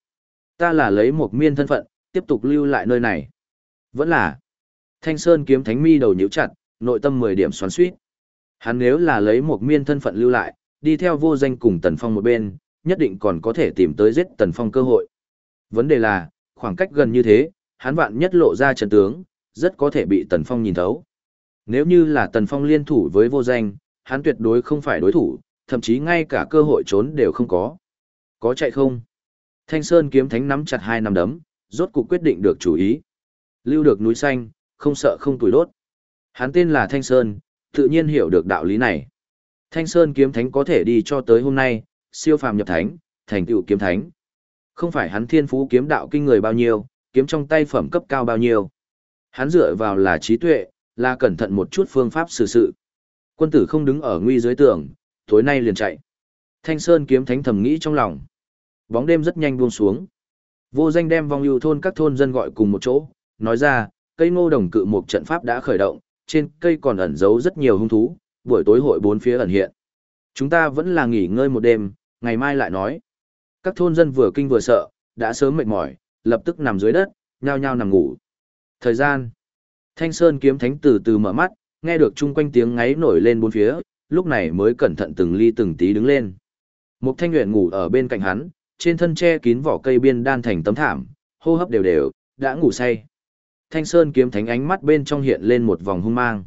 Ta là lấy một miên thân phận, tiếp tục lưu lại nơi này. Vẫn là. Thanh Sơn kiếm thánh mi đầu nhíu chặt, nội tâm 10 điểm xoắn suýt. Hắn nếu là lấy một miên thân phận lưu lại, đi theo vô danh cùng Tần Phong một bên, nhất định còn có thể tìm tới giết Tần Phong cơ hội. Vấn đề là, khoảng cách gần như thế, hắn vạn nhất lộ ra trận tướng, rất có thể bị Tần Phong nhìn thấu. Nếu như là Tần Phong liên thủ với vô danh, hắn tuyệt đối không phải đối thủ, thậm chí ngay cả cơ hội trốn đều không có. Có chạy không? Thanh Sơn kiếm thánh nắm chặt hai nắm đấm, rốt cuộc quyết định được chủ ý. Lưu được núi xanh, không sợ không tuổi đốt. Hắn tên là Thanh Sơn, tự nhiên hiểu được đạo lý này. Thanh Sơn kiếm thánh có thể đi cho tới hôm nay, siêu phàm nhập thánh, thành tựu kiếm thánh. Không phải hắn thiên phú kiếm đạo kinh người bao nhiêu, kiếm trong tay phẩm cấp cao bao nhiêu. Hắn dựa vào là trí tuệ, là cẩn thận một chút phương pháp xử sự. Quân tử không đứng ở nguy dưới tường, tối nay liền chạy. Thanh Sơn kiếm thánh thầm nghĩ trong lòng. Bóng đêm rất nhanh buông xuống. Vô danh đem vong ưu thôn các thôn dân gọi cùng một chỗ, nói ra, cây ngô đồng cự một trận pháp đã khởi động, trên cây còn ẩn giấu rất nhiều hung thú, buổi tối hội bốn phía ẩn hiện. Chúng ta vẫn là nghỉ ngơi một đêm, ngày mai lại nói. Các thôn dân vừa kinh vừa sợ, đã sớm mệt mỏi, lập tức nằm dưới đất, nhao nhao nằm ngủ. Thời gian. Thanh Sơn kiếm thánh từ từ mở mắt, nghe được chung quanh tiếng ngáy nổi lên bốn phía, lúc này mới cẩn thận từng ly từng tí đứng lên. Một thanh nguyện ngủ ở bên cạnh hắn, trên thân che kín vỏ cây biên đan thành tấm thảm, hô hấp đều đều, đã ngủ say. Thanh Sơn kiếm thánh ánh mắt bên trong hiện lên một vòng hung mang.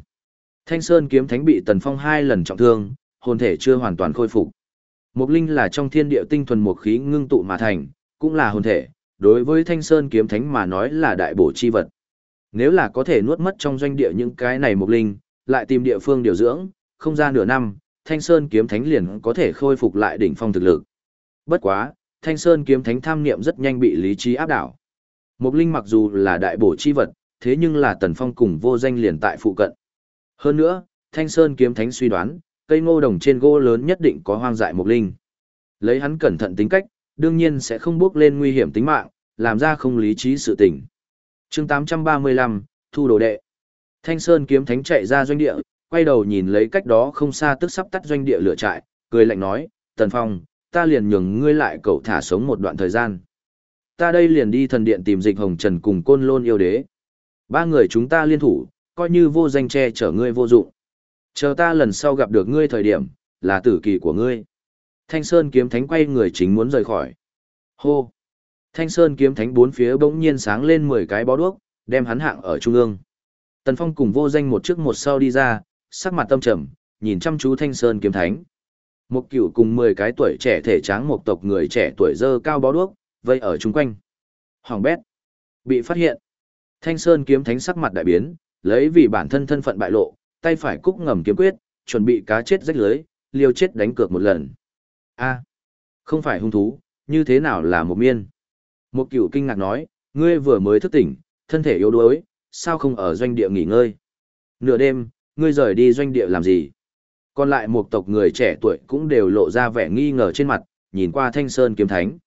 Thanh Sơn kiếm thánh bị Tần Phong hai lần trọng thương, hồn thể chưa hoàn toàn khôi phục. Mục linh là trong thiên địa tinh thuần một khí ngưng tụ mà thành, cũng là hồn thể, đối với Thanh Sơn kiếm thánh mà nói là đại bổ chi vật. Nếu là có thể nuốt mất trong doanh địa những cái này mục linh, lại tìm địa phương điều dưỡng, không ra nửa năm, Thanh Sơn kiếm thánh liền có thể khôi phục lại đỉnh phong thực lực. Bất quá, Thanh Sơn kiếm thánh tham niệm rất nhanh bị lý trí áp đảo. Mục linh mặc dù là đại bổ chi vật, thế nhưng là Tần Phong cùng vô danh liền tại phụ cận. Hơn nữa, Thanh Sơn kiếm thánh suy đoán, cây ngô đồng trên gỗ lớn nhất định có hoang dại mục linh. Lấy hắn cẩn thận tính cách, đương nhiên sẽ không bước lên nguy hiểm tính mạng, làm ra không lý trí sự tình. chương 835, Thu đồ đệ. Thanh Sơn kiếm thánh chạy ra doanh địa, quay đầu nhìn lấy cách đó không xa tức sắp tắt doanh địa lửa trại, cười lạnh nói, Tần Phong, ta liền nhường ngươi lại cậu thả sống một đoạn thời gian. Ta đây liền đi thần điện tìm dịch hồng trần cùng côn lôn yêu đế. Ba người chúng ta liên thủ, coi như vô danh che chở ngươi vô dụng. Chờ ta lần sau gặp được ngươi thời điểm, là tử kỳ của ngươi. Thanh Sơn kiếm thánh quay người chính muốn rời khỏi. Hô! Thanh Sơn kiếm thánh bốn phía bỗng nhiên sáng lên 10 cái bó đuốc, đem hắn hạng ở trung ương. Tần Phong cùng vô danh một trước một sau đi ra, sắc mặt tâm trầm, nhìn chăm chú Thanh Sơn kiếm thánh. Một cựu cùng 10 cái tuổi trẻ thể tráng một tộc người trẻ tuổi dơ cao bó đuốc, vây ở chung quanh. Hoàng bét. Bị phát hiện. Thanh Sơn kiếm thánh sắc mặt đại biến, lấy vì bản thân thân phận bại lộ, tay phải cúc ngầm kiếm quyết, chuẩn bị cá chết rách lưới, liều chết đánh cược một lần. A, không phải hung thú, như thế nào là một miên? Một cựu kinh ngạc nói, ngươi vừa mới thức tỉnh, thân thể yếu đuối, sao không ở doanh địa nghỉ ngơi? Nửa đêm, ngươi rời đi doanh địa làm gì? Còn lại một tộc người trẻ tuổi cũng đều lộ ra vẻ nghi ngờ trên mặt, nhìn qua Thanh Sơn kiếm thánh.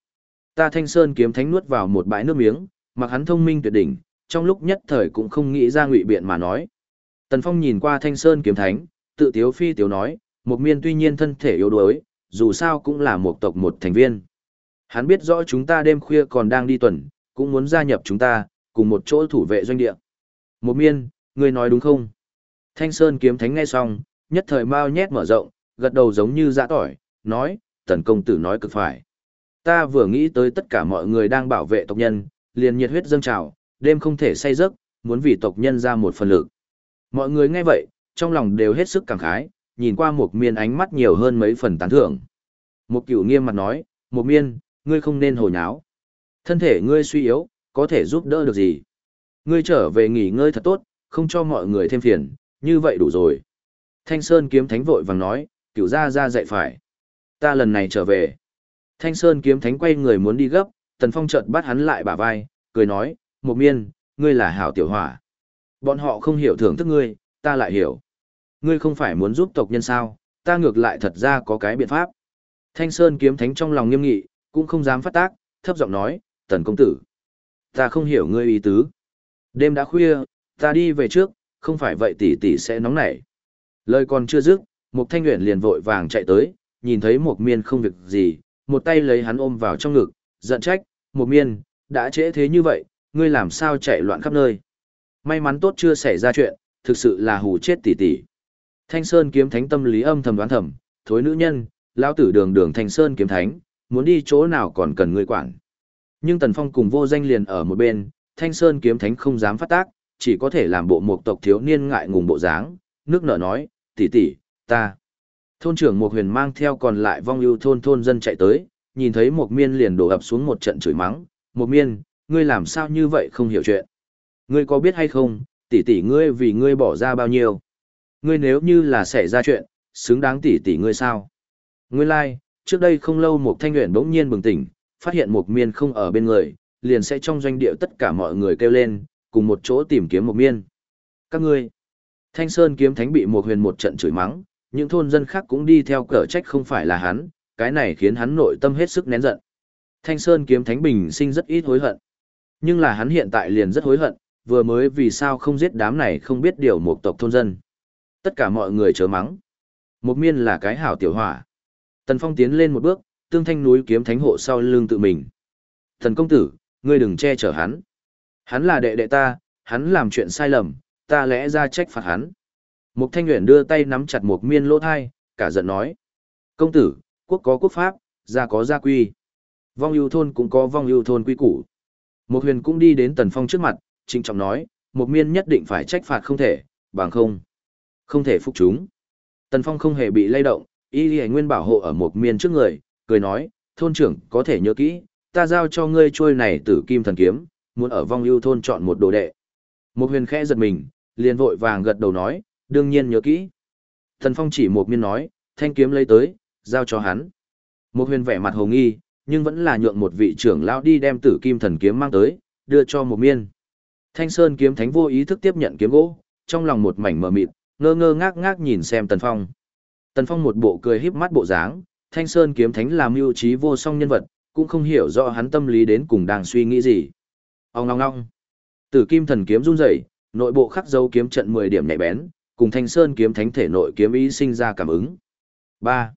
Ta Thanh Sơn kiếm thánh nuốt vào một bãi nước miếng, mặc hắn thông minh tuyệt đỉnh, trong lúc nhất thời cũng không nghĩ ra ngụy biện mà nói. Tần Phong nhìn qua Thanh Sơn kiếm thánh, tự tiếu phi tiếu nói, một miên tuy nhiên thân thể yếu đuối, dù sao cũng là một tộc một thành viên. Hắn biết rõ chúng ta đêm khuya còn đang đi tuần, cũng muốn gia nhập chúng ta, cùng một chỗ thủ vệ doanh địa. Một miên, ngươi nói đúng không? Thanh Sơn kiếm thánh nghe xong, nhất thời mau nhét mở rộng, gật đầu giống như dã tỏi, nói, tần công tử nói cực phải. Ta vừa nghĩ tới tất cả mọi người đang bảo vệ tộc nhân, liền nhiệt huyết dâng trào, đêm không thể say giấc, muốn vì tộc nhân ra một phần lực. Mọi người nghe vậy, trong lòng đều hết sức cảm khái, nhìn qua một miên ánh mắt nhiều hơn mấy phần tán thưởng. Một cửu nghiêm mặt nói, một miên, ngươi không nên hồ nháo. Thân thể ngươi suy yếu, có thể giúp đỡ được gì. Ngươi trở về nghỉ ngơi thật tốt, không cho mọi người thêm phiền, như vậy đủ rồi. Thanh Sơn kiếm thánh vội vàng nói, cửu ra ra dạy phải. Ta lần này trở về. Thanh Sơn kiếm thánh quay người muốn đi gấp, Tần Phong chợt bắt hắn lại bả vai, cười nói, một miên, ngươi là hảo tiểu hỏa. Bọn họ không hiểu thưởng thức ngươi, ta lại hiểu. Ngươi không phải muốn giúp tộc nhân sao, ta ngược lại thật ra có cái biện pháp. Thanh Sơn kiếm thánh trong lòng nghiêm nghị, cũng không dám phát tác, thấp giọng nói, tần công tử. Ta không hiểu ngươi ý tứ. Đêm đã khuya, ta đi về trước, không phải vậy tỷ tỷ sẽ nóng nảy. Lời còn chưa dứt, một thanh nguyện liền vội vàng chạy tới, nhìn thấy một miên không việc gì, một tay lấy hắn ôm vào trong ngực, giận trách, một miên, đã trễ thế như vậy, ngươi làm sao chạy loạn khắp nơi. May mắn tốt chưa xảy ra chuyện, thực sự là hù chết tỷ tỷ. Thanh Sơn kiếm thánh tâm lý âm thầm đoán thầm, thối nữ nhân, lão tử đường đường Thanh Sơn kiếm thánh, muốn đi chỗ nào còn cần ngươi quản. Nhưng Tần Phong cùng vô danh liền ở một bên, Thanh Sơn kiếm thánh không dám phát tác, chỉ có thể làm bộ một tộc thiếu niên ngại ngùng bộ dáng, nước nở nói, tỷ tỷ, ta. Thôn trưởng Mộc huyền mang theo còn lại vong ưu thôn thôn dân chạy tới, nhìn thấy Mộc miên liền đổ ập xuống một trận chửi mắng, Mộc miên, ngươi làm sao như vậy không hiểu chuyện. Ngươi có biết hay không, tỷ tỷ ngươi vì ngươi bỏ ra bao nhiêu. Ngươi nếu như là xảy ra chuyện, xứng đáng tỷ tỷ ngươi sao. Ngươi lai, like, trước đây không lâu Mộc thanh nguyện bỗng nhiên bừng tỉnh, phát hiện Mộc miên không ở bên người, liền sẽ trong doanh địa tất cả mọi người kêu lên, cùng một chỗ tìm kiếm Mộc miên. Các ngươi, Thanh Sơn kiếm thánh bị một huyền một trận chửi mắng, những thôn dân khác cũng đi theo cờ trách không phải là hắn, cái này khiến hắn nội tâm hết sức nén giận. Thanh Sơn kiếm thánh bình sinh rất ít hối hận. Nhưng là hắn hiện tại liền rất hối hận, vừa mới vì sao không giết đám này không biết điều một tộc thôn dân. Tất cả mọi người chớ mắng. Một miên là cái hảo tiểu hỏa. Tần Phong tiến lên một bước, tương thanh núi kiếm thánh hộ sau lưng tự mình. Thần công tử, ngươi đừng che chở hắn. Hắn là đệ đệ ta, hắn làm chuyện sai lầm, ta lẽ ra trách phạt hắn. Mục Thanh Uyển đưa tay nắm chặt một miên lỗ thai, cả giận nói. Công tử, quốc có quốc pháp, gia có gia quy. Vong yêu thôn cũng có vong yêu thôn quy củ. Một huyền cũng đi đến Tần Phong trước mặt, trịnh trọng nói, một miên nhất định phải trách phạt không thể, bằng không. Không thể phục chúng. Tần Phong không hề bị lay động, y lì nguyên bảo hộ ở một miên trước người, cười nói, thôn trưởng có thể nhớ kỹ, ta giao cho ngươi trôi này tử kim thần kiếm, muốn ở vong yêu thôn chọn một đồ đệ. Một huyền khẽ giật mình, liền vội vàng gật đầu nói, đương nhiên nhớ kỹ. thần Phong chỉ một miên nói, thanh kiếm lấy tới, giao cho hắn. Một huyền vẻ mặt hồ nghi, nhưng vẫn là nhượng một vị trưởng lão đi đem tử kim thần kiếm mang tới, đưa cho một miên. Thanh Sơn kiếm thánh vô ý thức tiếp nhận kiếm gỗ, trong lòng một mảnh mờ mịt, ngơ ngơ ngác ngác nhìn xem Tần Phong. Tần Phong một bộ cười híp mắt bộ dáng, Thanh Sơn kiếm thánh làm mưu trí vô song nhân vật, cũng không hiểu rõ hắn tâm lý đến cùng đang suy nghĩ gì. Ông ngong ngong. Tử kim thần kiếm run rẩy, nội bộ khắc dấu kiếm trận 10 điểm nhạy bén, cùng Thanh Sơn kiếm thánh thể nội kiếm ý sinh ra cảm ứng. 3.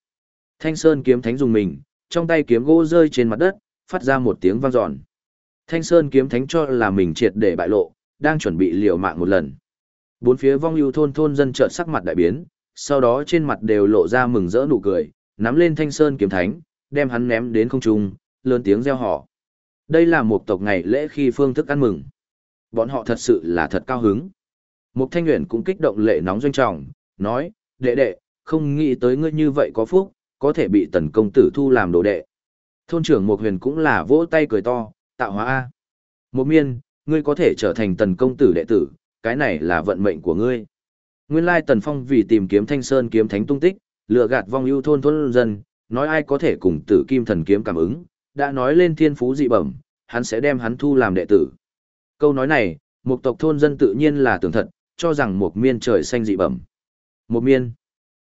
Thanh Sơn kiếm thánh dùng mình, trong tay kiếm gỗ rơi trên mặt đất, phát ra một tiếng vang dọn. Thanh Sơn kiếm thánh cho là mình triệt để bại lộ, đang chuẩn bị liều mạng một lần. Bốn phía vong ưu thôn thôn dân chợt sắc mặt đại biến, sau đó trên mặt đều lộ ra mừng rỡ nụ cười, nắm lên Thanh Sơn kiếm thánh, đem hắn ném đến không trung, lớn tiếng reo hò. Đây là một tộc ngày lễ khi phương thức ăn mừng. Bọn họ thật sự là thật cao hứng. Mục Thanh Uyển cũng kích động lệ nóng doanh trọng, nói, đệ đệ, không nghĩ tới ngươi như vậy có phúc, có thể bị tần công tử thu làm đồ đệ. Thôn trưởng Mục Huyền cũng là vỗ tay cười to, tạo hóa A. Mục miên, ngươi có thể trở thành tần công tử đệ tử, cái này là vận mệnh của ngươi. Nguyên lai tần phong vì tìm kiếm thanh sơn kiếm thánh tung tích, lừa gạt vong ưu thôn thôn dân, nói ai có thể cùng tử kim thần kiếm cảm ứng, đã nói lên thiên phú dị bẩm, hắn sẽ đem hắn thu làm đệ tử. Câu nói này, một tộc thôn dân tự nhiên là tưởng thật, cho rằng một miên trời xanh dị bẩm. Một miên.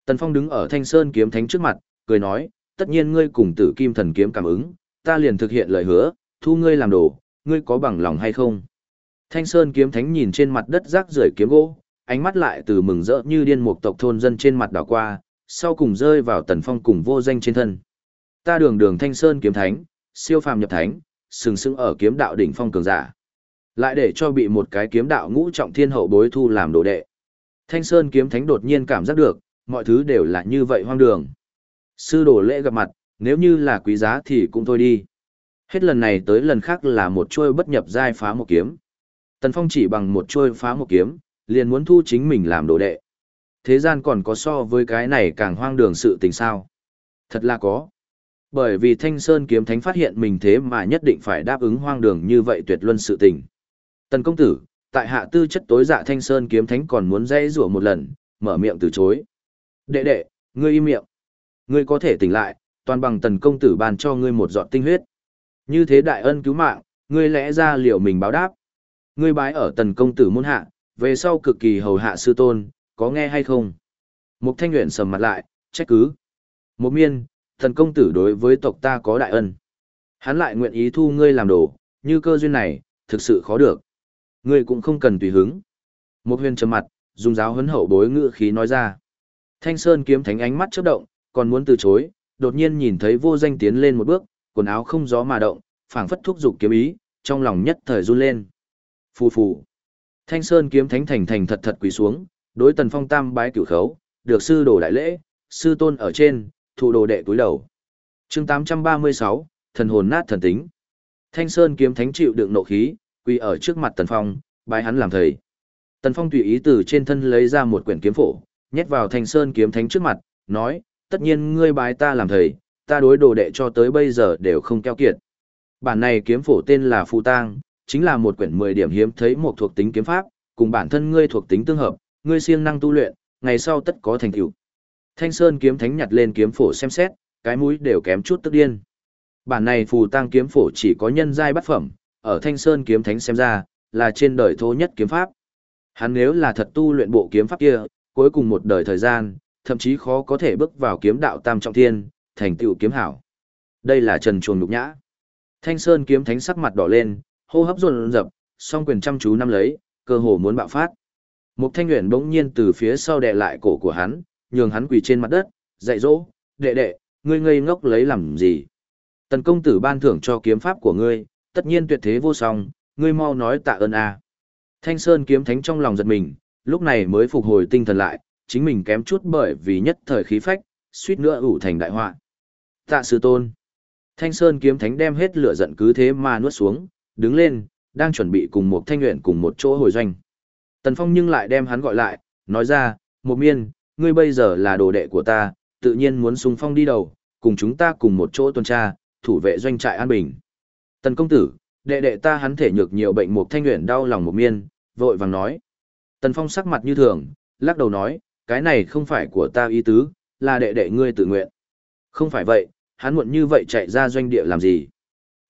Tần Phong đứng ở Thanh Sơn kiếm thánh trước mặt, cười nói, tất nhiên ngươi cùng tử kim thần kiếm cảm ứng, ta liền thực hiện lời hứa, thu ngươi làm đồ, ngươi có bằng lòng hay không? Thanh Sơn kiếm thánh nhìn trên mặt đất rác rưởi kiếm gỗ, ánh mắt lại từ mừng rỡ như điên một tộc thôn dân trên mặt đảo qua, sau cùng rơi vào Tần Phong cùng vô danh trên thân. Ta đường đường Thanh Sơn kiếm thánh, siêu phàm nhập thánh, sừng sững ở kiếm đạo đỉnh phong cường giả. Lại để cho bị một cái kiếm đạo ngũ trọng thiên hậu bối thu làm đồ đệ. Thanh Sơn kiếm thánh đột nhiên cảm giác được, mọi thứ đều là như vậy hoang đường. Sư đồ lễ gặp mặt, nếu như là quý giá thì cũng thôi đi. Hết lần này tới lần khác là một chuôi bất nhập giai phá một kiếm. Tần Phong chỉ bằng một chuôi phá một kiếm, liền muốn thu chính mình làm đồ đệ. Thế gian còn có so với cái này càng hoang đường sự tình sao? Thật là có. Bởi vì Thanh Sơn kiếm thánh phát hiện mình thế mà nhất định phải đáp ứng hoang đường như vậy tuyệt luân sự tình. Tần công tử, tại hạ tư chất tối dạ Thanh Sơn kiếm thánh còn muốn dây rủa một lần, mở miệng từ chối. Đệ đệ, ngươi im miệng. Ngươi có thể tỉnh lại, toàn bằng tần công tử ban cho ngươi một giọt tinh huyết. Như thế đại ân cứu mạng, ngươi lẽ ra liệu mình báo đáp. Ngươi bái ở tần công tử môn hạ, về sau cực kỳ hầu hạ sư tôn, có nghe hay không? Mục thanh nguyện sầm mặt lại, trách cứ. Một miên, tần công tử đối với tộc ta có đại ân. Hắn lại nguyện ý thu ngươi làm đồ, như cơ duyên này, thực sự khó được. Ngươi cũng không cần tùy hứng. Một huyền trầm mặt, dùng giáo huấn hậu bối ngữ khí nói ra. Thanh Sơn kiếm thánh ánh mắt chớp động, còn muốn từ chối, đột nhiên nhìn thấy vô danh tiến lên một bước, quần áo không gió mà động, phảng phất thúc dục kiếm ý, trong lòng nhất thời run lên. Phù phù. Thanh Sơn kiếm thánh thành thành thật thật quỳ xuống, đối Tần Phong tam bái cửu khấu, được sư đồ đại lễ, sư tôn ở trên, thụ đồ đệ túi đầu. Chương 836, thần hồn nát thần tính. Thanh Sơn kiếm thánh chịu đựng nộ khí, quỳ ở trước mặt Tần Phong, bái hắn làm thầy. Tần Phong tùy ý từ trên thân lấy ra một quyển kiếm phổ, nhét vào Thanh Sơn kiếm thánh trước mặt, nói, tất nhiên ngươi bái ta làm thầy, ta đối đồ đệ cho tới bây giờ đều không keo kiệt. Bản này kiếm phổ tên là Phù Tang, chính là một quyển 10 điểm hiếm thấy một thuộc tính kiếm pháp, cùng bản thân ngươi thuộc tính tương hợp, ngươi siêng năng tu luyện, ngày sau tất có thành tựu. Thanh Sơn kiếm thánh nhặt lên kiếm phổ xem xét, cái mũi đều kém chút tức điên. Bản này Phù Tang kiếm phổ chỉ có nhân giai bát phẩm, ở Thanh Sơn kiếm thánh xem ra, là trên đời thô nhất kiếm pháp. Hắn nếu là thật tu luyện bộ kiếm pháp kia, cuối cùng một đời thời gian, thậm chí khó có thể bước vào kiếm đạo tam trọng thiên, thành tựu kiếm hảo. Đây là trần chuồng nhục nhã. Thanh Sơn kiếm thánh sắc mặt đỏ lên, hô hấp dồn dập, song quyền chăm chú nắm lấy, cơ hồ muốn bạo phát. Một thanh luyện bỗng nhiên từ phía sau đè lại cổ của hắn, nhường hắn quỳ trên mặt đất, dạy dỗ, đệ đệ, ngươi ngây ngốc lấy làm gì? Tần công tử ban thưởng cho kiếm pháp của ngươi, tất nhiên tuyệt thế vô song, ngươi mau nói tạ ơn a. Thanh Sơn kiếm thánh trong lòng giật mình, lúc này mới phục hồi tinh thần lại, chính mình kém chút bởi vì nhất thời khí phách, suýt nữa ủ thành đại họa. Tạ sư tôn. Thanh Sơn kiếm thánh đem hết lửa giận cứ thế mà nuốt xuống, đứng lên, đang chuẩn bị cùng một thanh nguyện cùng một chỗ hồi doanh. Tần Phong nhưng lại đem hắn gọi lại, nói ra, một miên, ngươi bây giờ là đồ đệ của ta, tự nhiên muốn xung phong đi đầu, cùng chúng ta cùng một chỗ tuần tra, thủ vệ doanh trại an bình. Tần công tử, đệ đệ ta hắn thể nhược nhiều bệnh một thanh nguyện đau lòng một miên, vội vàng nói. Tần Phong sắc mặt như thường, lắc đầu nói, cái này không phải của ta ý tứ, là đệ đệ ngươi tự nguyện. Không phải vậy, hắn muộn như vậy chạy ra doanh địa làm gì?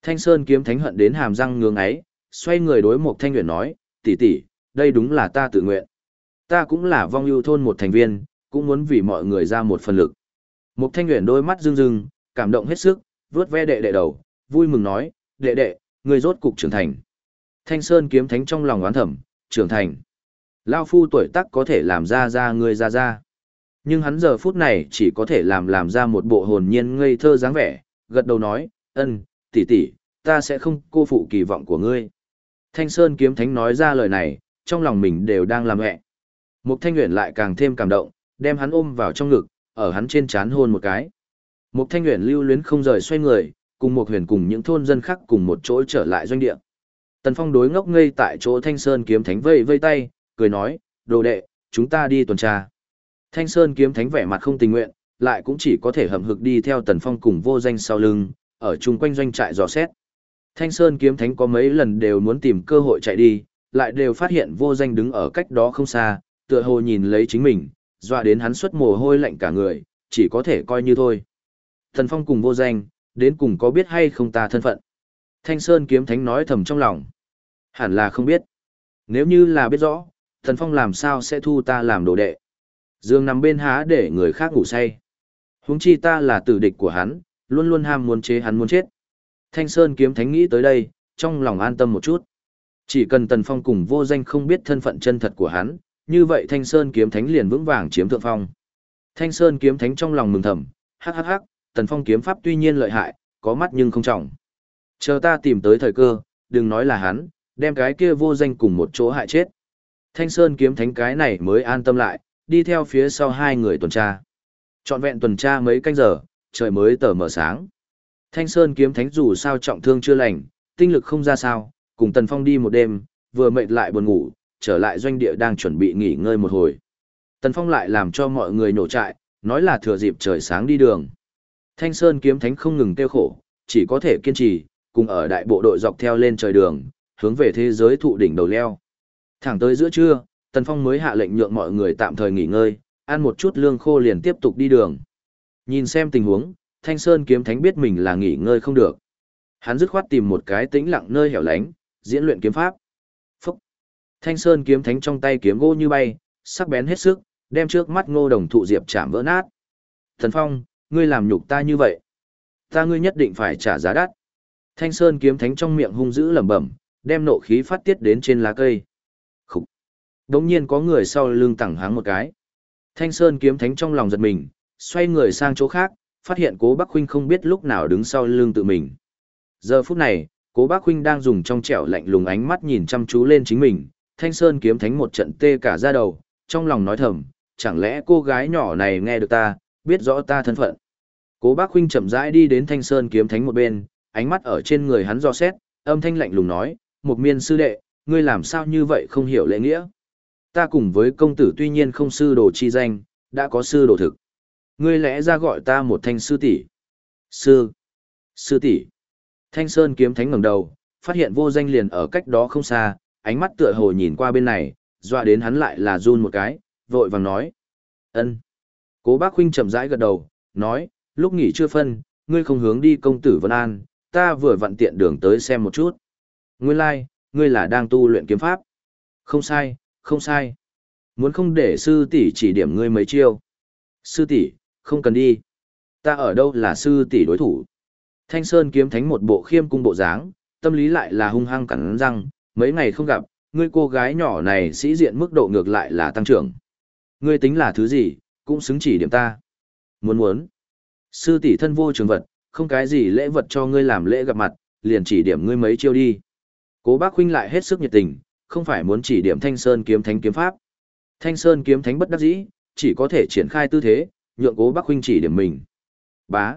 Thanh Sơn kiếm thánh hận đến hàm răng ngưỡng ấy, xoay người đối một thanh nguyện nói, tỷ tỷ, đây đúng là ta tự nguyện. Ta cũng là vong ưu thôn một thành viên, cũng muốn vì mọi người ra một phần lực. Một thanh nguyện đôi mắt rưng rưng, cảm động hết sức, vướt ve đệ đệ đầu, vui mừng nói, đệ đệ, ngươi rốt cục trưởng thành. Thanh Sơn kiếm thánh trong lòng oán thầm, trưởng thành. Lao phu tuổi tác có thể làm ra ra người ra ra. Nhưng hắn giờ phút này chỉ có thể làm làm ra một bộ hồn nhiên ngây thơ dáng vẻ, gật đầu nói, ân, tỷ tỷ, ta sẽ không cô phụ kỳ vọng của ngươi. Thanh Sơn kiếm thánh nói ra lời này, trong lòng mình đều đang làm mẹ. Mục Thanh Uyển lại càng thêm cảm động, đem hắn ôm vào trong ngực, ở hắn trên chán hôn một cái. Mục Thanh Uyển lưu luyến không rời xoay người, cùng một huyền cùng những thôn dân khác cùng một chỗ trở lại doanh địa. Tần Phong đối ngốc ngây tại chỗ Thanh Sơn kiếm thánh vây vây tay, cười nói, đồ đệ, chúng ta đi tuần tra. Thanh Sơn kiếm thánh vẻ mặt không tình nguyện, lại cũng chỉ có thể hậm hực đi theo Tần Phong cùng vô danh sau lưng, ở chung quanh doanh trại dò xét. Thanh Sơn kiếm thánh có mấy lần đều muốn tìm cơ hội chạy đi, lại đều phát hiện vô danh đứng ở cách đó không xa, tựa hồ nhìn lấy chính mình, dọa đến hắn xuất mồ hôi lạnh cả người, chỉ có thể coi như thôi. Tần Phong cùng vô danh, đến cùng có biết hay không ta thân phận. Thanh Sơn kiếm thánh nói thầm trong lòng. Hẳn là không biết. Nếu như là biết rõ, Thần Phong làm sao sẽ thu ta làm đồ đệ. Dương nằm bên há để người khác ngủ say. Huống chi ta là tử địch của hắn, luôn luôn ham muốn chế hắn muốn chết. Thanh Sơn kiếm thánh nghĩ tới đây, trong lòng an tâm một chút. Chỉ cần Tần Phong cùng vô danh không biết thân phận chân thật của hắn, như vậy Thanh Sơn kiếm thánh liền vững vàng chiếm thượng phong. Thanh Sơn kiếm thánh trong lòng mừng thầm, hắc hắc hắc, Tần Phong kiếm pháp tuy nhiên lợi hại, có mắt nhưng không trọng. Chờ ta tìm tới thời cơ, đừng nói là hắn, đem cái kia vô danh cùng một chỗ hại chết. Thanh Sơn kiếm thánh cái này mới an tâm lại, đi theo phía sau hai người tuần tra. Trọn vẹn tuần tra mấy canh giờ, trời mới tờ mở sáng. Thanh Sơn kiếm thánh dù sao trọng thương chưa lành, tinh lực không ra sao, cùng Tần Phong đi một đêm, vừa mệt lại buồn ngủ, trở lại doanh địa đang chuẩn bị nghỉ ngơi một hồi. Tần Phong lại làm cho mọi người nổ trại, nói là thừa dịp trời sáng đi đường. Thanh Sơn kiếm thánh không ngừng tiêu khổ, chỉ có thể kiên trì, cùng ở đại bộ đội dọc theo lên trời đường, hướng về thế giới thụ đỉnh đầu leo. Thẳng tới giữa trưa, Tần Phong mới hạ lệnh nhượng mọi người tạm thời nghỉ ngơi, ăn một chút lương khô liền tiếp tục đi đường. Nhìn xem tình huống, Thanh Sơn kiếm thánh biết mình là nghỉ ngơi không được. Hắn dứt khoát tìm một cái tĩnh lặng nơi hẻo lánh, diễn luyện kiếm pháp. Phúc! Thanh Sơn kiếm thánh trong tay kiếm gỗ như bay, sắc bén hết sức, đem trước mắt ngô đồng thụ diệp chạm vỡ nát. Thần Phong, ngươi làm nhục ta như vậy. Ta ngươi nhất định phải trả giá đắt. Thanh Sơn kiếm thánh trong miệng hung dữ lẩm bẩm, đem nộ khí phát tiết đến trên lá cây. Khục. Đống nhiên có người sau lưng tẳng háng một cái. Thanh Sơn kiếm thánh trong lòng giật mình, xoay người sang chỗ khác, phát hiện cố Bắc Huynh không biết lúc nào đứng sau lưng tự mình. Giờ phút này, cố Bắc Huynh đang dùng trong trẻo lạnh lùng ánh mắt nhìn chăm chú lên chính mình, Thanh Sơn kiếm thánh một trận tê cả da đầu, trong lòng nói thầm, chẳng lẽ cô gái nhỏ này nghe được ta, biết rõ ta thân phận. Cố Bác Huynh chậm rãi đi đến Thanh Sơn kiếm thánh một bên, ánh mắt ở trên người hắn do xét, âm thanh lạnh lùng nói, một miên sư đệ, ngươi làm sao như vậy không hiểu lễ nghĩa. Ta cùng với công tử tuy nhiên không sư đồ chi danh, đã có sư đồ thực. Ngươi lẽ ra gọi ta một thanh sư tỷ. Sư. Sư tỷ. Thanh Sơn kiếm thánh ngẩng đầu, phát hiện vô danh liền ở cách đó không xa, ánh mắt tựa hồ nhìn qua bên này, dọa đến hắn lại là run một cái, vội vàng nói. ân. Cố bác huynh chậm rãi gật đầu, nói, lúc nghỉ chưa phân, ngươi không hướng đi công tử Vân An, ta vừa vặn tiện đường tới xem một chút. Nguyên lai, like, ngươi là đang tu luyện kiếm pháp. Không sai, không sai. Muốn không để sư tỷ chỉ điểm ngươi mấy chiêu. Sư tỷ, không cần đi. Ta ở đâu là sư tỷ đối thủ. Thanh Sơn kiếm thánh một bộ khiêm cung bộ dáng, tâm lý lại là hung hăng cắn răng, mấy ngày không gặp, ngươi cô gái nhỏ này sĩ diện mức độ ngược lại là tăng trưởng. Ngươi tính là thứ gì, cũng xứng chỉ điểm ta. Muốn muốn. Sư tỷ thân vô trường vật, không cái gì lễ vật cho ngươi làm lễ gặp mặt, liền chỉ điểm ngươi mấy chiêu đi. Cố bác huynh lại hết sức nhiệt tình, không phải muốn chỉ điểm Thanh Sơn kiếm thánh kiếm pháp. Thanh Sơn kiếm thánh bất đắc dĩ, chỉ có thể triển khai tư thế, nhượng cố bác huynh chỉ điểm mình. Bá.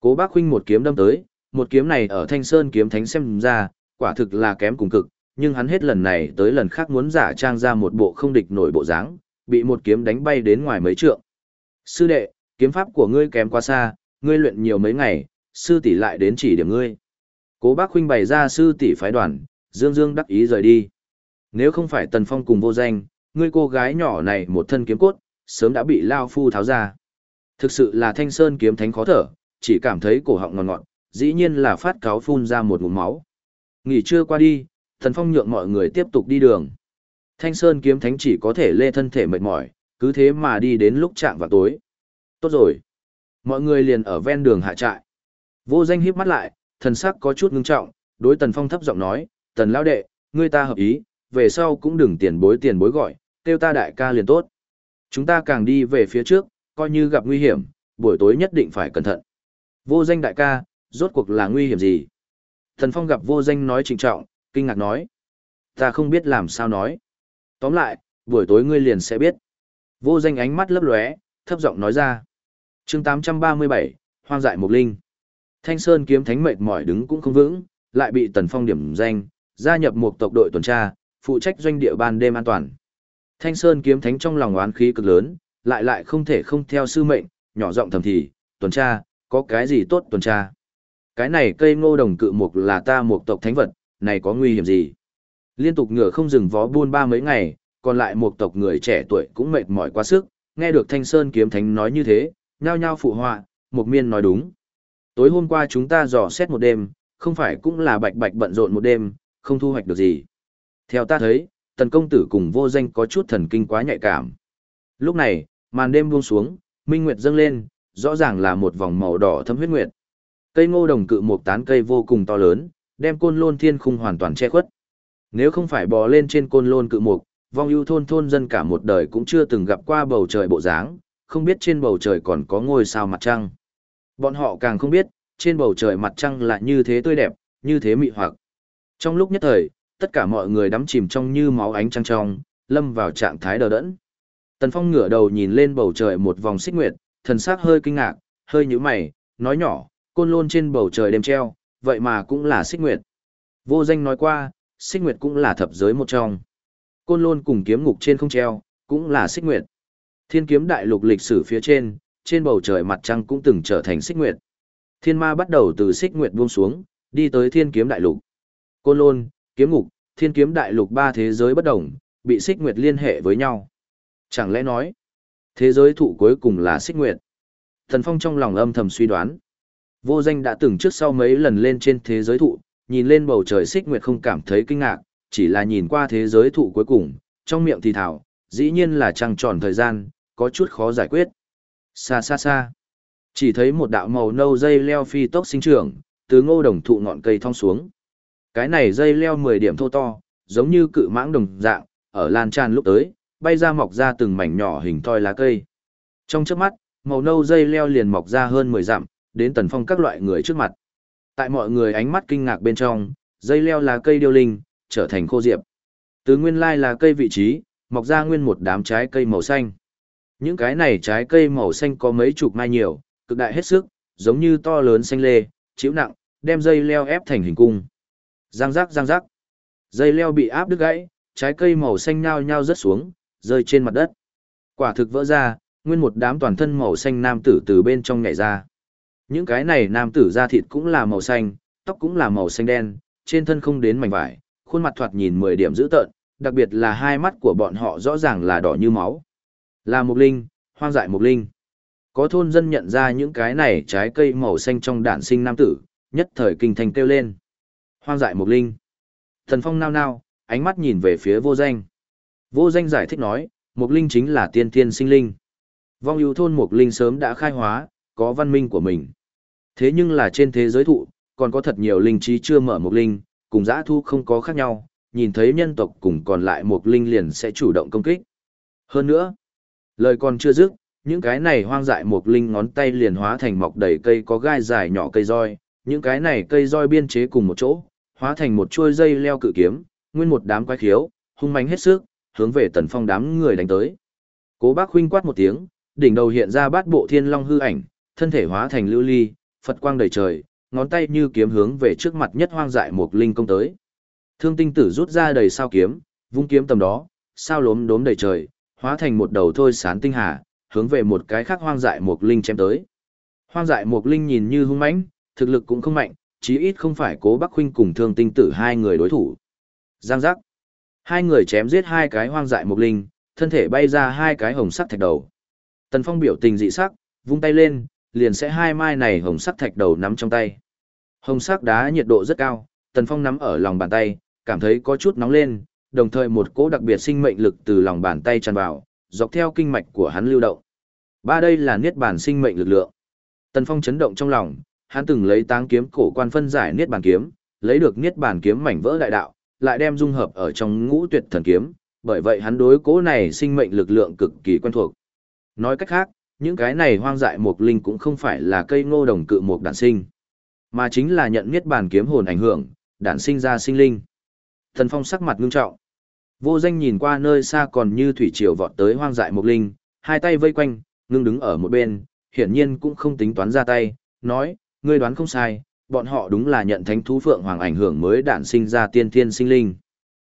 Cố bác huynh một kiếm đâm tới, một kiếm này ở Thanh Sơn kiếm thánh xem ra, quả thực là kém cùng cực, nhưng hắn hết lần này tới lần khác muốn giả trang ra một bộ không địch nổi bộ dáng, bị một kiếm đánh bay đến ngoài mấy trượng. Sư đệ, kiếm pháp của ngươi kém quá xa, ngươi luyện nhiều mấy ngày, sư tỷ lại đến chỉ điểm ngươi. Cố bác huynh bày ra sư tỷ phái đoàn, dương dương đắc ý rời đi. Nếu không phải tần phong cùng vô danh, ngươi cô gái nhỏ này một thân kiếm cốt, sớm đã bị lao phu tháo ra. Thực sự là thanh sơn kiếm thánh khó thở, chỉ cảm thấy cổ họng ngọt ngọt, dĩ nhiên là phát cáo phun ra một ngụm máu. Nghỉ trưa qua đi, tần phong nhượng mọi người tiếp tục đi đường. Thanh sơn kiếm thánh chỉ có thể lê thân thể mệt mỏi, cứ thế mà đi đến lúc chạm vào tối. Tốt rồi. Mọi người liền ở ven đường hạ trại. Vô danh híp mắt lại, thần sắc có chút ngưng trọng, đối Tần Phong thấp giọng nói, Tần Lão Đệ, ngươi ta hợp ý, về sau cũng đừng tiền bối tiền bối gọi, kêu ta đại ca liền tốt. Chúng ta càng đi về phía trước, coi như gặp nguy hiểm, buổi tối nhất định phải cẩn thận. Vô danh đại ca, rốt cuộc là nguy hiểm gì? Thần Phong gặp vô danh nói trịnh trọng, kinh ngạc nói. Ta không biết làm sao nói. Tóm lại, buổi tối ngươi liền sẽ biết. Vô danh ánh mắt lấp lóe, thấp giọng nói ra. chương 837, hoang dại mục linh. Thanh Sơn kiếm thánh mệt mỏi đứng cũng không vững, lại bị Tần Phong điểm danh, gia nhập một tộc đội tuần tra, phụ trách doanh địa ban đêm an toàn. Thanh Sơn kiếm thánh trong lòng oán khí cực lớn, lại lại không thể không theo sư mệnh, nhỏ giọng thầm thì, tuần tra, có cái gì tốt tuần tra. Cái này cây ngô đồng cự mục là ta một tộc thánh vật, này có nguy hiểm gì? Liên tục ngựa không dừng vó buôn ba mấy ngày, còn lại một tộc người trẻ tuổi cũng mệt mỏi quá sức, nghe được Thanh Sơn kiếm thánh nói như thế, nhao nhao phụ họa, một miên nói đúng. Tối hôm qua chúng ta dò xét một đêm, không phải cũng là bạch bạch bận rộn một đêm, không thu hoạch được gì. Theo ta thấy, tần công tử cùng vô danh có chút thần kinh quá nhạy cảm. Lúc này, màn đêm buông xuống, minh nguyệt dâng lên, rõ ràng là một vòng màu đỏ thâm huyết nguyệt. Cây ngô đồng cự một tán cây vô cùng to lớn, đem côn lôn thiên khung hoàn toàn che khuất. Nếu không phải bò lên trên côn lôn cự mục, vong ưu thôn thôn dân cả một đời cũng chưa từng gặp qua bầu trời bộ dáng, không biết trên bầu trời còn có ngôi sao mặt trăng. Bọn họ càng không biết, trên bầu trời mặt trăng lại như thế tươi đẹp, như thế mị hoặc. Trong lúc nhất thời, tất cả mọi người đắm chìm trong như máu ánh trăng trong, lâm vào trạng thái đờ đẫn. Tần Phong ngửa đầu nhìn lên bầu trời một vòng xích nguyệt, thần sắc hơi kinh ngạc, hơi nhíu mày, nói nhỏ, côn lôn trên bầu trời đêm treo, vậy mà cũng là xích nguyệt. Vô danh nói qua, xích nguyệt cũng là thập giới một trong. Côn lôn cùng kiếm ngục trên không treo, cũng là xích nguyệt. Thiên kiếm đại lục lịch sử phía trên, trên bầu trời mặt trăng cũng từng trở thành xích nguyệt. Thiên ma bắt đầu từ xích nguyệt buông xuống, đi tới thiên kiếm đại lục. Côn lôn, kiếm ngục, thiên kiếm đại lục ba thế giới bất đồng, bị xích nguyệt liên hệ với nhau. Chẳng lẽ nói, thế giới thụ cuối cùng là xích nguyệt? Thần Phong trong lòng âm thầm suy đoán. Vô danh đã từng trước sau mấy lần lên trên thế giới thụ, nhìn lên bầu trời xích nguyệt không cảm thấy kinh ngạc, chỉ là nhìn qua thế giới thụ cuối cùng, trong miệng thì thảo, dĩ nhiên là trăng tròn thời gian, có chút khó giải quyết. Xa xa xa, chỉ thấy một đạo màu nâu dây leo phi tốc sinh trưởng, từ ngô đồng thụ ngọn cây thong xuống. Cái này dây leo 10 điểm thô to, giống như cự mãng đồng dạng, ở lan tràn lúc tới, bay ra mọc ra từng mảnh nhỏ hình thoi lá cây. Trong trước mắt, màu nâu dây leo liền mọc ra hơn 10 dặm, đến tần phong các loại người trước mặt. Tại mọi người ánh mắt kinh ngạc bên trong, dây leo là cây điêu linh, trở thành khô diệp. Từ nguyên lai là cây vị trí, mọc ra nguyên một đám trái cây màu xanh. Những cái này trái cây màu xanh có mấy chục mai nhiều, cực đại hết sức, giống như to lớn xanh lê, chịu nặng, đem dây leo ép thành hình cung. Giang rắc giang rắc. Dây leo bị áp đứt gãy, trái cây màu xanh nhao nhao rớt xuống, rơi trên mặt đất. Quả thực vỡ ra, nguyên một đám toàn thân màu xanh nam tử từ bên trong nhảy ra. Những cái này nam tử da thịt cũng là màu xanh, tóc cũng là màu xanh đen, trên thân không đến mảnh vải, khuôn mặt thoạt nhìn 10 điểm dữ tợn, đặc biệt là hai mắt của bọn họ rõ ràng là đỏ như máu. Là mục linh, hoang dại mục linh. Có thôn dân nhận ra những cái này trái cây màu xanh trong đàn sinh nam tử, nhất thời kinh thành kêu lên. Hoang dại mục linh. Thần phong nao nao, ánh mắt nhìn về phía vô danh. Vô danh giải thích nói, mục linh chính là tiên thiên sinh linh. Vong yêu thôn mục linh sớm đã khai hóa, có văn minh của mình. Thế nhưng là trên thế giới thụ, còn có thật nhiều linh trí chưa mở mục linh, cùng giã thu không có khác nhau, nhìn thấy nhân tộc cùng còn lại mục linh liền sẽ chủ động công kích. Hơn nữa, lời còn chưa dứt, những cái này hoang dại mục linh ngón tay liền hóa thành mọc đầy cây có gai dài nhỏ cây roi, những cái này cây roi biên chế cùng một chỗ, hóa thành một chuôi dây leo cự kiếm, nguyên một đám quái khiếu, hung mãnh hết sức, hướng về tần phong đám người đánh tới. Cố bác huynh quát một tiếng, đỉnh đầu hiện ra bát bộ thiên long hư ảnh, thân thể hóa thành lưu ly, Phật quang đầy trời, ngón tay như kiếm hướng về trước mặt nhất hoang dại một linh công tới. Thương tinh tử rút ra đầy sao kiếm, vung kiếm tầm đó, sao lốm đốm đầy trời, hóa thành một đầu thôi sán tinh hà, hướng về một cái khác hoang dại một linh chém tới. Hoang dại một linh nhìn như hung mãnh, thực lực cũng không mạnh, chí ít không phải cố Bắc huynh cùng Thương Tinh Tử hai người đối thủ. Giang giác. Hai người chém giết hai cái hoang dại một linh, thân thể bay ra hai cái hồng sắc thạch đầu. Tần Phong biểu tình dị sắc, vung tay lên, liền sẽ hai mai này hồng sắc thạch đầu nắm trong tay. Hồng sắc đá nhiệt độ rất cao, Tần Phong nắm ở lòng bàn tay, cảm thấy có chút nóng lên, đồng thời một cỗ đặc biệt sinh mệnh lực từ lòng bàn tay tràn vào, dọc theo kinh mạch của hắn lưu động. Ba đây là niết bàn sinh mệnh lực lượng. Tần Phong chấn động trong lòng, hắn từng lấy táng kiếm cổ quan phân giải niết bàn kiếm, lấy được niết bàn kiếm mảnh vỡ đại đạo, lại đem dung hợp ở trong ngũ tuyệt thần kiếm, bởi vậy hắn đối cố này sinh mệnh lực lượng cực kỳ quen thuộc. Nói cách khác, những cái này hoang dại mục linh cũng không phải là cây ngô đồng cự mục đản sinh, mà chính là nhận niết bàn kiếm hồn ảnh hưởng, đản sinh ra sinh linh. Thần Phong sắc mặt ngưng trọng. Vô danh nhìn qua nơi xa còn như thủy triều vọt tới hoang dại mục linh, hai tay vây quanh, ngưng đứng ở một bên, hiển nhiên cũng không tính toán ra tay, nói, ngươi đoán không sai, bọn họ đúng là nhận thánh thú phượng hoàng ảnh hưởng mới đản sinh ra tiên thiên sinh linh.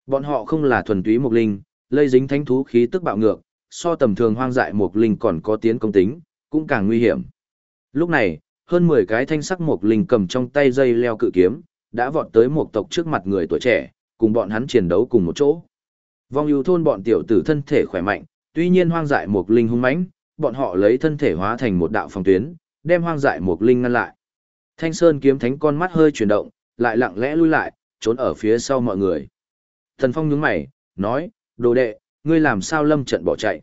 Bọn họ không là thuần túy mục linh, lây dính thánh thú khí tức bạo ngược, so tầm thường hoang dại mục linh còn có tiến công tính, cũng càng nguy hiểm. Lúc này, hơn 10 cái thanh sắc mục linh cầm trong tay dây leo cự kiếm, đã vọt tới một tộc trước mặt người tuổi trẻ, cùng bọn hắn chiến đấu cùng một chỗ. Vong ưu thôn bọn tiểu tử thân thể khỏe mạnh, tuy nhiên hoang dại mục linh hung mãnh, bọn họ lấy thân thể hóa thành một đạo phòng tuyến, đem hoang dại mục linh ngăn lại. Thanh Sơn kiếm thánh con mắt hơi chuyển động, lại lặng lẽ lui lại, trốn ở phía sau mọi người. Thần Phong nhướng mày, nói, đồ đệ, ngươi làm sao lâm trận bỏ chạy.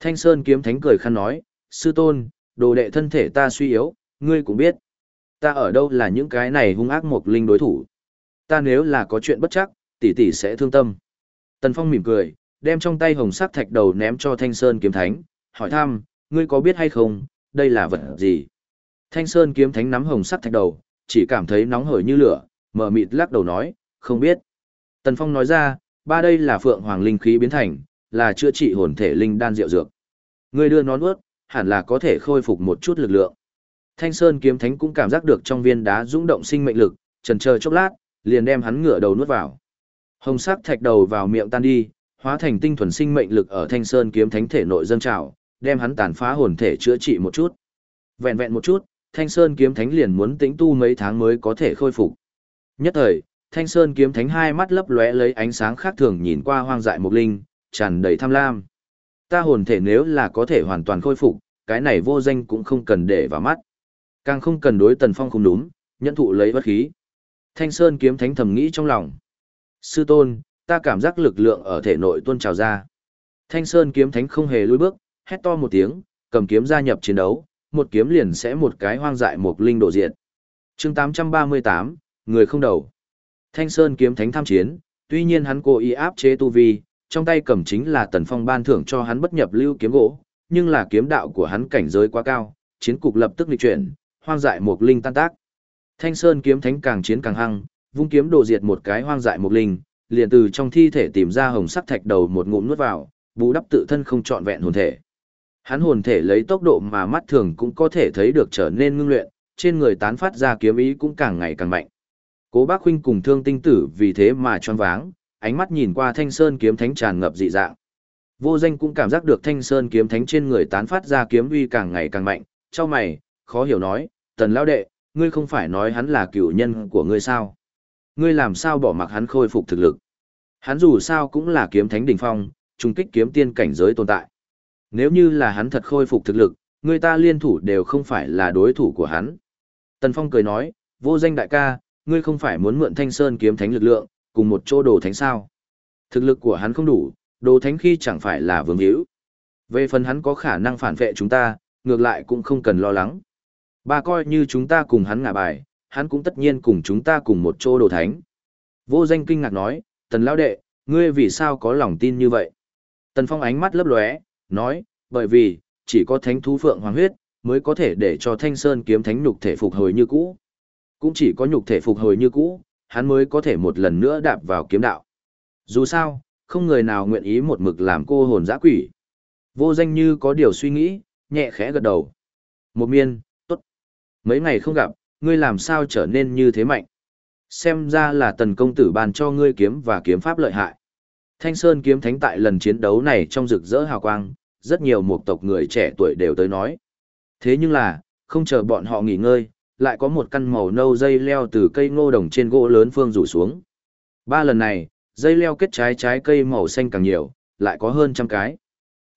Thanh Sơn kiếm thánh cười khăn nói, sư tôn, đồ đệ thân thể ta suy yếu, ngươi cũng biết. Ta ở đâu là những cái này hung ác một linh đối thủ. Ta nếu là có chuyện bất chắc, tỷ tỷ sẽ thương tâm. Tần Phong mỉm cười, đem trong tay hồng sắc thạch đầu ném cho Thanh Sơn kiếm thánh, hỏi thăm, ngươi có biết hay không, đây là vật gì? Thanh Sơn kiếm thánh nắm hồng sắc thạch đầu, chỉ cảm thấy nóng hởi như lửa, mở mịt lắc đầu nói, không biết. Tần Phong nói ra, ba đây là phượng hoàng linh khí biến thành, là chữa trị hồn thể linh đan rượu dược. Ngươi đưa nó nuốt, hẳn là có thể khôi phục một chút lực lượng. Thanh Sơn kiếm thánh cũng cảm giác được trong viên đá dũng động sinh mệnh lực, chần chờ chốc lát, liền đem hắn ngửa đầu nuốt vào. Hồng sắc thạch đầu vào miệng tan đi, hóa thành tinh thuần sinh mệnh lực ở Thanh Sơn kiếm thánh thể nội dâng trào, đem hắn tàn phá hồn thể chữa trị một chút. Vẹn vẹn một chút, Thanh Sơn kiếm thánh liền muốn tĩnh tu mấy tháng mới có thể khôi phục. Nhất thời, Thanh Sơn kiếm thánh hai mắt lấp lóe lấy ánh sáng khác thường nhìn qua hoang dại mục linh, tràn đầy tham lam. Ta hồn thể nếu là có thể hoàn toàn khôi phục, cái này vô danh cũng không cần để vào mắt. Càng không cần đối Tần Phong không đúng, nhận thụ lấy bất khí. Thanh Sơn kiếm thánh thầm nghĩ trong lòng. Sư tôn, ta cảm giác lực lượng ở thể nội tuôn trào ra. Thanh Sơn kiếm thánh không hề lùi bước, hét to một tiếng, cầm kiếm gia nhập chiến đấu, một kiếm liền sẽ một cái hoang dại một linh độ diện. chương 838, người không đầu. Thanh Sơn kiếm thánh tham chiến, tuy nhiên hắn cố ý áp chế tu vi, trong tay cầm chính là tần phong ban thưởng cho hắn bất nhập lưu kiếm gỗ, nhưng là kiếm đạo của hắn cảnh giới quá cao, chiến cục lập tức lịch chuyển, hoang dại một linh tan tác. Thanh Sơn kiếm thánh càng chiến càng hăng, vung kiếm độ diệt một cái hoang dại một linh, liền từ trong thi thể tìm ra hồng sắc thạch đầu một ngụm nuốt vào, bù đắp tự thân không trọn vẹn hồn thể. Hắn hồn thể lấy tốc độ mà mắt thường cũng có thể thấy được trở nên ngưng luyện, trên người tán phát ra kiếm ý cũng càng ngày càng mạnh. Cố Bác huynh cùng Thương Tinh Tử vì thế mà choáng váng, ánh mắt nhìn qua Thanh Sơn kiếm thánh tràn ngập dị dạng. Vô Danh cũng cảm giác được Thanh Sơn kiếm thánh trên người tán phát ra kiếm uy càng ngày càng mạnh, cho mày, khó hiểu nói, "Tần lão đệ, ngươi không phải nói hắn là cựu nhân của ngươi sao? Ngươi làm sao bỏ mặc hắn khôi phục thực lực? Hắn dù sao cũng là kiếm thánh đỉnh phong, trung kích kiếm tiên cảnh giới tồn tại. Nếu như là hắn thật khôi phục thực lực, người ta liên thủ đều không phải là đối thủ của hắn." Tần Phong cười nói, "Vô Danh đại ca, ngươi không phải muốn mượn Thanh Sơn kiếm thánh lực lượng, cùng một chỗ đồ thánh sao? Thực lực của hắn không đủ, đồ thánh khi chẳng phải là vương hữu. Về phần hắn có khả năng phản vệ chúng ta, ngược lại cũng không cần lo lắng. Ba coi như chúng ta cùng hắn ngả bài, hắn cũng tất nhiên cùng chúng ta cùng một chỗ đồ thánh. Vô danh kinh ngạc nói, tần lão đệ, ngươi vì sao có lòng tin như vậy? Tần phong ánh mắt lấp lóe, nói, bởi vì, chỉ có thánh thú phượng hoàng huyết, mới có thể để cho thanh sơn kiếm thánh nhục thể phục hồi như cũ. Cũng chỉ có nhục thể phục hồi như cũ, hắn mới có thể một lần nữa đạp vào kiếm đạo. Dù sao, không người nào nguyện ý một mực làm cô hồn dã quỷ. Vô danh như có điều suy nghĩ, nhẹ khẽ gật đầu. Một miên, tốt. Mấy ngày không gặp, ngươi làm sao trở nên như thế mạnh. Xem ra là tần công tử bàn cho ngươi kiếm và kiếm pháp lợi hại. Thanh Sơn kiếm thánh tại lần chiến đấu này trong rực rỡ hào quang, rất nhiều một tộc người trẻ tuổi đều tới nói. Thế nhưng là, không chờ bọn họ nghỉ ngơi, lại có một căn màu nâu dây leo từ cây ngô đồng trên gỗ lớn phương rủ xuống. Ba lần này, dây leo kết trái trái cây màu xanh càng nhiều, lại có hơn trăm cái.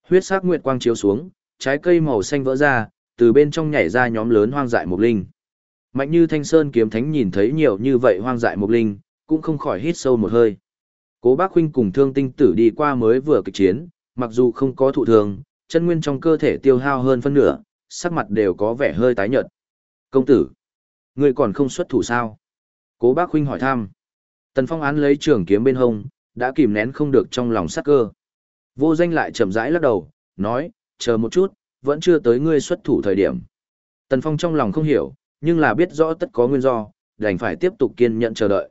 Huyết sắc nguyệt quang chiếu xuống, trái cây màu xanh vỡ ra, từ bên trong nhảy ra nhóm lớn hoang dại mục linh. Mạnh như Thanh Sơn kiếm thánh nhìn thấy nhiều như vậy hoang dại mục linh, cũng không khỏi hít sâu một hơi. Cố Bác huynh cùng Thương Tinh Tử đi qua mới vừa kịch chiến, mặc dù không có thụ thường, chân nguyên trong cơ thể tiêu hao hơn phân nửa, sắc mặt đều có vẻ hơi tái nhợt. Công tử, ngươi còn không xuất thủ sao? Cố bác huynh hỏi thăm. Tần Phong án lấy trường kiếm bên hông, đã kìm nén không được trong lòng sắc cơ. Vô danh lại chậm rãi lắc đầu, nói, chờ một chút, vẫn chưa tới ngươi xuất thủ thời điểm. Tần Phong trong lòng không hiểu, nhưng là biết rõ tất có nguyên do, đành phải tiếp tục kiên nhẫn chờ đợi.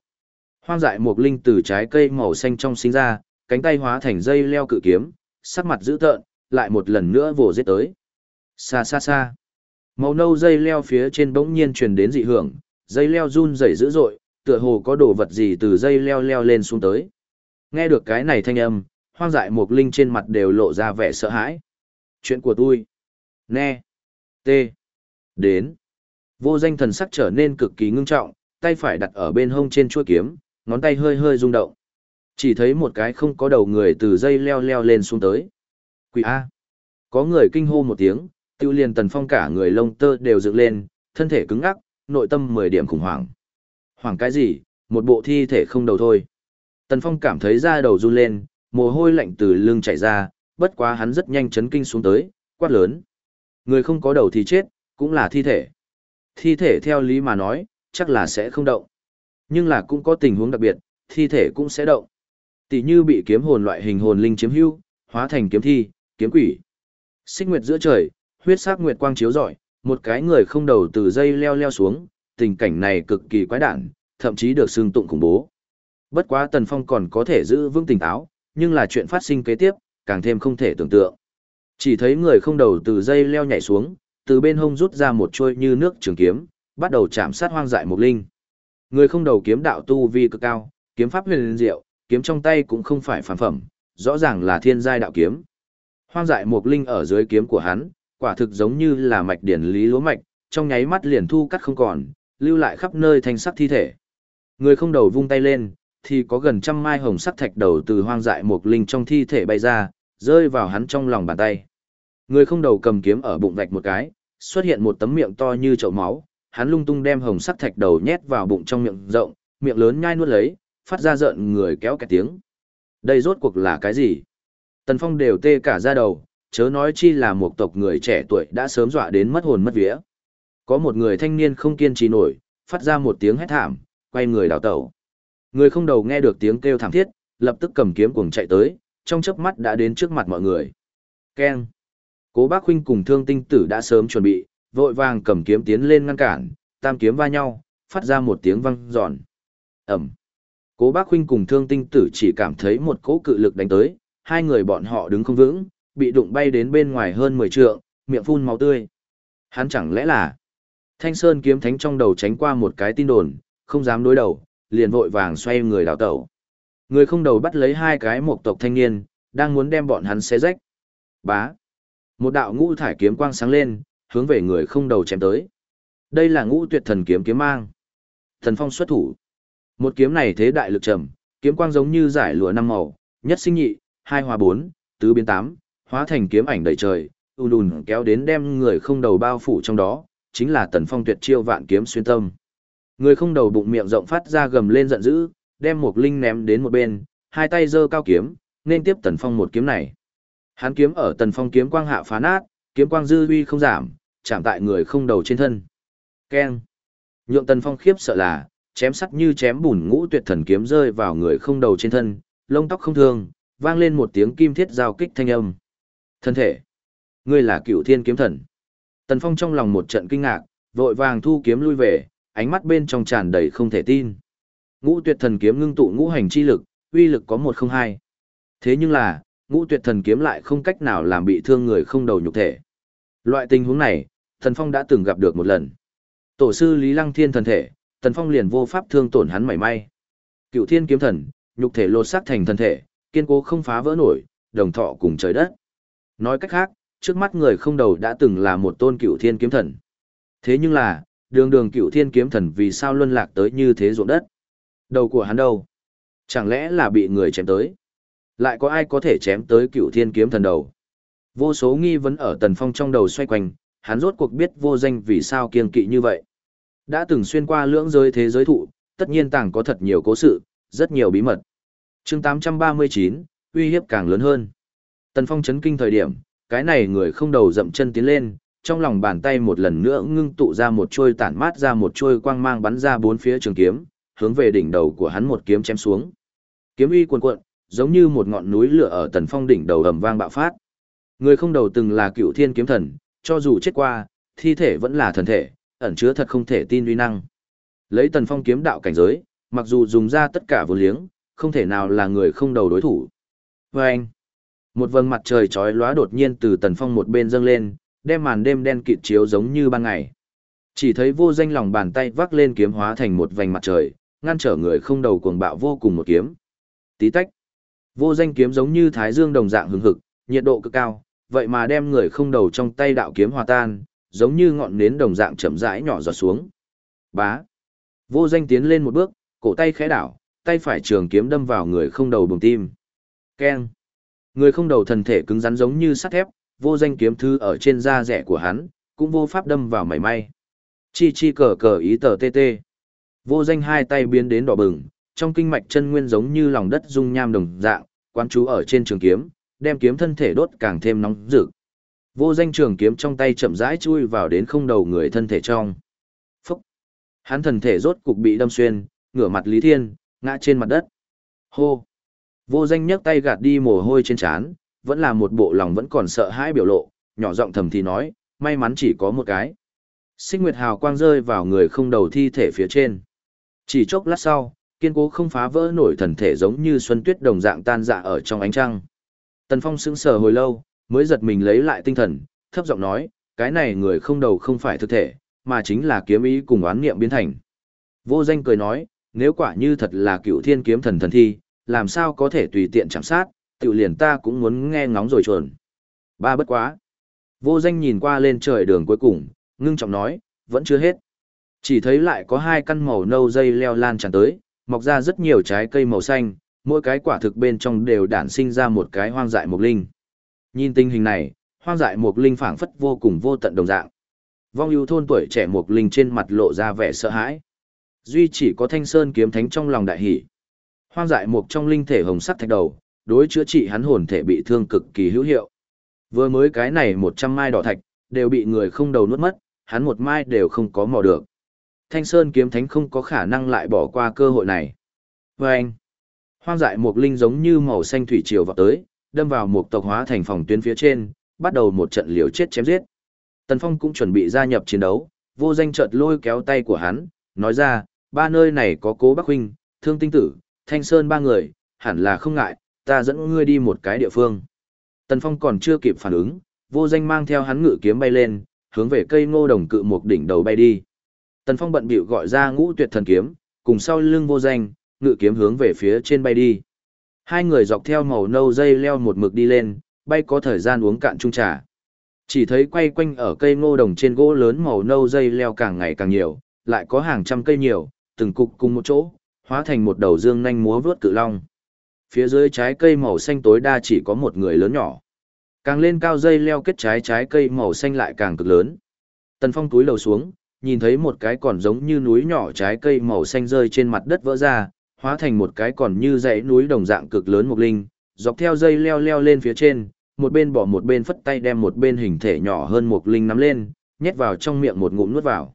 Hoang dại một linh từ trái cây màu xanh trong sinh ra, cánh tay hóa thành dây leo cự kiếm, sắc mặt dữ tợn, lại một lần nữa vồ giết tới. Xa xa xa. Màu nâu dây leo phía trên bỗng nhiên truyền đến dị hưởng, dây leo run rẩy dữ dội, tựa hồ có đồ vật gì từ dây leo leo lên xuống tới. Nghe được cái này thanh âm, hoang dại một linh trên mặt đều lộ ra vẻ sợ hãi. Chuyện của tôi. nè, T. Đến. Vô danh thần sắc trở nên cực kỳ ngưng trọng, tay phải đặt ở bên hông trên chuôi kiếm, ngón tay hơi hơi rung động. Chỉ thấy một cái không có đầu người từ dây leo leo lên xuống tới. Quỷ A. Có người kinh hô một tiếng, tiêu liền tần phong cả người lông tơ đều dựng lên, thân thể cứng ngắc, nội tâm 10 điểm khủng hoảng. Hoảng cái gì, một bộ thi thể không đầu thôi. Tần phong cảm thấy da đầu run lên, mồ hôi lạnh từ lưng chảy ra, bất quá hắn rất nhanh chấn kinh xuống tới, quát lớn. Người không có đầu thì chết, cũng là thi thể. Thi thể theo lý mà nói, chắc là sẽ không động. Nhưng là cũng có tình huống đặc biệt, thi thể cũng sẽ động. Tỷ như bị kiếm hồn loại hình hồn linh chiếm hữu, hóa thành kiếm thi, kiếm quỷ. Xích nguyệt giữa trời, huyết sắc nguyệt quang chiếu rọi, một cái người không đầu từ dây leo leo xuống, tình cảnh này cực kỳ quái đản, thậm chí được xưng tụng khủng bố. Bất quá Tần Phong còn có thể giữ vững tỉnh táo, nhưng là chuyện phát sinh kế tiếp, càng thêm không thể tưởng tượng. Chỉ thấy người không đầu từ dây leo nhảy xuống, từ bên hông rút ra một chuôi như nước trường kiếm, bắt đầu chạm sát hoang dại mục linh. Người không đầu kiếm đạo tu vi cực cao, kiếm pháp huyền diệu, kiếm trong tay cũng không phải phàm phẩm, rõ ràng là thiên giai đạo kiếm. Hoang dại mục linh ở dưới kiếm của hắn, quả thực giống như là mạch điển lý lúa mạch, trong nháy mắt liền thu cắt không còn, lưu lại khắp nơi thanh sắc thi thể. Người không đầu vung tay lên, thì có gần trăm mai hồng sắc thạch đầu từ hoang dại một linh trong thi thể bay ra, rơi vào hắn trong lòng bàn tay. Người không đầu cầm kiếm ở bụng vạch một cái, xuất hiện một tấm miệng to như chậu máu, hắn lung tung đem hồng sắc thạch đầu nhét vào bụng trong miệng rộng, miệng lớn nhai nuốt lấy, phát ra rợn người kéo cái tiếng. Đây rốt cuộc là cái gì? Tần Phong đều tê cả da đầu, chớ nói chi là một tộc người trẻ tuổi đã sớm dọa đến mất hồn mất vía. Có một người thanh niên không kiên trì nổi, phát ra một tiếng hét thảm, quay người đào tẩu. Người không đầu nghe được tiếng kêu thảm thiết, lập tức cầm kiếm cuồng chạy tới, trong chớp mắt đã đến trước mặt mọi người. Keng! Cố bác huynh cùng thương tinh tử đã sớm chuẩn bị, vội vàng cầm kiếm tiến lên ngăn cản, tam kiếm va nhau, phát ra một tiếng vang giòn. Ẩm! Cố bác huynh cùng thương tinh tử chỉ cảm thấy một cỗ cự lực đánh tới, hai người bọn họ đứng không vững, bị đụng bay đến bên ngoài hơn 10 trượng, miệng phun máu tươi. Hắn chẳng lẽ là... Thanh Sơn kiếm thánh trong đầu tránh qua một cái tin đồn, không dám đối đầu, liền vội vàng xoay người đào tẩu. Người không đầu bắt lấy hai cái một tộc thanh niên, đang muốn đem bọn hắn xé rách. Bá. Một đạo ngũ thải kiếm quang sáng lên, hướng về người không đầu chém tới. Đây là ngũ tuyệt thần kiếm kiếm mang. Thần phong xuất thủ. Một kiếm này thế đại lực trầm, kiếm quang giống như giải lụa năm màu, nhất sinh nhị, hai hòa bốn, tứ biến tám, hóa thành kiếm ảnh đầy trời, ùn ùn kéo đến đem người không đầu bao phủ trong đó, chính là tần phong tuyệt chiêu vạn kiếm xuyên tâm. Người không đầu bụng miệng rộng phát ra gầm lên giận dữ, đem một linh ném đến một bên, hai tay giơ cao kiếm, nên tiếp tần phong một kiếm này. Hắn kiếm ở tần phong kiếm quang hạ phá nát, kiếm quang dư uy không giảm, chạm tại người không đầu trên thân. Keng. Nhượng tần phong khiếp sợ là, chém sắt như chém bùn ngũ tuyệt thần kiếm rơi vào người không đầu trên thân, lông tóc không thương, vang lên một tiếng kim thiết giao kích thanh âm. Thân thể. Ngươi là cựu thiên kiếm thần. Tần phong trong lòng một trận kinh ngạc, vội vàng thu kiếm lui về, ánh mắt bên trong tràn đầy không thể tin. Ngũ tuyệt thần kiếm ngưng tụ ngũ hành chi lực, uy lực có một không hai. Thế nhưng là, ngũ tuyệt thần kiếm lại không cách nào làm bị thương người không đầu nhục thể. Loại tình huống này, Thần Phong đã từng gặp được một lần. Tổ sư Lý Lăng Thiên thần thể, Thần Phong liền vô pháp thương tổn hắn mảy may. Cựu Thiên kiếm thần, nhục thể lột xác thành thần thể, kiên cố không phá vỡ nổi, đồng thọ cùng trời đất. Nói cách khác, trước mắt người không đầu đã từng là một tôn Cựu Thiên kiếm thần. Thế nhưng là, đường đường Cựu Thiên kiếm thần vì sao luân lạc tới như thế ruộng đất? Đầu của hắn đâu? Chẳng lẽ là bị người chém tới? Lại có ai có thể chém tới Cựu Thiên kiếm thần đầu? Vô số nghi vấn ở Tần Phong trong đầu xoay quanh, hắn rốt cuộc biết vô danh vì sao kiên kỵ như vậy. Đã từng xuyên qua lưỡng giới thế giới thụ, tất nhiên tàng có thật nhiều cố sự, rất nhiều bí mật. chương 839, uy hiếp càng lớn hơn. Tần Phong chấn kinh thời điểm, cái này người không đầu dậm chân tiến lên, trong lòng bàn tay một lần nữa ngưng tụ ra một chuôi tản mát ra một chuôi quang mang bắn ra bốn phía trường kiếm, hướng về đỉnh đầu của hắn một kiếm chém xuống. Kiếm uy cuồn cuộn, giống như một ngọn núi lửa ở tần phong đỉnh đầu ầm vang bạo phát. Người không đầu từng là cựu thiên kiếm thần, cho dù chết qua, thi thể vẫn là thần thể, ẩn chứa thật không thể tin uy năng. Lấy tần phong kiếm đạo cảnh giới, mặc dù dùng ra tất cả vô liếng, không thể nào là người không đầu đối thủ. Và anh, một vầng mặt trời chói lóa đột nhiên từ tần phong một bên dâng lên, đem màn đêm đen kịt chiếu giống như ban ngày. Chỉ thấy vô danh lòng bàn tay vác lên kiếm hóa thành một vành mặt trời, ngăn trở người không đầu cuồng bạo vô cùng một kiếm. Tí tách. Vô danh kiếm giống như thái dương đồng dạng hứng hực, nhiệt độ cực cao, vậy mà đem người không đầu trong tay đạo kiếm hòa tan, giống như ngọn nến đồng dạng chậm rãi nhỏ giọt xuống. Bá. Vô danh tiến lên một bước, cổ tay khẽ đảo, tay phải trường kiếm đâm vào người không đầu bùng tim. Keng. Người không đầu thần thể cứng rắn giống như sắt thép, vô danh kiếm thư ở trên da rẻ của hắn, cũng vô pháp đâm vào mảy may. Chi chi cờ cờ ý tờ tê tê. Vô danh hai tay biến đến đỏ bừng, trong kinh mạch chân nguyên giống như lòng đất dung nham đồng dạng, quán chú ở trên trường kiếm, đem kiếm thân thể đốt càng thêm nóng rực. Vô danh trường kiếm trong tay chậm rãi chui vào đến không đầu người thân thể trong. Phúc! Hắn thần thể rốt cục bị đâm xuyên, ngửa mặt Lý Thiên, ngã trên mặt đất. Hô! Vô danh nhấc tay gạt đi mồ hôi trên trán, vẫn là một bộ lòng vẫn còn sợ hãi biểu lộ, nhỏ giọng thầm thì nói, may mắn chỉ có một cái. Xích Nguyệt hào quang rơi vào người không đầu thi thể phía trên. Chỉ chốc lát sau, kiên cố không phá vỡ nổi thần thể giống như xuân tuyết đồng dạng tan dạ ở trong ánh trăng. Tần Phong sững sờ hồi lâu, mới giật mình lấy lại tinh thần, thấp giọng nói, cái này người không đầu không phải thực thể, mà chính là kiếm ý cùng oán niệm biến thành. Vô danh cười nói, nếu quả như thật là cựu thiên kiếm thần thần thi, làm sao có thể tùy tiện chạm sát, tự liền ta cũng muốn nghe ngóng rồi chuồn. Ba bất quá. Vô danh nhìn qua lên trời đường cuối cùng, ngưng trọng nói, vẫn chưa hết. Chỉ thấy lại có hai căn màu nâu dây leo lan tràn tới, mọc ra rất nhiều trái cây màu xanh, mỗi cái quả thực bên trong đều đản sinh ra một cái hoang dại mục linh. Nhìn tình hình này, hoang dại mục linh phảng phất vô cùng vô tận đồng dạng. Vong ưu thôn tuổi trẻ mục linh trên mặt lộ ra vẻ sợ hãi. Duy chỉ có thanh sơn kiếm thánh trong lòng đại hỷ. Hoang dại mục trong linh thể hồng sắc thạch đầu, đối chữa trị hắn hồn thể bị thương cực kỳ hữu hiệu. Vừa mới cái này một trăm mai đỏ thạch, đều bị người không đầu nuốt mất, hắn một mai đều không có mò được. Thanh Sơn kiếm thánh không có khả năng lại bỏ qua cơ hội này. Và anh, hoang dại một linh giống như màu xanh thủy triều vào tới, đâm vào một tộc hóa thành phòng tuyến phía trên, bắt đầu một trận liều chết chém giết. Tần Phong cũng chuẩn bị gia nhập chiến đấu, vô danh chợt lôi kéo tay của hắn, nói ra, ba nơi này có cố Bắc Huynh, Thương Tinh Tử, Thanh Sơn ba người, hẳn là không ngại, ta dẫn ngươi đi một cái địa phương. Tần Phong còn chưa kịp phản ứng, vô danh mang theo hắn ngự kiếm bay lên, hướng về cây ngô đồng cự một đỉnh đầu bay đi. Tần Phong bận bịu gọi ra ngũ tuyệt thần kiếm, cùng sau lưng vô danh, ngự kiếm hướng về phía trên bay đi. Hai người dọc theo màu nâu dây leo một mực đi lên, bay có thời gian uống cạn chung trà. Chỉ thấy quay quanh ở cây ngô đồng trên gỗ lớn màu nâu dây leo càng ngày càng nhiều, lại có hàng trăm cây nhiều, từng cục cùng một chỗ, hóa thành một đầu dương nhanh múa vớt cự long. Phía dưới trái cây màu xanh tối đa chỉ có một người lớn nhỏ. Càng lên cao dây leo kết trái trái cây màu xanh lại càng cực lớn. Tần Phong túi lầu xuống, nhìn thấy một cái còn giống như núi nhỏ trái cây màu xanh rơi trên mặt đất vỡ ra, hóa thành một cái còn như dãy núi đồng dạng cực lớn một linh, dọc theo dây leo leo lên phía trên, một bên bỏ một bên phất tay đem một bên hình thể nhỏ hơn một linh nắm lên, nhét vào trong miệng một ngụm nuốt vào.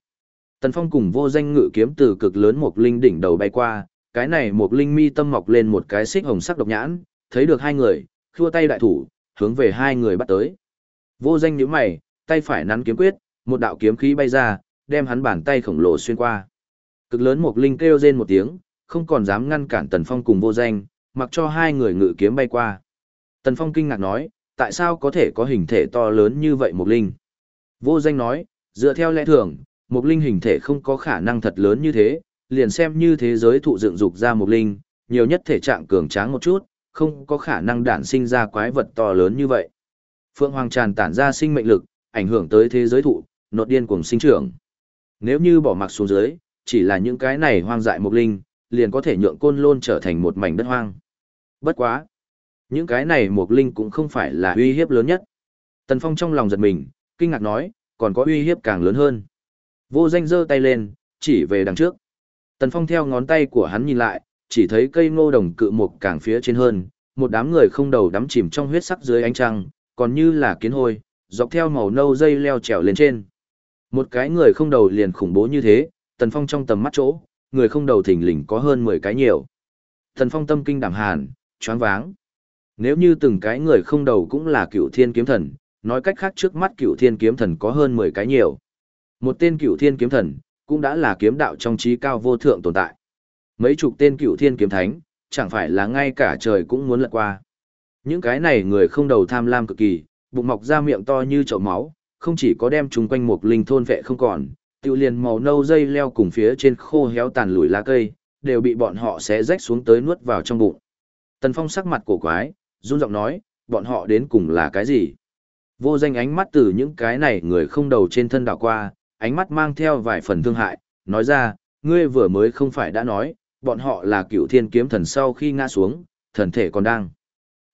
Tần Phong cùng vô danh ngự kiếm từ cực lớn một linh đỉnh đầu bay qua, cái này một linh mi tâm mọc lên một cái xích hồng sắc độc nhãn, thấy được hai người, khua tay đại thủ, hướng về hai người bắt tới. Vô danh nhíu mày, tay phải nắn kiếm quyết, một đạo kiếm khí bay ra, đem hắn bàn tay khổng lồ xuyên qua. Cực lớn một linh kêu rên một tiếng, không còn dám ngăn cản Tần Phong cùng vô danh, mặc cho hai người ngự kiếm bay qua. Tần Phong kinh ngạc nói, tại sao có thể có hình thể to lớn như vậy một linh? Vô danh nói, dựa theo lẽ thường, một linh hình thể không có khả năng thật lớn như thế, liền xem như thế giới thụ dựng dục ra một linh, nhiều nhất thể trạng cường tráng một chút, không có khả năng đản sinh ra quái vật to lớn như vậy. Phượng Hoàng tràn tản ra sinh mệnh lực, ảnh hưởng tới thế giới thụ, nột điên cuồng sinh trưởng. Nếu như bỏ mặc xuống dưới, chỉ là những cái này hoang dại mục linh, liền có thể nhượng côn lôn trở thành một mảnh đất hoang. Bất quá. Những cái này mục linh cũng không phải là uy hiếp lớn nhất. Tần Phong trong lòng giật mình, kinh ngạc nói, còn có uy hiếp càng lớn hơn. Vô danh giơ tay lên, chỉ về đằng trước. Tần Phong theo ngón tay của hắn nhìn lại, chỉ thấy cây ngô đồng cự mục càng phía trên hơn, một đám người không đầu đắm chìm trong huyết sắc dưới ánh trăng, còn như là kiến hôi, dọc theo màu nâu dây leo trèo lên trên. Một cái người không đầu liền khủng bố như thế, Tần Phong trong tầm mắt chỗ, người không đầu thình lình có hơn 10 cái nhiều. Tần Phong tâm kinh đảm hàn, choáng váng. Nếu như từng cái người không đầu cũng là cựu thiên kiếm thần, nói cách khác trước mắt cựu thiên kiếm thần có hơn 10 cái nhiều. Một tên cựu thiên kiếm thần, cũng đã là kiếm đạo trong trí cao vô thượng tồn tại. Mấy chục tên cựu thiên kiếm thánh, chẳng phải là ngay cả trời cũng muốn lật qua. Những cái này người không đầu tham lam cực kỳ, bụng mọc ra miệng to như chậu máu, không chỉ có đem chúng quanh một linh thôn vệ không còn, tiêu liền màu nâu dây leo cùng phía trên khô héo tàn lùi lá cây, đều bị bọn họ xé rách xuống tới nuốt vào trong bụng. Tần Phong sắc mặt cổ quái, run giọng nói, bọn họ đến cùng là cái gì? Vô danh ánh mắt từ những cái này người không đầu trên thân đảo qua, ánh mắt mang theo vài phần thương hại, nói ra, ngươi vừa mới không phải đã nói, bọn họ là cựu thiên kiếm thần sau khi ngã xuống, thần thể còn đang.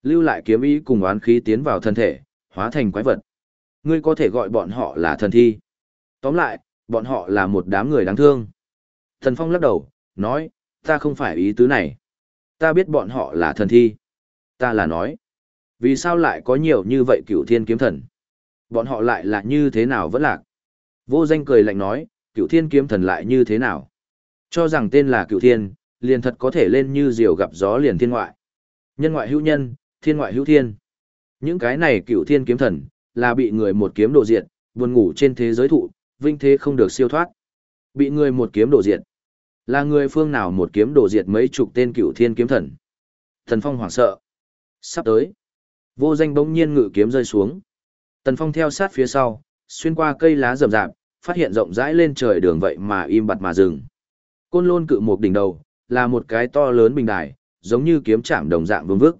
Lưu lại kiếm ý cùng oán khí tiến vào thân thể, hóa thành quái vật. Ngươi có thể gọi bọn họ là thần thi. Tóm lại, bọn họ là một đám người đáng thương. Thần Phong lắc đầu, nói, ta không phải ý tứ này. Ta biết bọn họ là thần thi. Ta là nói, vì sao lại có nhiều như vậy cựu thiên kiếm thần? Bọn họ lại là như thế nào vẫn lạc? Vô danh cười lạnh nói, cựu thiên kiếm thần lại như thế nào? Cho rằng tên là cựu thiên, liền thật có thể lên như diều gặp gió liền thiên ngoại. Nhân ngoại hữu nhân, thiên ngoại hữu thiên. Những cái này cựu thiên kiếm thần, là bị người một kiếm đổ diệt, buồn ngủ trên thế giới thụ, vinh thế không được siêu thoát. Bị người một kiếm đổ diệt. Là người phương nào một kiếm đổ diệt mấy chục tên cựu thiên kiếm thần. Thần Phong hoảng sợ. Sắp tới. Vô danh bỗng nhiên ngự kiếm rơi xuống. Tần Phong theo sát phía sau, xuyên qua cây lá rậm rạp, phát hiện rộng rãi lên trời đường vậy mà im bặt mà dừng. Côn lôn cự một đỉnh đầu, là một cái to lớn bình đài, giống như kiếm chạm đồng dạng vương vức.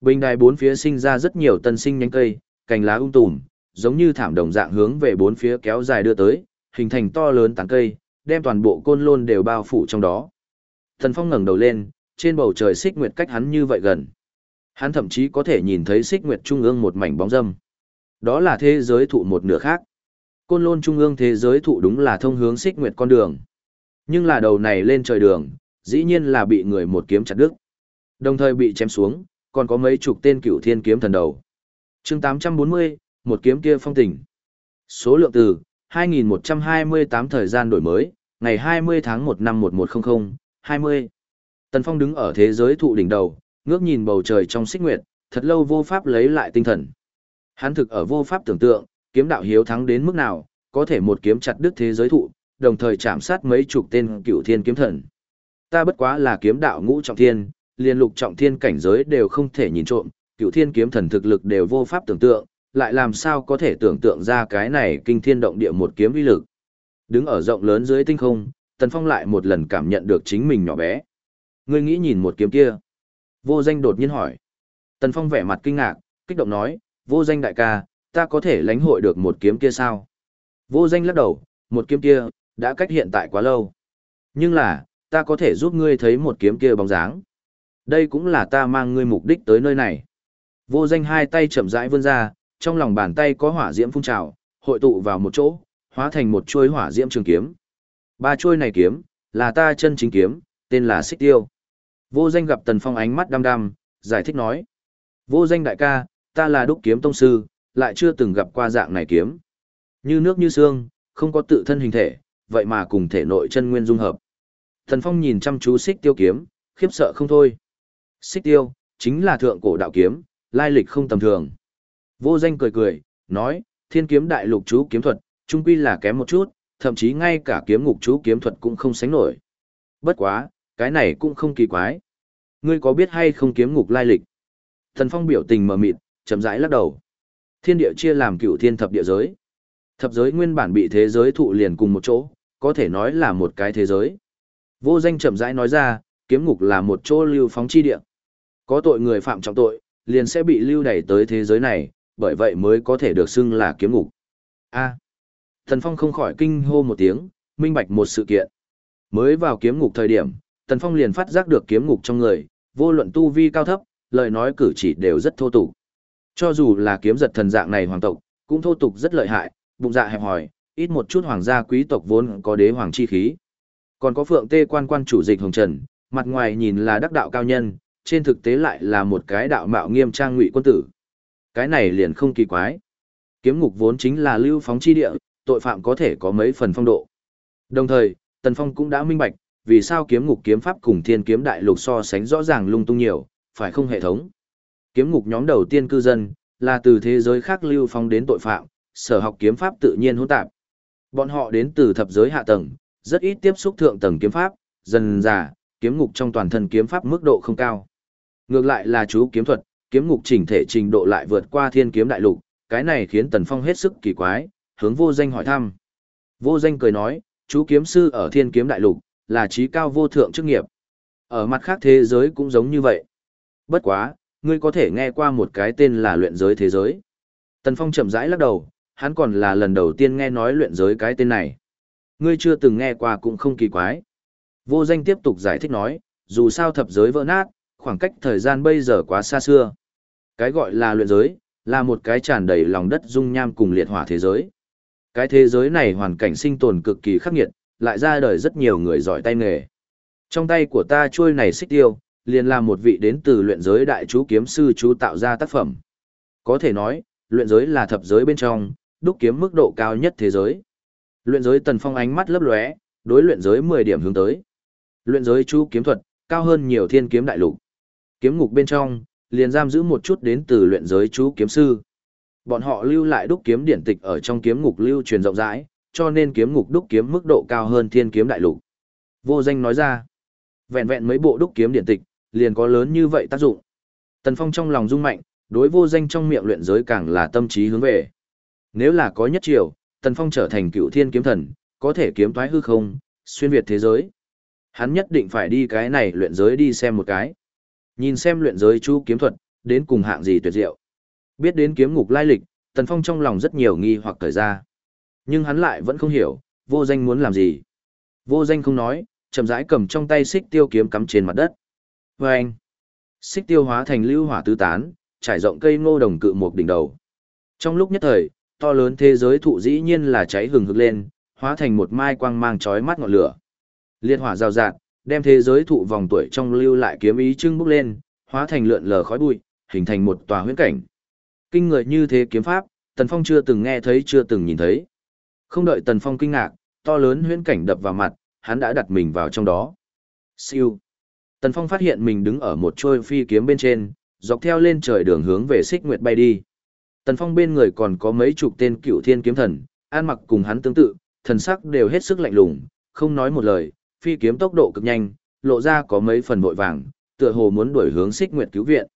Bình đài bốn phía sinh ra rất nhiều tân sinh nhánh cây, cành lá um tùm, giống như thảm đồng dạng hướng về bốn phía kéo dài đưa tới, hình thành to lớn tán cây, đem toàn bộ côn lôn đều bao phủ trong đó. Thần Phong ngẩng đầu lên, trên bầu trời xích nguyệt cách hắn như vậy gần. Hắn thậm chí có thể nhìn thấy xích nguyệt trung ương một mảnh bóng râm. Đó là thế giới thụ một nửa khác. Côn lôn trung ương thế giới thụ đúng là thông hướng xích nguyệt con đường. Nhưng là đầu này lên trời đường, dĩ nhiên là bị người một kiếm chặt đứt. Đồng thời bị chém xuống, còn có mấy chục tên cựu thiên kiếm thần đầu. chương 840, một kiếm kia phong tình. Số lượng từ, 2128 thời gian đổi mới, ngày 20 tháng 1 năm 1100, 20. Tần Phong đứng ở thế giới thụ đỉnh đầu, ngước nhìn bầu trời trong xích nguyệt, thật lâu vô pháp lấy lại tinh thần. Hắn thực ở vô pháp tưởng tượng, kiếm đạo hiếu thắng đến mức nào, có thể một kiếm chặt đứt thế giới thụ, đồng thời chạm sát mấy chục tên cựu thiên kiếm thần. Ta bất quá là kiếm đạo ngũ trọng thiên, liên lục trọng thiên cảnh giới đều không thể nhìn trộm, cựu thiên kiếm thần thực lực đều vô pháp tưởng tượng, lại làm sao có thể tưởng tượng ra cái này kinh thiên động địa một kiếm uy lực. Đứng ở rộng lớn dưới tinh không, Tần Phong lại một lần cảm nhận được chính mình nhỏ bé. Ngươi nghĩ nhìn một kiếm kia? Vô danh đột nhiên hỏi. Tần Phong vẻ mặt kinh ngạc, kích động nói, vô danh đại ca, ta có thể lãnh hội được một kiếm kia sao? Vô danh lắc đầu, một kiếm kia, đã cách hiện tại quá lâu. Nhưng là, ta có thể giúp ngươi thấy một kiếm kia bóng dáng. Đây cũng là ta mang ngươi mục đích tới nơi này. Vô danh hai tay chậm rãi vươn ra, trong lòng bàn tay có hỏa diễm phun trào, hội tụ vào một chỗ, hóa thành một chuôi hỏa diễm trường kiếm. Ba chuôi này kiếm, là ta chân chính kiếm, tên là Xích Tiêu. Vô danh gặp Tần Phong ánh mắt đăm đăm, giải thích nói. Vô danh đại ca, ta là đúc kiếm tông sư, lại chưa từng gặp qua dạng này kiếm. Như nước như xương, không có tự thân hình thể, vậy mà cùng thể nội chân nguyên dung hợp. Thần Phong nhìn chăm chú xích tiêu kiếm, khiếp sợ không thôi. Xích tiêu, chính là thượng cổ đạo kiếm, lai lịch không tầm thường. Vô danh cười cười, nói, thiên kiếm đại lục chú kiếm thuật, trung quy là kém một chút, thậm chí ngay cả kiếm ngục chú kiếm thuật cũng không sánh nổi. Bất quá, cái này cũng không kỳ quái. Ngươi có biết hay không kiếm ngục lai lịch? Thần Phong biểu tình mờ mịt, chậm rãi lắc đầu. Thiên địa chia làm cửu thiên thập địa giới. Thập giới nguyên bản bị thế giới thụ liền cùng một chỗ, có thể nói là một cái thế giới. Vô danh chậm rãi nói ra, kiếm ngục là một chỗ lưu phóng chi địa. Có tội người phạm trọng tội, liền sẽ bị lưu đẩy tới thế giới này, bởi vậy mới có thể được xưng là kiếm ngục. A. Thần Phong không khỏi kinh hô một tiếng, minh bạch một sự kiện. Mới vào kiếm ngục thời điểm, Tần Phong liền phát giác được kiếm ngục trong người, vô luận tu vi cao thấp, lời nói cử chỉ đều rất thô tục. Cho dù là kiếm giật thần dạng này hoàng tộc, cũng thô tục rất lợi hại, bụng dạ hẹp hòi, ít một chút hoàng gia quý tộc vốn có đế hoàng chi khí. Còn có Phượng Tê quan quan chủ dịch Hồng Trần, mặt ngoài nhìn là đắc đạo cao nhân, trên thực tế lại là một cái đạo mạo nghiêm trang ngụy quân tử. Cái này liền không kỳ quái. Kiếm ngục vốn chính là lưu phóng chi địa, tội phạm có thể có mấy phần phong độ. Đồng thời, Tần Phong cũng đã minh bạch, vì sao kiếm ngục kiếm pháp cùng thiên kiếm đại lục so sánh rõ ràng lung tung nhiều, phải không hệ thống. Kiếm ngục nhóm đầu tiên cư dân, là từ thế giới khác lưu phong đến tội phạm, sở học kiếm pháp tự nhiên hỗn tạp. Bọn họ đến từ thập giới hạ tầng, rất ít tiếp xúc thượng tầng kiếm pháp, dần dà, kiếm ngục trong toàn thân kiếm pháp mức độ không cao. Ngược lại là chú kiếm thuật, kiếm ngục chỉnh thể trình độ lại vượt qua thiên kiếm đại lục, cái này khiến Tần Phong hết sức kỳ quái, hướng vô danh hỏi thăm. Vô danh cười nói, chú kiếm sư ở thiên kiếm đại lục, là trí cao vô thượng chức nghiệp. Ở mặt khác thế giới cũng giống như vậy. Bất quá, ngươi có thể nghe qua một cái tên là luyện giới thế giới. Tần Phong chậm rãi lắc đầu, hắn còn là lần đầu tiên nghe nói luyện giới cái tên này. Ngươi chưa từng nghe qua cũng không kỳ quái. Vô danh tiếp tục giải thích nói, dù sao thập giới vỡ nát, khoảng cách thời gian bây giờ quá xa xưa. Cái gọi là luyện giới, là một cái tràn đầy lòng đất dung nham cùng liệt hỏa thế giới. Cái thế giới này hoàn cảnh sinh tồn cực kỳ khắc nghiệt, lại ra đời rất nhiều người giỏi tay nghề. Trong tay của ta chuôi này xích tiêu, liền là một vị đến từ luyện giới đại chú kiếm sư chú tạo ra tác phẩm. Có thể nói, luyện giới là thập giới bên trong, đúc kiếm mức độ cao nhất thế giới. Luyện giới tần phong ánh mắt lấp lóe, đối luyện giới 10 điểm hướng tới. Luyện giới chú kiếm thuật, cao hơn nhiều thiên kiếm đại lục. Kiếm ngục bên trong, liền giam giữ một chút đến từ luyện giới chú kiếm sư. Bọn họ lưu lại đúc kiếm điển tịch ở trong kiếm ngục lưu truyền rộng rãi, cho nên kiếm ngục đúc kiếm mức độ cao hơn thiên kiếm đại lục. Vô danh nói ra, vẹn vẹn mấy bộ đúc kiếm điển tịch, liền có lớn như vậy tác dụng. Tần Phong trong lòng rung mạnh, đối vô danh trong miệng luyện giới càng là tâm trí hướng về. Nếu là có nhất triều, Tần Phong trở thành cựu thiên kiếm thần, có thể kiếm thoái hư không, xuyên việt thế giới. Hắn nhất định phải đi cái này luyện giới đi xem một cái. Nhìn xem luyện giới chú kiếm thuật, đến cùng hạng gì tuyệt diệu. Biết đến kiếm ngục lai lịch, Tần Phong trong lòng rất nhiều nghi hoặc thời ra. Nhưng hắn lại vẫn không hiểu, vô danh muốn làm gì. Vô danh không nói, chậm rãi cầm trong tay xích tiêu kiếm cắm trên mặt đất. Và anh, xích tiêu hóa thành lưu hỏa tứ tán, trải rộng cây ngô đồng cự một đỉnh đầu. Trong lúc nhất thời, to lớn thế giới thụ dĩ nhiên là cháy hừng hực lên, hóa thành một mai quang mang chói mắt ngọn lửa. Liệt hỏa rào rạt, đem thế giới thụ vòng tuổi trong lưu lại kiếm ý trưng bốc lên, hóa thành lượn lờ khói bụi, hình thành một tòa huyễn cảnh. Kinh người như thế kiếm pháp, Tần Phong chưa từng nghe thấy chưa từng nhìn thấy. Không đợi Tần Phong kinh ngạc, to lớn huyễn cảnh đập vào mặt, hắn đã đặt mình vào trong đó. Siêu. Tần Phong phát hiện mình đứng ở một trôi phi kiếm bên trên, dọc theo lên trời đường hướng về Xích Nguyệt bay đi. Tần Phong bên người còn có mấy chục tên cựu thiên kiếm thần, an mặc cùng hắn tương tự, thần sắc đều hết sức lạnh lùng, không nói một lời, phi kiếm tốc độ cực nhanh, lộ ra có mấy phần vội vàng, tựa hồ muốn đuổi hướng Xích Nguyệt cứu viện.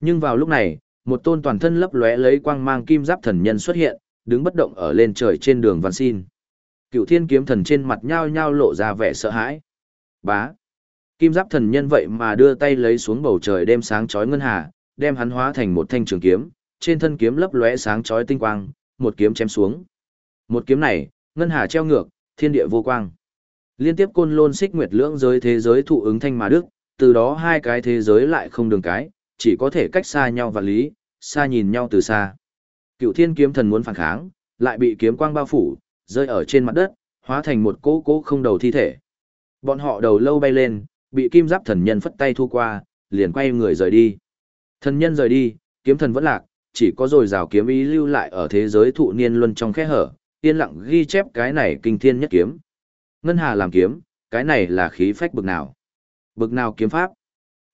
Nhưng vào lúc này, một tôn toàn thân lấp lóe lấy quang mang kim giáp thần nhân xuất hiện, đứng bất động ở lên trời trên đường văn xin. Cựu thiên kiếm thần trên mặt nhao nhao lộ ra vẻ sợ hãi. Bá. Kim giáp thần nhân vậy mà đưa tay lấy xuống bầu trời đêm sáng chói ngân hà, đem hắn hóa thành một thanh trường kiếm, trên thân kiếm lấp lóe sáng chói tinh quang, một kiếm chém xuống. Một kiếm này, ngân hà treo ngược, thiên địa vô quang. Liên tiếp côn lôn xích nguyệt lưỡng giới thế giới thụ ứng thanh mà đức, từ đó hai cái thế giới lại không đường cái, chỉ có thể cách xa nhau và lý, xa nhìn nhau từ xa. Cựu thiên kiếm thần muốn phản kháng, lại bị kiếm quang bao phủ, rơi ở trên mặt đất, hóa thành một cỗ cỗ không đầu thi thể. Bọn họ đầu lâu bay lên, bị kim giáp thần nhân phất tay thu qua, liền quay người rời đi. Thần nhân rời đi, kiếm thần vẫn lạc, chỉ có rồi rào kiếm ý lưu lại ở thế giới thụ niên luân trong khe hở, yên lặng ghi chép cái này kinh thiên nhất kiếm. Ngân hà làm kiếm, cái này là khí phách bực nào? Bực nào kiếm pháp?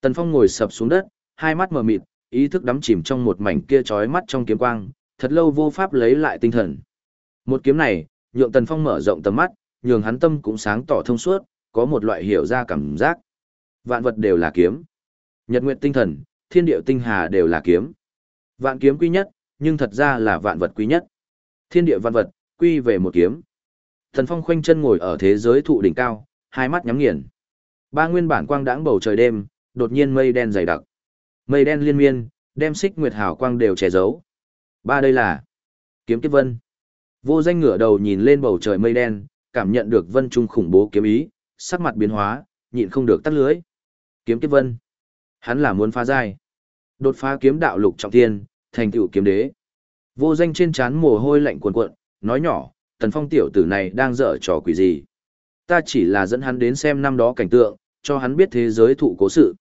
Tần Phong ngồi sập xuống đất, hai mắt mở mịt, ý thức đắm chìm trong một mảnh kia chói mắt trong kiếm quang, thật lâu vô pháp lấy lại tinh thần. Một kiếm này, nhượng Tần Phong mở rộng tầm mắt, nhường hắn tâm cũng sáng tỏ thông suốt, có một loại hiểu ra cảm giác. Vạn vật đều là kiếm. Nhật nguyện tinh thần, thiên điệu tinh hà đều là kiếm. Vạn kiếm quý nhất, nhưng thật ra là vạn vật quý nhất. Thiên địa vạn vật, quy về một kiếm. Thần Phong khoanh chân ngồi ở thế giới thụ đỉnh cao, hai mắt nhắm nghiền. Ba nguyên bản quang đãng bầu trời đêm, đột nhiên mây đen dày đặc. Mây đen liên miên, đem xích nguyệt hào quang đều che giấu. Ba đây là kiếm kiếp vân. Vô danh ngửa đầu nhìn lên bầu trời mây đen, cảm nhận được vân trung khủng bố kiếm ý, sắc mặt biến hóa, nhịn không được tắt lưới. Kiếm kiếp vân. Hắn là muốn phá giai. Đột phá kiếm đạo lục trọng thiên, thành tựu kiếm đế. Vô danh trên trán mồ hôi lạnh cuồn cuộn, nói nhỏ, tần phong tiểu tử này đang dở trò quỷ gì. Ta chỉ là dẫn hắn đến xem năm đó cảnh tượng, cho hắn biết thế giới thụ cố sự.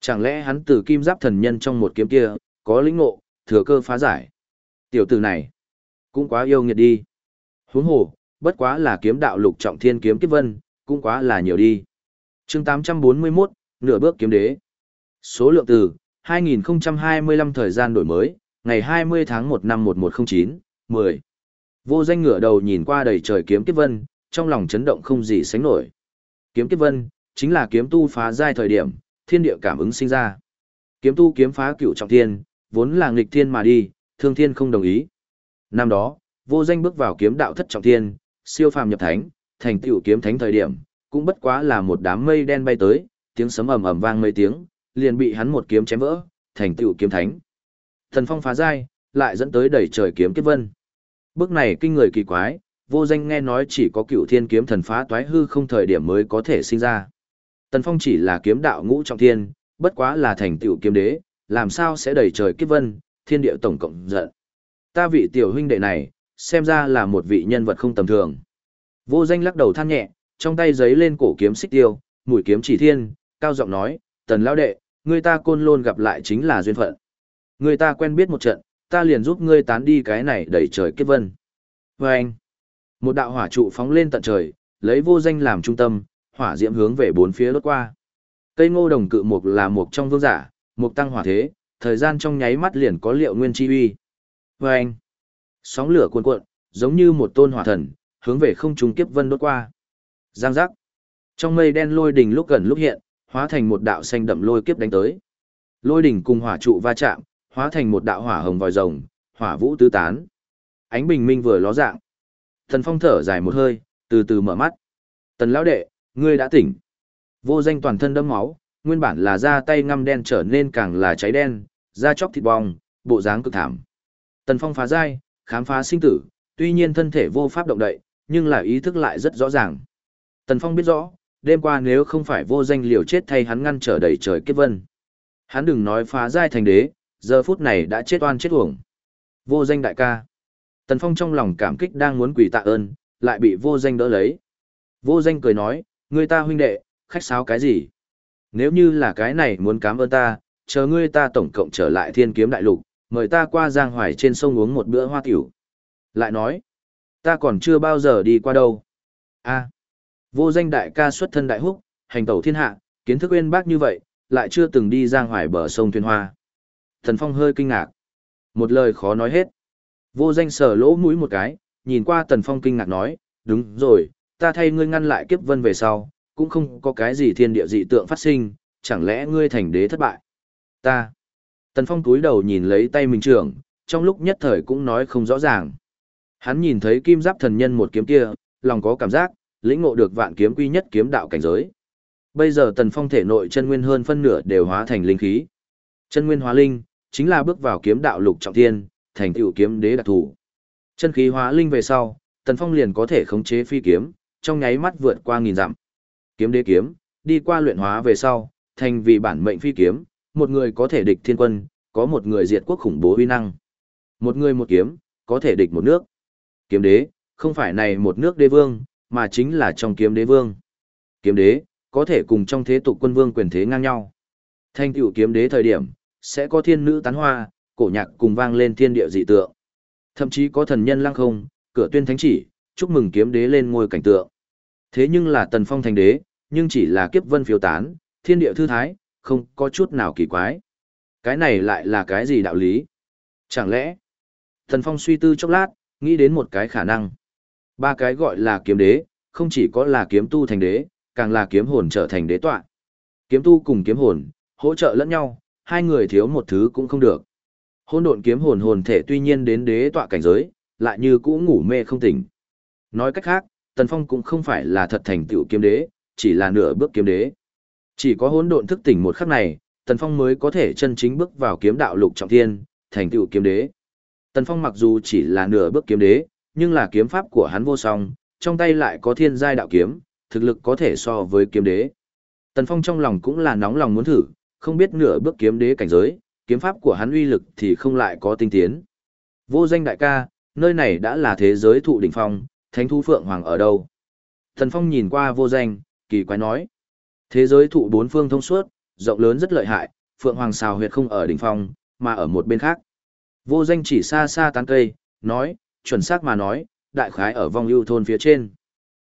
Chẳng lẽ hắn từ kim giáp thần nhân trong một kiếm kia, có lĩnh ngộ, thừa cơ phá giải. Tiểu tử này, cũng quá yêu nghiệt đi. Huống hồ, bất quá là kiếm đạo lục trọng thiên kiếm kiếp vân, cũng quá là nhiều đi. chương 841, nửa bước kiếm đế. Số lượng từ 2025 thời gian đổi mới, ngày 20 tháng 1 năm 1109, 10. Vô danh ngửa đầu nhìn qua đầy trời kiếm kiếp vân, trong lòng chấn động không gì sánh nổi. Kiếm kiếp vân, chính là kiếm tu phá giai thời điểm, thiên địa cảm ứng sinh ra. Kiếm tu kiếm phá cửu trọng thiên, vốn là nghịch thiên mà đi, thương thiên không đồng ý. Năm đó, vô danh bước vào kiếm đạo thất trọng thiên, siêu phàm nhập thánh, thành tựu kiếm thánh thời điểm, cũng bất quá là một đám mây đen bay tới, tiếng sấm ầm ầm vang mấy tiếng, liền bị hắn một kiếm chém vỡ, thành tựu kiếm thánh. Thần phong phá giai, lại dẫn tới đẩy trời kiếm kiếp vân. Bước này kinh người kỳ quái, vô danh nghe nói chỉ có cựu thiên kiếm thần phá toái hư không thời điểm mới có thể sinh ra. Tần Phong chỉ là kiếm đạo ngũ trọng thiên, bất quá là thành tựu kiếm đế, làm sao sẽ đẩy trời kiếp vân, thiên địa tổng cộng giận. Ta vị tiểu huynh đệ này, xem ra là một vị nhân vật không tầm thường. Vô danh lắc đầu than nhẹ, trong tay giấy lên cổ kiếm xích tiêu, mũi kiếm chỉ thiên, cao giọng nói, tần lão đệ, người ta côn lôn gặp lại chính là duyên phận. Người ta quen biết một trận, ta liền giúp ngươi tán đi cái này đẩy trời kiếp vân. Và anh, một đạo hỏa trụ phóng lên tận trời, lấy vô danh làm trung tâm, hỏa diễm hướng về bốn phía lướt qua. Cây ngô đồng cự mục là một trong vương giả, mục tăng hỏa thế, thời gian trong nháy mắt liền có liệu nguyên chi uy. Và anh, sóng lửa cuồn cuộn, giống như một tôn hỏa thần, hướng về không trung kiếp vân đốt qua. Giang giác. Trong mây đen lôi đình lúc gần lúc hiện, hóa thành một đạo xanh đậm lôi kiếp đánh tới. Lôi đỉnh cùng hỏa trụ va chạm, hóa thành một đạo hỏa hồng vòi rồng, hỏa vũ tứ tán. Ánh bình minh vừa ló dạng. Thần Phong thở dài một hơi, từ từ mở mắt. Tần lão đệ, ngươi đã tỉnh. Vô danh toàn thân đẫm máu, nguyên bản là da tay ngăm đen trở nên càng là cháy đen, da chóc thịt bong, bộ dáng cực thảm. Tần Phong phá giai, khám phá sinh tử, tuy nhiên thân thể vô pháp động đậy, nhưng là ý thức lại rất rõ ràng. Tần Phong biết rõ, đêm qua nếu không phải vô danh liều chết thay hắn ngăn trở đầy trời kết vân. Hắn đừng nói phá giai thành đế, giờ phút này đã chết oan chết uổng. Vô danh đại ca. Tần Phong trong lòng cảm kích đang muốn quỳ tạ ơn, lại bị vô danh đỡ lấy. Vô danh cười nói, người ta huynh đệ, khách sáo cái gì? Nếu như là cái này muốn cảm ơn ta, chờ ngươi ta tổng cộng trở lại thiên kiếm đại lục, mời ta qua giang hoài trên sông uống một bữa hoa tiểu. Lại nói, ta còn chưa bao giờ đi qua đâu. a vô danh đại ca xuất thân đại húc, hành tẩu thiên hạ, kiến thức uyên bác như vậy, lại chưa từng đi giang hoài bờ sông thuyền hoa. Thần Phong hơi kinh ngạc. Một lời khó nói hết. Vô danh sờ lỗ mũi một cái, nhìn qua Tần Phong kinh ngạc nói, đúng rồi, ta thay ngươi ngăn lại kiếp vân về sau, cũng không có cái gì thiên địa dị tượng phát sinh, chẳng lẽ ngươi thành đế thất bại? Ta. Tần Phong túi đầu nhìn lấy tay mình trưởng, trong lúc nhất thời cũng nói không rõ ràng. Hắn nhìn thấy kim giáp thần nhân một kiếm kia, lòng có cảm giác, lĩnh ngộ được vạn kiếm quy nhất kiếm đạo cảnh giới. Bây giờ Tần Phong thể nội chân nguyên hơn phân nửa đều hóa thành linh khí. Chân nguyên hóa linh, chính là bước vào kiếm đạo lục trọng thiên, thành tựu kiếm đế đặc thủ. Chân khí hóa linh về sau, Tần Phong liền có thể khống chế phi kiếm, trong nháy mắt vượt qua nghìn dặm. Kiếm đế kiếm, đi qua luyện hóa về sau, thành vì bản mệnh phi kiếm, một người có thể địch thiên quân, có một người diệt quốc khủng bố uy năng. Một người một kiếm, có thể địch một nước. Kiếm đế, không phải này một nước đế vương, mà chính là trong kiếm đế vương. Kiếm đế, có thể cùng trong thế tục quân vương quyền thế ngang nhau. Thanh tựu kiếm đế thời điểm, sẽ có thiên nữ tán hoa, cổ nhạc cùng vang lên thiên địa dị tượng. Thậm chí có thần nhân lăng không, cửa tuyên thánh chỉ, chúc mừng kiếm đế lên ngôi cảnh tượng. Thế nhưng là tần phong thành đế, nhưng chỉ là kiếp vân phiếu tán, thiên địa thư thái, không có chút nào kỳ quái. Cái này lại là cái gì đạo lý? Chẳng lẽ, tần phong suy tư chốc lát, nghĩ đến một cái khả năng. Ba cái gọi là kiếm đế, không chỉ có là kiếm tu thành đế, càng là kiếm hồn trở thành đế tọa. Kiếm tu cùng kiếm hồn, hỗ trợ lẫn nhau, hai người thiếu một thứ cũng không được. Hôn độn kiếm hồn hồn thể tuy nhiên đến đế tọa cảnh giới, lại như cũ ngủ mê không tỉnh. Nói cách khác, Tần Phong cũng không phải là thật thành tựu kiếm đế, chỉ là nửa bước kiếm đế. Chỉ có hỗn độn thức tỉnh một khắc này, Tần Phong mới có thể chân chính bước vào kiếm đạo lục trọng thiên, thành tựu kiếm đế. Tần Phong mặc dù chỉ là nửa bước kiếm đế, nhưng là kiếm pháp của hắn vô song, trong tay lại có thiên giai đạo kiếm, thực lực có thể so với kiếm đế. Tần Phong trong lòng cũng là nóng lòng muốn thử, không biết nửa bước kiếm đế cảnh giới, kiếm pháp của hắn uy lực thì không lại có tinh tiến. Vô danh đại ca, nơi này đã là thế giới thụ đỉnh phong, thánh thú phượng hoàng ở đâu? Tần Phong nhìn qua vô danh, kỳ quái nói. Thế giới thụ bốn phương thông suốt, rộng lớn rất lợi hại, phượng hoàng xào huyệt không ở đỉnh phong, mà ở một bên khác. Vô danh chỉ xa xa tán cây, nói, chuẩn xác mà nói, đại khái ở vong ưu thôn phía trên.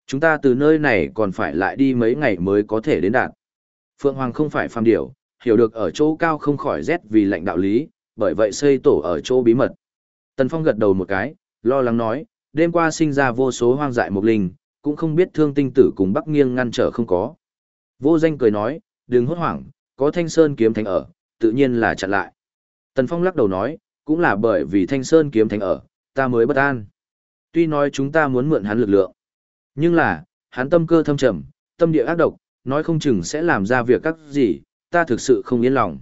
Chúng ta từ nơi này còn phải lại đi mấy ngày mới có thể đến đạt. Phượng Hoàng không phải phàm điểu, hiểu được ở chỗ cao không khỏi rét vì lạnh đạo lý, bởi vậy xây tổ ở chỗ bí mật. Tần Phong gật đầu một cái, lo lắng nói, đêm qua sinh ra vô số hoang dại mục linh, cũng không biết thương tinh tử cùng Bắc Nghiêng ngăn trở không có. Vô danh cười nói, đừng hốt hoảng, có Thanh Sơn kiếm thánh ở, tự nhiên là chặn lại. Tần Phong lắc đầu nói, cũng là bởi vì Thanh Sơn kiếm thánh ở, ta mới bất an. Tuy nói chúng ta muốn mượn hắn lực lượng, nhưng là, hắn tâm cơ thâm trầm, tâm địa ác độc, nói không chừng sẽ làm ra việc các gì, ta thực sự không yên lòng.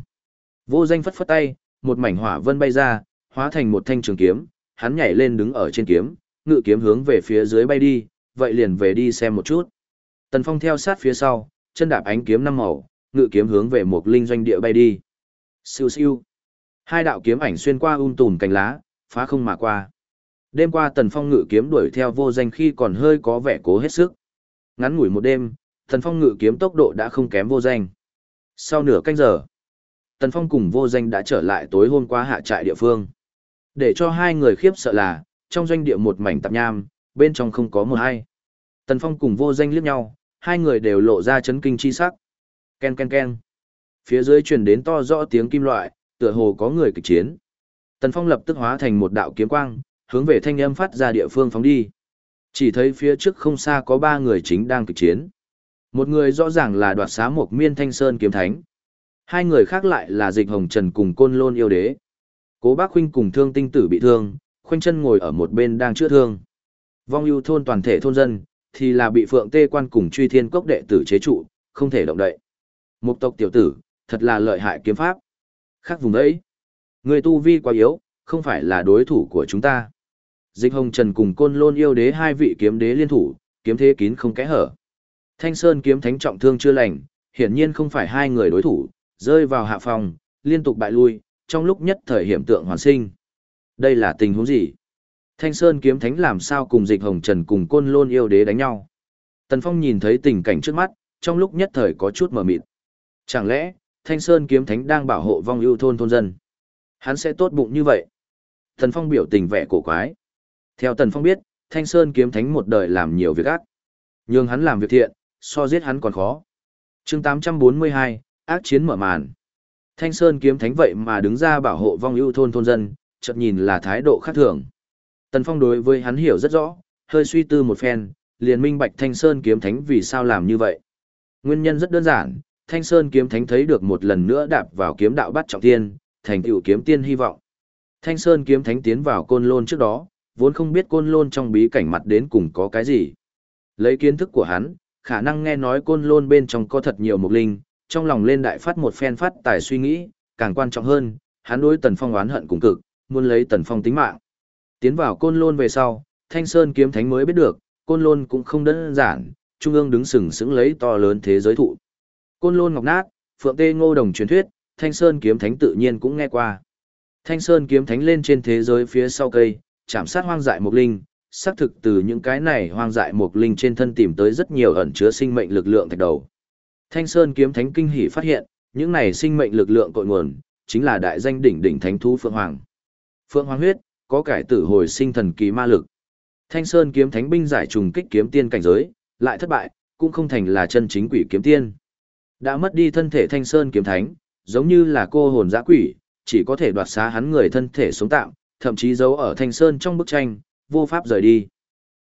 Vô danh phất phất tay, một mảnh hỏa vân bay ra, hóa thành một thanh trường kiếm, hắn nhảy lên đứng ở trên kiếm, ngự kiếm hướng về phía dưới bay đi, vậy liền về đi xem một chút. Tần Phong theo sát phía sau, chân đạp ánh kiếm năm màu, ngự kiếm hướng về một linh doanh địa bay đi. Siêu siêu. Hai đạo kiếm ảnh xuyên qua um tùm cành lá, phá không mà qua. Đêm qua Tần Phong ngự kiếm đuổi theo vô danh khi còn hơi có vẻ cố hết sức. Ngắn ngủi một đêm, Tần Phong ngự kiếm tốc độ đã không kém vô danh. Sau nửa canh giờ, Tần Phong cùng vô danh đã trở lại tối hôm qua hạ trại địa phương. Để cho hai người khiếp sợ là, trong doanh địa một mảnh tạp nham, bên trong không có một ai. Tần Phong cùng vô danh liếc nhau, hai người đều lộ ra chấn kinh chi sắc. Ken ken ken. Phía dưới truyền đến to rõ tiếng kim loại, tựa hồ có người kịch chiến. Tần Phong lập tức hóa thành một đạo kiếm quang, hướng về thanh âm phát ra địa phương phóng đi. Chỉ thấy phía trước không xa có ba người chính đang kịch chiến. Một người rõ ràng là đoạt xá một miên thanh sơn kiếm thánh. Hai người khác lại là dịch hồng trần cùng côn lôn yêu đế. Cố bác huynh cùng thương tinh tử bị thương, khoanh chân ngồi ở một bên đang chữa thương. Vong ưu thôn toàn thể thôn dân, thì là bị phượng tê quan cùng truy thiên cốc đệ tử chế trụ, không thể động đậy. Mục tộc tiểu tử, thật là lợi hại kiếm pháp. Khác vùng đấy. Người tu vi quá yếu, không phải là đối thủ của chúng ta. Dịch hồng trần cùng côn lôn yêu đế hai vị kiếm đế liên thủ, kiếm thế kín không kẽ hở. Thanh Sơn kiếm thánh trọng thương chưa lành, hiển nhiên không phải hai người đối thủ, rơi vào hạ phòng, liên tục bại lui, trong lúc nhất thời hiểm tượng hoàn sinh. Đây là tình huống gì? Thanh Sơn kiếm thánh làm sao cùng dịch hồng trần cùng côn lôn yêu đế đánh nhau? Tần Phong nhìn thấy tình cảnh trước mắt, trong lúc nhất thời có chút mờ mịt. Chẳng lẽ, Thanh Sơn kiếm thánh đang bảo hộ vong ưu thôn thôn dân? Hắn sẽ tốt bụng như vậy? Tần Phong biểu tình vẻ cổ quái. Theo Tần Phong biết, Thanh Sơn kiếm thánh một đời làm nhiều việc ác. Nhưng hắn làm việc thiện, so giết hắn còn khó. chương 842, ác chiến mở màn. Thanh Sơn kiếm thánh vậy mà đứng ra bảo hộ vong ưu thôn thôn dân, chợt nhìn là thái độ khác thường. Tần Phong đối với hắn hiểu rất rõ, hơi suy tư một phen, liền minh bạch Thanh Sơn kiếm thánh vì sao làm như vậy. Nguyên nhân rất đơn giản, Thanh Sơn kiếm thánh thấy được một lần nữa đạp vào kiếm đạo bắt trọng thiên, thành tựu kiếm tiên hy vọng. Thanh Sơn kiếm thánh tiến vào côn lôn trước đó, vốn không biết côn lôn trong bí cảnh mặt đến cùng có cái gì. Lấy kiến thức của hắn, khả năng nghe nói côn lôn bên trong có thật nhiều mục linh, trong lòng lên đại phát một phen phát tài suy nghĩ, càng quan trọng hơn, hắn đối Tần Phong oán hận cùng cực, muốn lấy Tần Phong tính mạng. Tiến vào côn lôn về sau, Thanh Sơn kiếm thánh mới biết được, côn lôn cũng không đơn giản, trung ương đứng sừng sững lấy to lớn thế giới thụ. Côn lôn ngọc nát, phượng tê ngô đồng truyền thuyết, Thanh Sơn kiếm thánh tự nhiên cũng nghe qua. Thanh Sơn kiếm thánh lên trên thế giới phía sau cây, chạm sát hoang dại mục linh, xác thực từ những cái này hoang dại mục linh trên thân tìm tới rất nhiều ẩn chứa sinh mệnh lực lượng thạch đầu. Thanh Sơn kiếm thánh kinh hỉ phát hiện, những này sinh mệnh lực lượng cội nguồn, chính là đại danh đỉnh đỉnh thánh thú Phượng Hoàng. Phượng Hoàng huyết, có cải tử hồi sinh thần kỳ ma lực. Thanh Sơn kiếm thánh binh giải trùng kích kiếm tiên cảnh giới, lại thất bại, cũng không thành là chân chính quỷ kiếm tiên. Đã mất đi thân thể Thanh Sơn kiếm thánh, giống như là cô hồn dã quỷ, chỉ có thể đoạt xá hắn người thân thể sống tạm, thậm chí giấu ở Thanh Sơn trong bức tranh, vô pháp rời đi.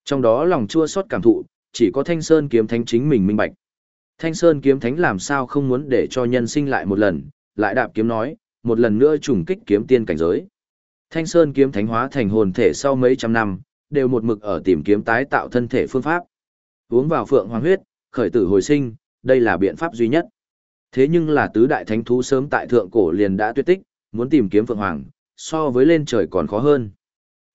Trong đó lòng chua xót cảm thụ, chỉ có Thanh Sơn kiếm thánh chính mình minh bạch. Thanh Sơn kiếm thánh làm sao không muốn để cho nhân sinh lại một lần, lại đạp kiếm nói, một lần nữa trùng kích kiếm tiên cảnh giới. Thanh Sơn kiếm thánh hóa thành hồn thể sau mấy trăm năm, đều một mực ở tìm kiếm tái tạo thân thể phương pháp. Uống vào phượng hoàng huyết, khởi tử hồi sinh, đây là biện pháp duy nhất. Thế nhưng là tứ đại thánh thú sớm tại thượng cổ liền đã tuyệt tích, muốn tìm kiếm phượng hoàng, so với lên trời còn khó hơn.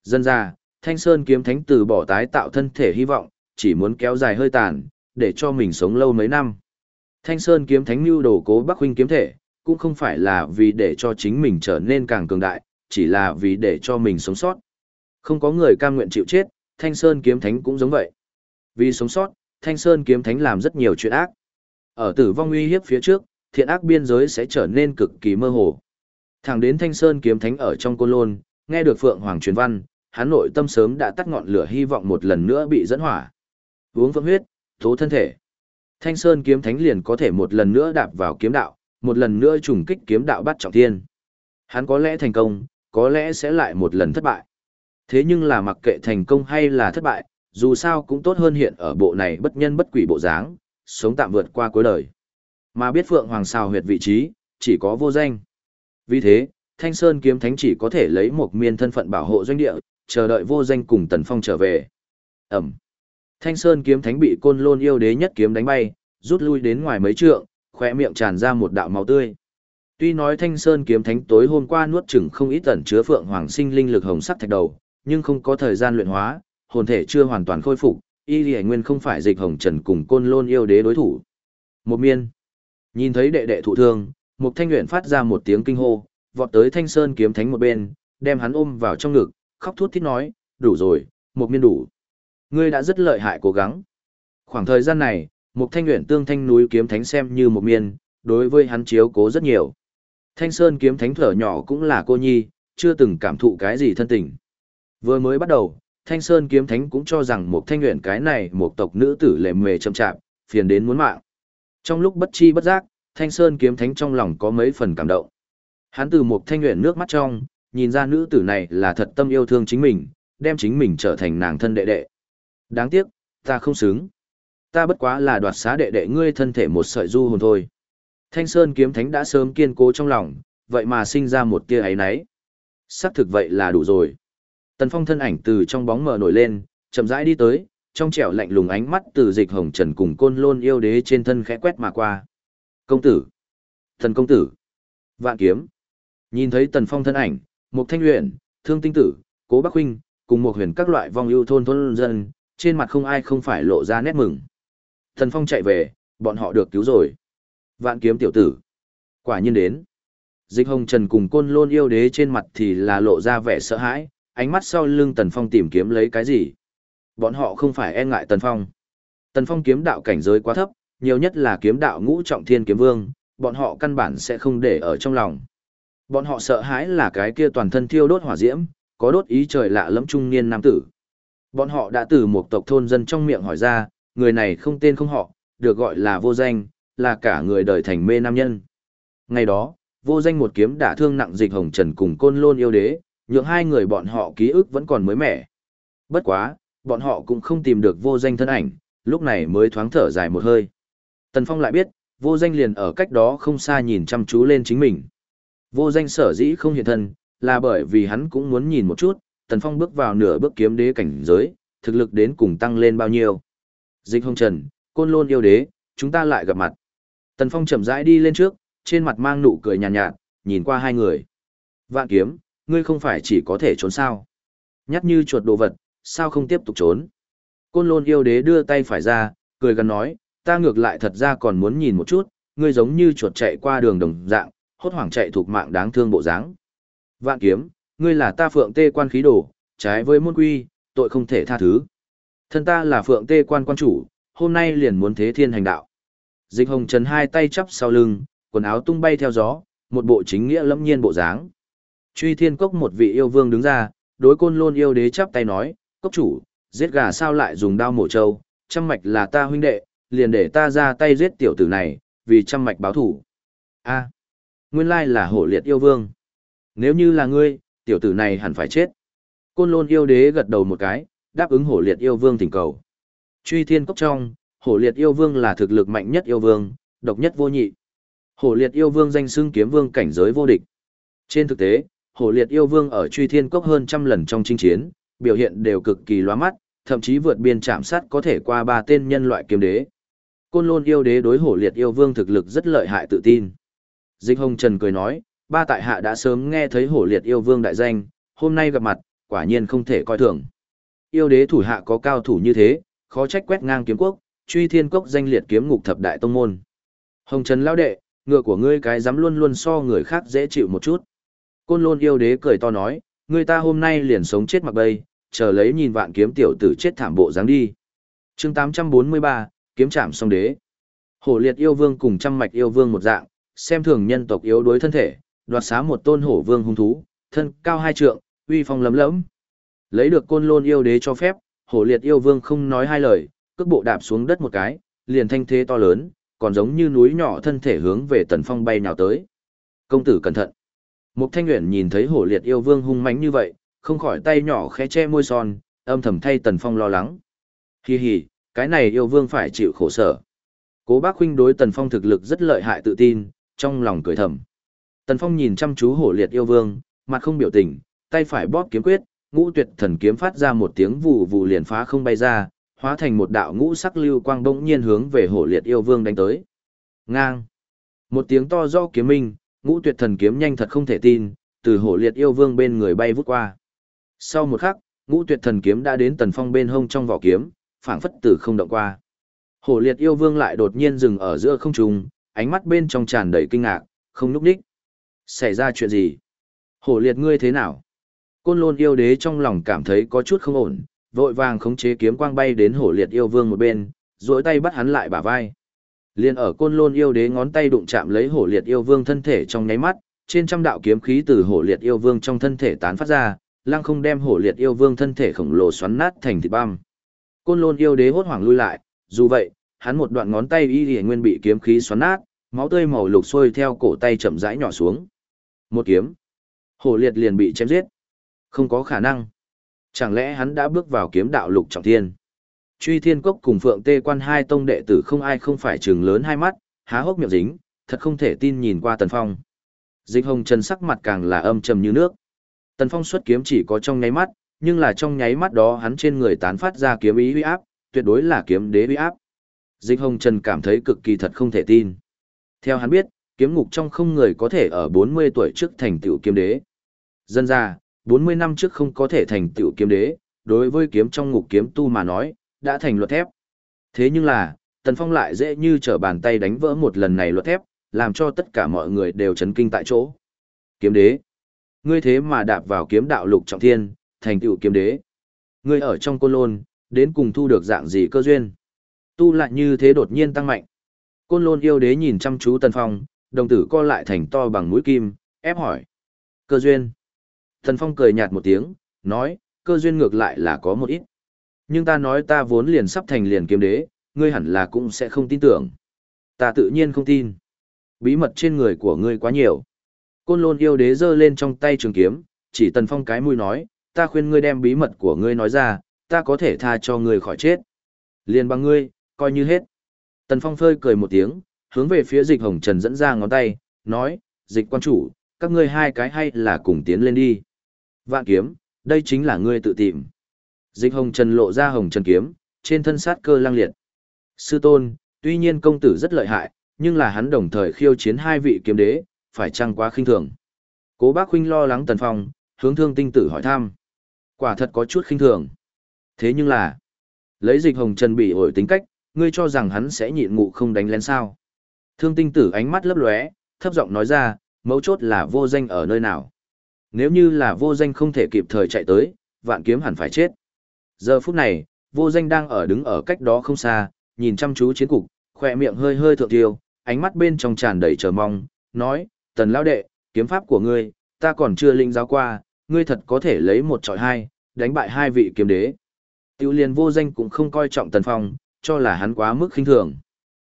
Dân ra, Thanh Sơn kiếm thánh từ bỏ tái tạo thân thể hy vọng, chỉ muốn kéo dài hơi tàn, để cho mình sống lâu mấy năm. Thanh Sơn kiếm thánh mưu đồ cố Bắc huynh kiếm thể, cũng không phải là vì để cho chính mình trở nên càng cường đại, chỉ là vì để cho mình sống sót. Không có người cam nguyện chịu chết, Thanh Sơn kiếm thánh cũng giống vậy. Vì sống sót, Thanh Sơn kiếm thánh làm rất nhiều chuyện ác. Ở tử vong uy hiếp phía trước, thiện ác biên giới sẽ trở nên cực kỳ mơ hồ. Thẳng đến Thanh Sơn kiếm thánh ở trong côn lôn, nghe được Phượng Hoàng truyền văn, hắn nội tâm sớm đã tắt ngọn lửa hy vọng một lần nữa bị dẫn hỏa. Uống phượng huyết, tố thân thể. Thanh Sơn kiếm thánh liền có thể một lần nữa đạp vào kiếm đạo, một lần nữa trùng kích kiếm đạo bắt trọng thiên. Hắn có lẽ thành công, có lẽ sẽ lại một lần thất bại. Thế nhưng là mặc kệ thành công hay là thất bại, dù sao cũng tốt hơn hiện ở bộ này bất nhân bất quỷ bộ dáng, sống tạm vượt qua cuối đời. Mà biết Phượng Hoàng sao huyệt vị trí, chỉ có vô danh. Vì thế, Thanh Sơn kiếm thánh chỉ có thể lấy một miên thân phận bảo hộ doanh địa, chờ đợi vô danh cùng Tần Phong trở về. Ẩm. Thanh Sơn kiếm thánh bị côn lôn yêu đế nhất kiếm đánh bay, rút lui đến ngoài mấy trượng, khỏe miệng tràn ra một đạo máu tươi. Tuy nói Thanh Sơn kiếm thánh tối hôm qua nuốt chửng không ít tẩn chứa phượng hoàng sinh linh lực hồng sắc thạch đầu, nhưng không có thời gian luyện hóa, hồn thể chưa hoàn toàn khôi phục, y lì nguyên không phải dịch hồng trần cùng côn lôn yêu đế đối thủ. Một miên. Nhìn thấy đệ đệ thụ thương, Mục thanh Uyển phát ra một tiếng kinh hô, vọt tới Thanh Sơn kiếm thánh một bên, đem hắn ôm vào trong ngực, khóc thút thít nói, đủ rồi, một miên đủ. Ngươi đã rất lợi hại cố gắng. Khoảng thời gian này, Mục thanh Uyển tương thanh núi kiếm thánh xem như một miên, đối với hắn chiếu cố rất nhiều. Thanh Sơn kiếm thánh thở nhỏ cũng là cô nhi, chưa từng cảm thụ cái gì thân tình. Vừa mới bắt đầu, Thanh Sơn kiếm thánh cũng cho rằng một thanh luyện cái này một tộc nữ tử lệ mề chậm chạp, phiền đến muốn mạng. Trong lúc bất chi bất giác, Thanh Sơn kiếm thánh trong lòng có mấy phần cảm động. Hắn từ một thanh nguyện nước mắt trong, nhìn ra nữ tử này là thật tâm yêu thương chính mình, đem chính mình trở thành nàng thân đệ đệ. Đáng tiếc, ta không xứng. Ta bất quá là đoạt xá đệ đệ ngươi thân thể một sợi du hồn thôi. Thanh Sơn kiếm thánh đã sớm kiên cố trong lòng, vậy mà sinh ra một tia ấy nấy. Sắc thực vậy là đủ rồi. Tần Phong thân ảnh từ trong bóng mờ nổi lên, chậm rãi đi tới, trong trẻo lạnh lùng ánh mắt từ dịch hồng trần cùng côn lôn yêu đế trên thân khẽ quét mà qua. Công tử! Thần công tử! Vạn kiếm! Nhìn thấy Tần Phong thân ảnh, một thanh luyện, thương tinh tử, cố bắc huynh, cùng một huyền các loại vong ưu thôn thôn dân, trên mặt không ai không phải lộ ra nét mừng. Tần Phong chạy về, bọn họ được cứu rồi. Vạn kiếm tiểu tử. Quả nhiên đến. Dịch hồng trần cùng côn lôn yêu đế trên mặt thì là lộ ra vẻ sợ hãi, ánh mắt sau lưng Tần Phong tìm kiếm lấy cái gì. Bọn họ không phải e ngại Tần Phong. Tần Phong kiếm đạo cảnh giới quá thấp, nhiều nhất là kiếm đạo ngũ trọng thiên kiếm vương, bọn họ căn bản sẽ không để ở trong lòng. Bọn họ sợ hãi là cái kia toàn thân thiêu đốt hỏa diễm, có đốt ý trời lạ lẫm trung niên nam tử. Bọn họ đã từ một tộc thôn dân trong miệng hỏi ra, người này không tên không họ, được gọi là vô danh, là cả người đời thành mê nam nhân. Ngày đó, vô danh một kiếm đả thương nặng dịch hồng trần cùng côn lôn yêu đế, nhượng hai người bọn họ ký ức vẫn còn mới mẻ. Bất quá, bọn họ cũng không tìm được vô danh thân ảnh, lúc này mới thoáng thở dài một hơi. Tần Phong lại biết, vô danh liền ở cách đó không xa nhìn chăm chú lên chính mình. Vô danh sở dĩ không hiện thân, là bởi vì hắn cũng muốn nhìn một chút, Tần Phong bước vào nửa bước kiếm đế cảnh giới, thực lực đến cùng tăng lên bao nhiêu. Dịch hồng trần, côn lôn yêu đế, chúng ta lại gặp mặt. Tần Phong chậm rãi đi lên trước, trên mặt mang nụ cười nhàn nhạt, nhạt, nhìn qua hai người. Vạn kiếm, ngươi không phải chỉ có thể trốn sao. Nhắc như chuột đồ vật, sao không tiếp tục trốn. Côn lôn yêu đế đưa tay phải ra, cười gần nói, ta ngược lại thật ra còn muốn nhìn một chút, ngươi giống như chuột chạy qua đường đồng dạng, hốt hoảng chạy thuộc mạng đáng thương bộ dáng. Vạn kiếm, ngươi là ta phượng tê quan khí đồ, trái với môn quy, tội không thể tha thứ. Thân ta là phượng tê quan quan chủ, hôm nay liền muốn thế thiên hành đạo. Dịch hồng trần hai tay chắp sau lưng, quần áo tung bay theo gió, một bộ chính nghĩa lâm nhiên bộ dáng. Truy thiên cốc một vị yêu vương đứng ra, đối côn lôn yêu đế chắp tay nói, cốc chủ, giết gà sao lại dùng đao mổ trâu, trăm mạch là ta huynh đệ, liền để ta ra tay giết tiểu tử này, vì trăm mạch báo thủ. a à, nguyên lai là hổ liệt yêu vương. Nếu như là ngươi, tiểu tử này hẳn phải chết. Côn lôn yêu đế gật đầu một cái, đáp ứng hổ liệt yêu vương thỉnh cầu. Truy thiên cốc trong, hổ liệt yêu vương là thực lực mạnh nhất yêu vương, độc nhất vô nhị. Hổ liệt yêu vương danh xưng kiếm vương cảnh giới vô địch. Trên thực tế, hổ liệt yêu vương ở truy thiên cốc hơn trăm lần trong chinh chiến, biểu hiện đều cực kỳ loa mắt, thậm chí vượt biên chạm sát có thể qua ba tên nhân loại kiếm đế. Côn lôn yêu đế đối hổ liệt yêu vương thực lực rất lợi hại tự tin. Dịch hồng trần cười nói, ba tại hạ đã sớm nghe thấy hổ liệt yêu vương đại danh, hôm nay gặp mặt, quả nhiên không thể coi thường. Yêu đế thủ hạ có cao thủ như thế, khó trách quét ngang kiếm quốc, truy thiên cốc danh liệt kiếm ngục thập đại tông môn. Hồng Trần lao đệ, ngựa của ngươi cái dám luôn luôn so người khác dễ chịu một chút. Côn lôn yêu đế cười to nói, người ta hôm nay liền sống chết mặc bay, chờ lấy nhìn vạn kiếm tiểu tử chết thảm bộ dáng đi. chương 843, kiếm chạm song đế. Hổ liệt yêu vương cùng trăm mạch yêu vương một dạng, xem thường nhân tộc yếu đuối thân thể, đoạt xá một tôn hổ vương hung thú, thân cao hai trượng, uy phong lấm lẫm. Lấy được côn lôn yêu đế cho phép, hổ liệt yêu vương không nói hai lời, cước bộ đạp xuống đất một cái, liền thanh thế to lớn, còn giống như núi nhỏ thân thể hướng về Tần Phong bay nhào tới. Công tử cẩn thận. Mục Thanh Uyển nhìn thấy hổ liệt yêu vương hung mãnh như vậy, không khỏi tay nhỏ khẽ che môi son, âm thầm thay Tần Phong lo lắng. Hi hi, cái này yêu vương phải chịu khổ sở. Cố bác huynh đối Tần Phong thực lực rất lợi hại tự tin, trong lòng cười thầm. Tần Phong nhìn chăm chú hổ liệt yêu vương, mặt không biểu tình, tay phải bóp kiếm quyết, ngũ tuyệt thần kiếm phát ra một tiếng vù vù liền phá không bay ra, hóa thành một đạo ngũ sắc lưu quang bỗng nhiên hướng về hổ liệt yêu vương đánh tới. Ngang. Một tiếng to do kiếm minh, ngũ tuyệt thần kiếm nhanh thật không thể tin, từ hổ liệt yêu vương bên người bay vút qua. Sau một khắc, ngũ tuyệt thần kiếm đã đến tần phong bên hông trong vỏ kiếm, phảng phất tử không động qua. Hổ liệt yêu vương lại đột nhiên dừng ở giữa không trung, ánh mắt bên trong tràn đầy kinh ngạc, không núp đích. Xảy ra chuyện gì? Hổ liệt ngươi thế nào? Côn lôn yêu đế trong lòng cảm thấy có chút không ổn, vội vàng khống chế kiếm quang bay đến hổ liệt yêu vương một bên, duỗi tay bắt hắn lại bả vai. Liên ở côn lôn yêu đế ngón tay đụng chạm lấy hổ liệt yêu vương thân thể trong nháy mắt, trên trăm đạo kiếm khí từ hổ liệt yêu vương trong thân thể tán phát ra, lăng không đem hổ liệt yêu vương thân thể khổng lồ xoắn nát thành thịt băm. Côn lôn yêu đế hốt hoảng lui lại, dù vậy, hắn một đoạn ngón tay y lìa nguyên bị kiếm khí xoắn nát, máu tươi màu lục sôi theo cổ tay chậm rãi nhỏ xuống. Một kiếm, hổ liệt liền bị chém giết. Không có khả năng. Chẳng lẽ hắn đã bước vào kiếm đạo lục trọng thiên? Truy Thiên Cốc cùng Phượng Tê Quan hai tông đệ tử không ai không phải trừng lớn hai mắt, há hốc miệng dính, thật không thể tin nhìn qua Tần Phong. Dịch Hồng Trần sắc mặt càng là âm trầm như nước. Tần Phong xuất kiếm chỉ có trong nháy mắt, nhưng là trong nháy mắt đó hắn trên người tán phát ra kiếm ý uy áp, tuyệt đối là kiếm đế uy áp. Dịch Hồng Trần cảm thấy cực kỳ thật không thể tin. Theo hắn biết, kiếm ngục trong không người có thể ở 40 tuổi trước thành tựu kiếm đế. Dân ra, 40 năm trước không có thể thành tựu kiếm đế, đối với kiếm trong ngục kiếm tu mà nói, đã thành luật thép. Thế nhưng là, Tần Phong lại dễ như trở bàn tay đánh vỡ một lần này luật thép, làm cho tất cả mọi người đều chấn kinh tại chỗ. Kiếm đế. Ngươi thế mà đạp vào kiếm đạo lục trọng thiên, thành tựu kiếm đế. Ngươi ở trong côn lôn, đến cùng thu được dạng gì cơ duyên. Tu lại như thế đột nhiên tăng mạnh. Côn lôn yêu đế nhìn chăm chú Tần Phong, đồng tử co lại thành to bằng mũi kim, ép hỏi. Cơ duyên. Tần Phong cười nhạt một tiếng, nói, cơ duyên ngược lại là có một ít. Nhưng ta nói ta vốn liền sắp thành liền kiếm đế, ngươi hẳn là cũng sẽ không tin tưởng. Ta tự nhiên không tin. Bí mật trên người của ngươi quá nhiều. Côn lôn yêu đế giơ lên trong tay trường kiếm, chỉ tần phong cái mũi nói, ta khuyên ngươi đem bí mật của ngươi nói ra, ta có thể tha cho ngươi khỏi chết. Liền bằng ngươi, coi như hết. Tần phong phơi cười một tiếng, hướng về phía dịch hồng trần dẫn ra ngón tay, nói, dịch quan chủ, các ngươi hai cái hay là cùng tiến lên đi. Vạn kiếm, đây chính là ngươi tự tìm. Dịch hồng trần lộ ra hồng trần kiếm, trên thân sát cơ lang liệt. Sư tôn, tuy nhiên công tử rất lợi hại, nhưng là hắn đồng thời khiêu chiến hai vị kiếm đế, phải chăng quá khinh thường. Cố bác huynh lo lắng tần phong, hướng thương tinh tử hỏi thăm. Quả thật có chút khinh thường. Thế nhưng là, lấy dịch hồng trần bị ổi tính cách, ngươi cho rằng hắn sẽ nhịn ngụ không đánh lén sao. Thương tinh tử ánh mắt lấp lóe, thấp giọng nói ra, mấu chốt là vô danh ở nơi nào. Nếu như là vô danh không thể kịp thời chạy tới, vạn kiếm hẳn phải chết. Giờ phút này, vô danh đang ở đứng ở cách đó không xa, nhìn chăm chú chiến cục, khỏe miệng hơi hơi thượng tiêu, ánh mắt bên trong tràn đầy chờ mong, nói, tần lão đệ, kiếm pháp của ngươi, ta còn chưa linh giáo qua, ngươi thật có thể lấy một trọi hai, đánh bại hai vị kiếm đế. Tiêu liền vô danh cũng không coi trọng tần phong, cho là hắn quá mức khinh thường.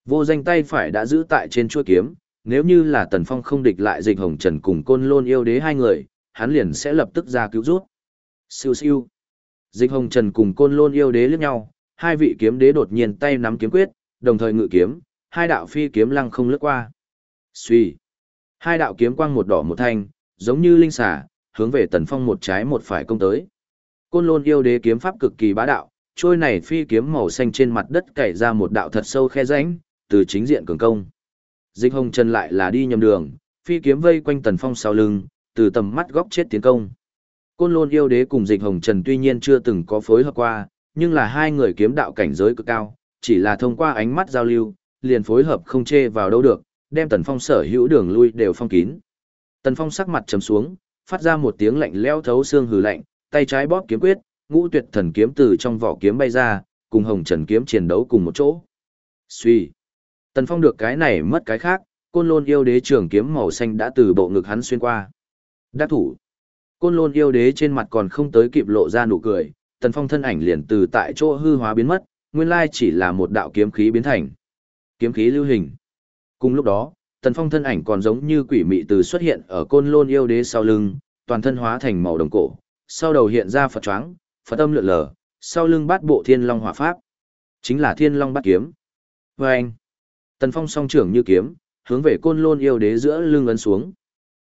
Vô danh tay phải đã giữ tại trên chuôi kiếm, nếu như là tần phong không địch lại dịch hồng trần cùng côn lôn yêu đế hai người, hắn liền sẽ lập tức ra cứu rút. Siêu siêu. Dịch hồng trần cùng côn lôn yêu đế liếc nhau, hai vị kiếm đế đột nhiên tay nắm kiếm quyết, đồng thời ngự kiếm, hai đạo phi kiếm lăng không lướt qua. Suy. Hai đạo kiếm quang một đỏ một thanh, giống như linh xà, hướng về tần phong một trái một phải công tới. Côn lôn yêu đế kiếm pháp cực kỳ bá đạo, trôi này phi kiếm màu xanh trên mặt đất cày ra một đạo thật sâu khe rãnh, từ chính diện cường công. Dịch hồng trần lại là đi nhầm đường, phi kiếm vây quanh tần phong sau lưng, từ tầm mắt góc chết tiến công. Côn lôn yêu đế cùng dịch hồng trần tuy nhiên chưa từng có phối hợp qua, nhưng là hai người kiếm đạo cảnh giới cực cao, chỉ là thông qua ánh mắt giao lưu, liền phối hợp không chê vào đâu được, đem tần phong sở hữu đường lui đều phong kín. Tần phong sắc mặt trầm xuống, phát ra một tiếng lạnh leo thấu xương hừ lạnh, tay trái bóp kiếm quyết, ngũ tuyệt thần kiếm từ trong vỏ kiếm bay ra, cùng hồng trần kiếm chiến đấu cùng một chỗ. Suy. Tần phong được cái này mất cái khác, côn lôn yêu đế trường kiếm màu xanh đã từ bộ ngực hắn xuyên qua. Đắc thủ. Côn lôn yêu đế trên mặt còn không tới kịp lộ ra nụ cười, tần phong thân ảnh liền từ tại chỗ hư hóa biến mất, nguyên lai chỉ là một đạo kiếm khí biến thành. Kiếm khí lưu hình. Cùng lúc đó, Tần Phong thân ảnh còn giống như quỷ mị từ xuất hiện ở côn lôn yêu đế sau lưng, toàn thân hóa thành màu đồng cổ, sau đầu hiện ra Phật choáng, Phật âm lượn lờ, sau lưng bát bộ thiên long hỏa pháp. Chính là thiên long bát kiếm. Và anh, Tần Phong song trưởng như kiếm, hướng về côn lôn yêu đế giữa lưng ấn xuống.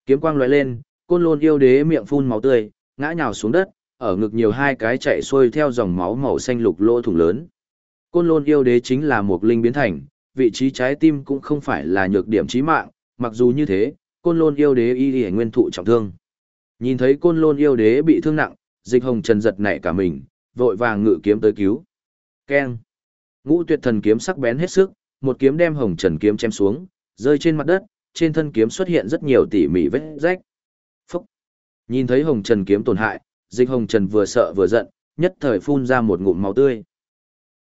Kiếm quang lóe lên, côn lôn yêu đế miệng phun máu tươi, ngã nhào xuống đất, ở ngực nhiều hai cái chạy xuôi theo dòng máu màu xanh lục lỗ thủng lớn. Côn lôn yêu đế chính là một linh biến thành, vị trí trái tim cũng không phải là nhược điểm chí mạng, mặc dù như thế, côn lôn yêu đế y y nguyên thụ trọng thương. Nhìn thấy côn lôn yêu đế bị thương nặng, dịch hồng trần giật nảy cả mình, vội vàng ngự kiếm tới cứu. Keng! Ngũ tuyệt thần kiếm sắc bén hết sức, một kiếm đem hồng trần kiếm chém xuống, rơi trên mặt đất, trên thân kiếm xuất hiện rất nhiều tỉ mỉ vết rách. Phúc! Nhìn thấy hồng trần kiếm tổn hại, dịch hồng trần vừa sợ vừa giận, nhất thời phun ra một ngụm máu tươi.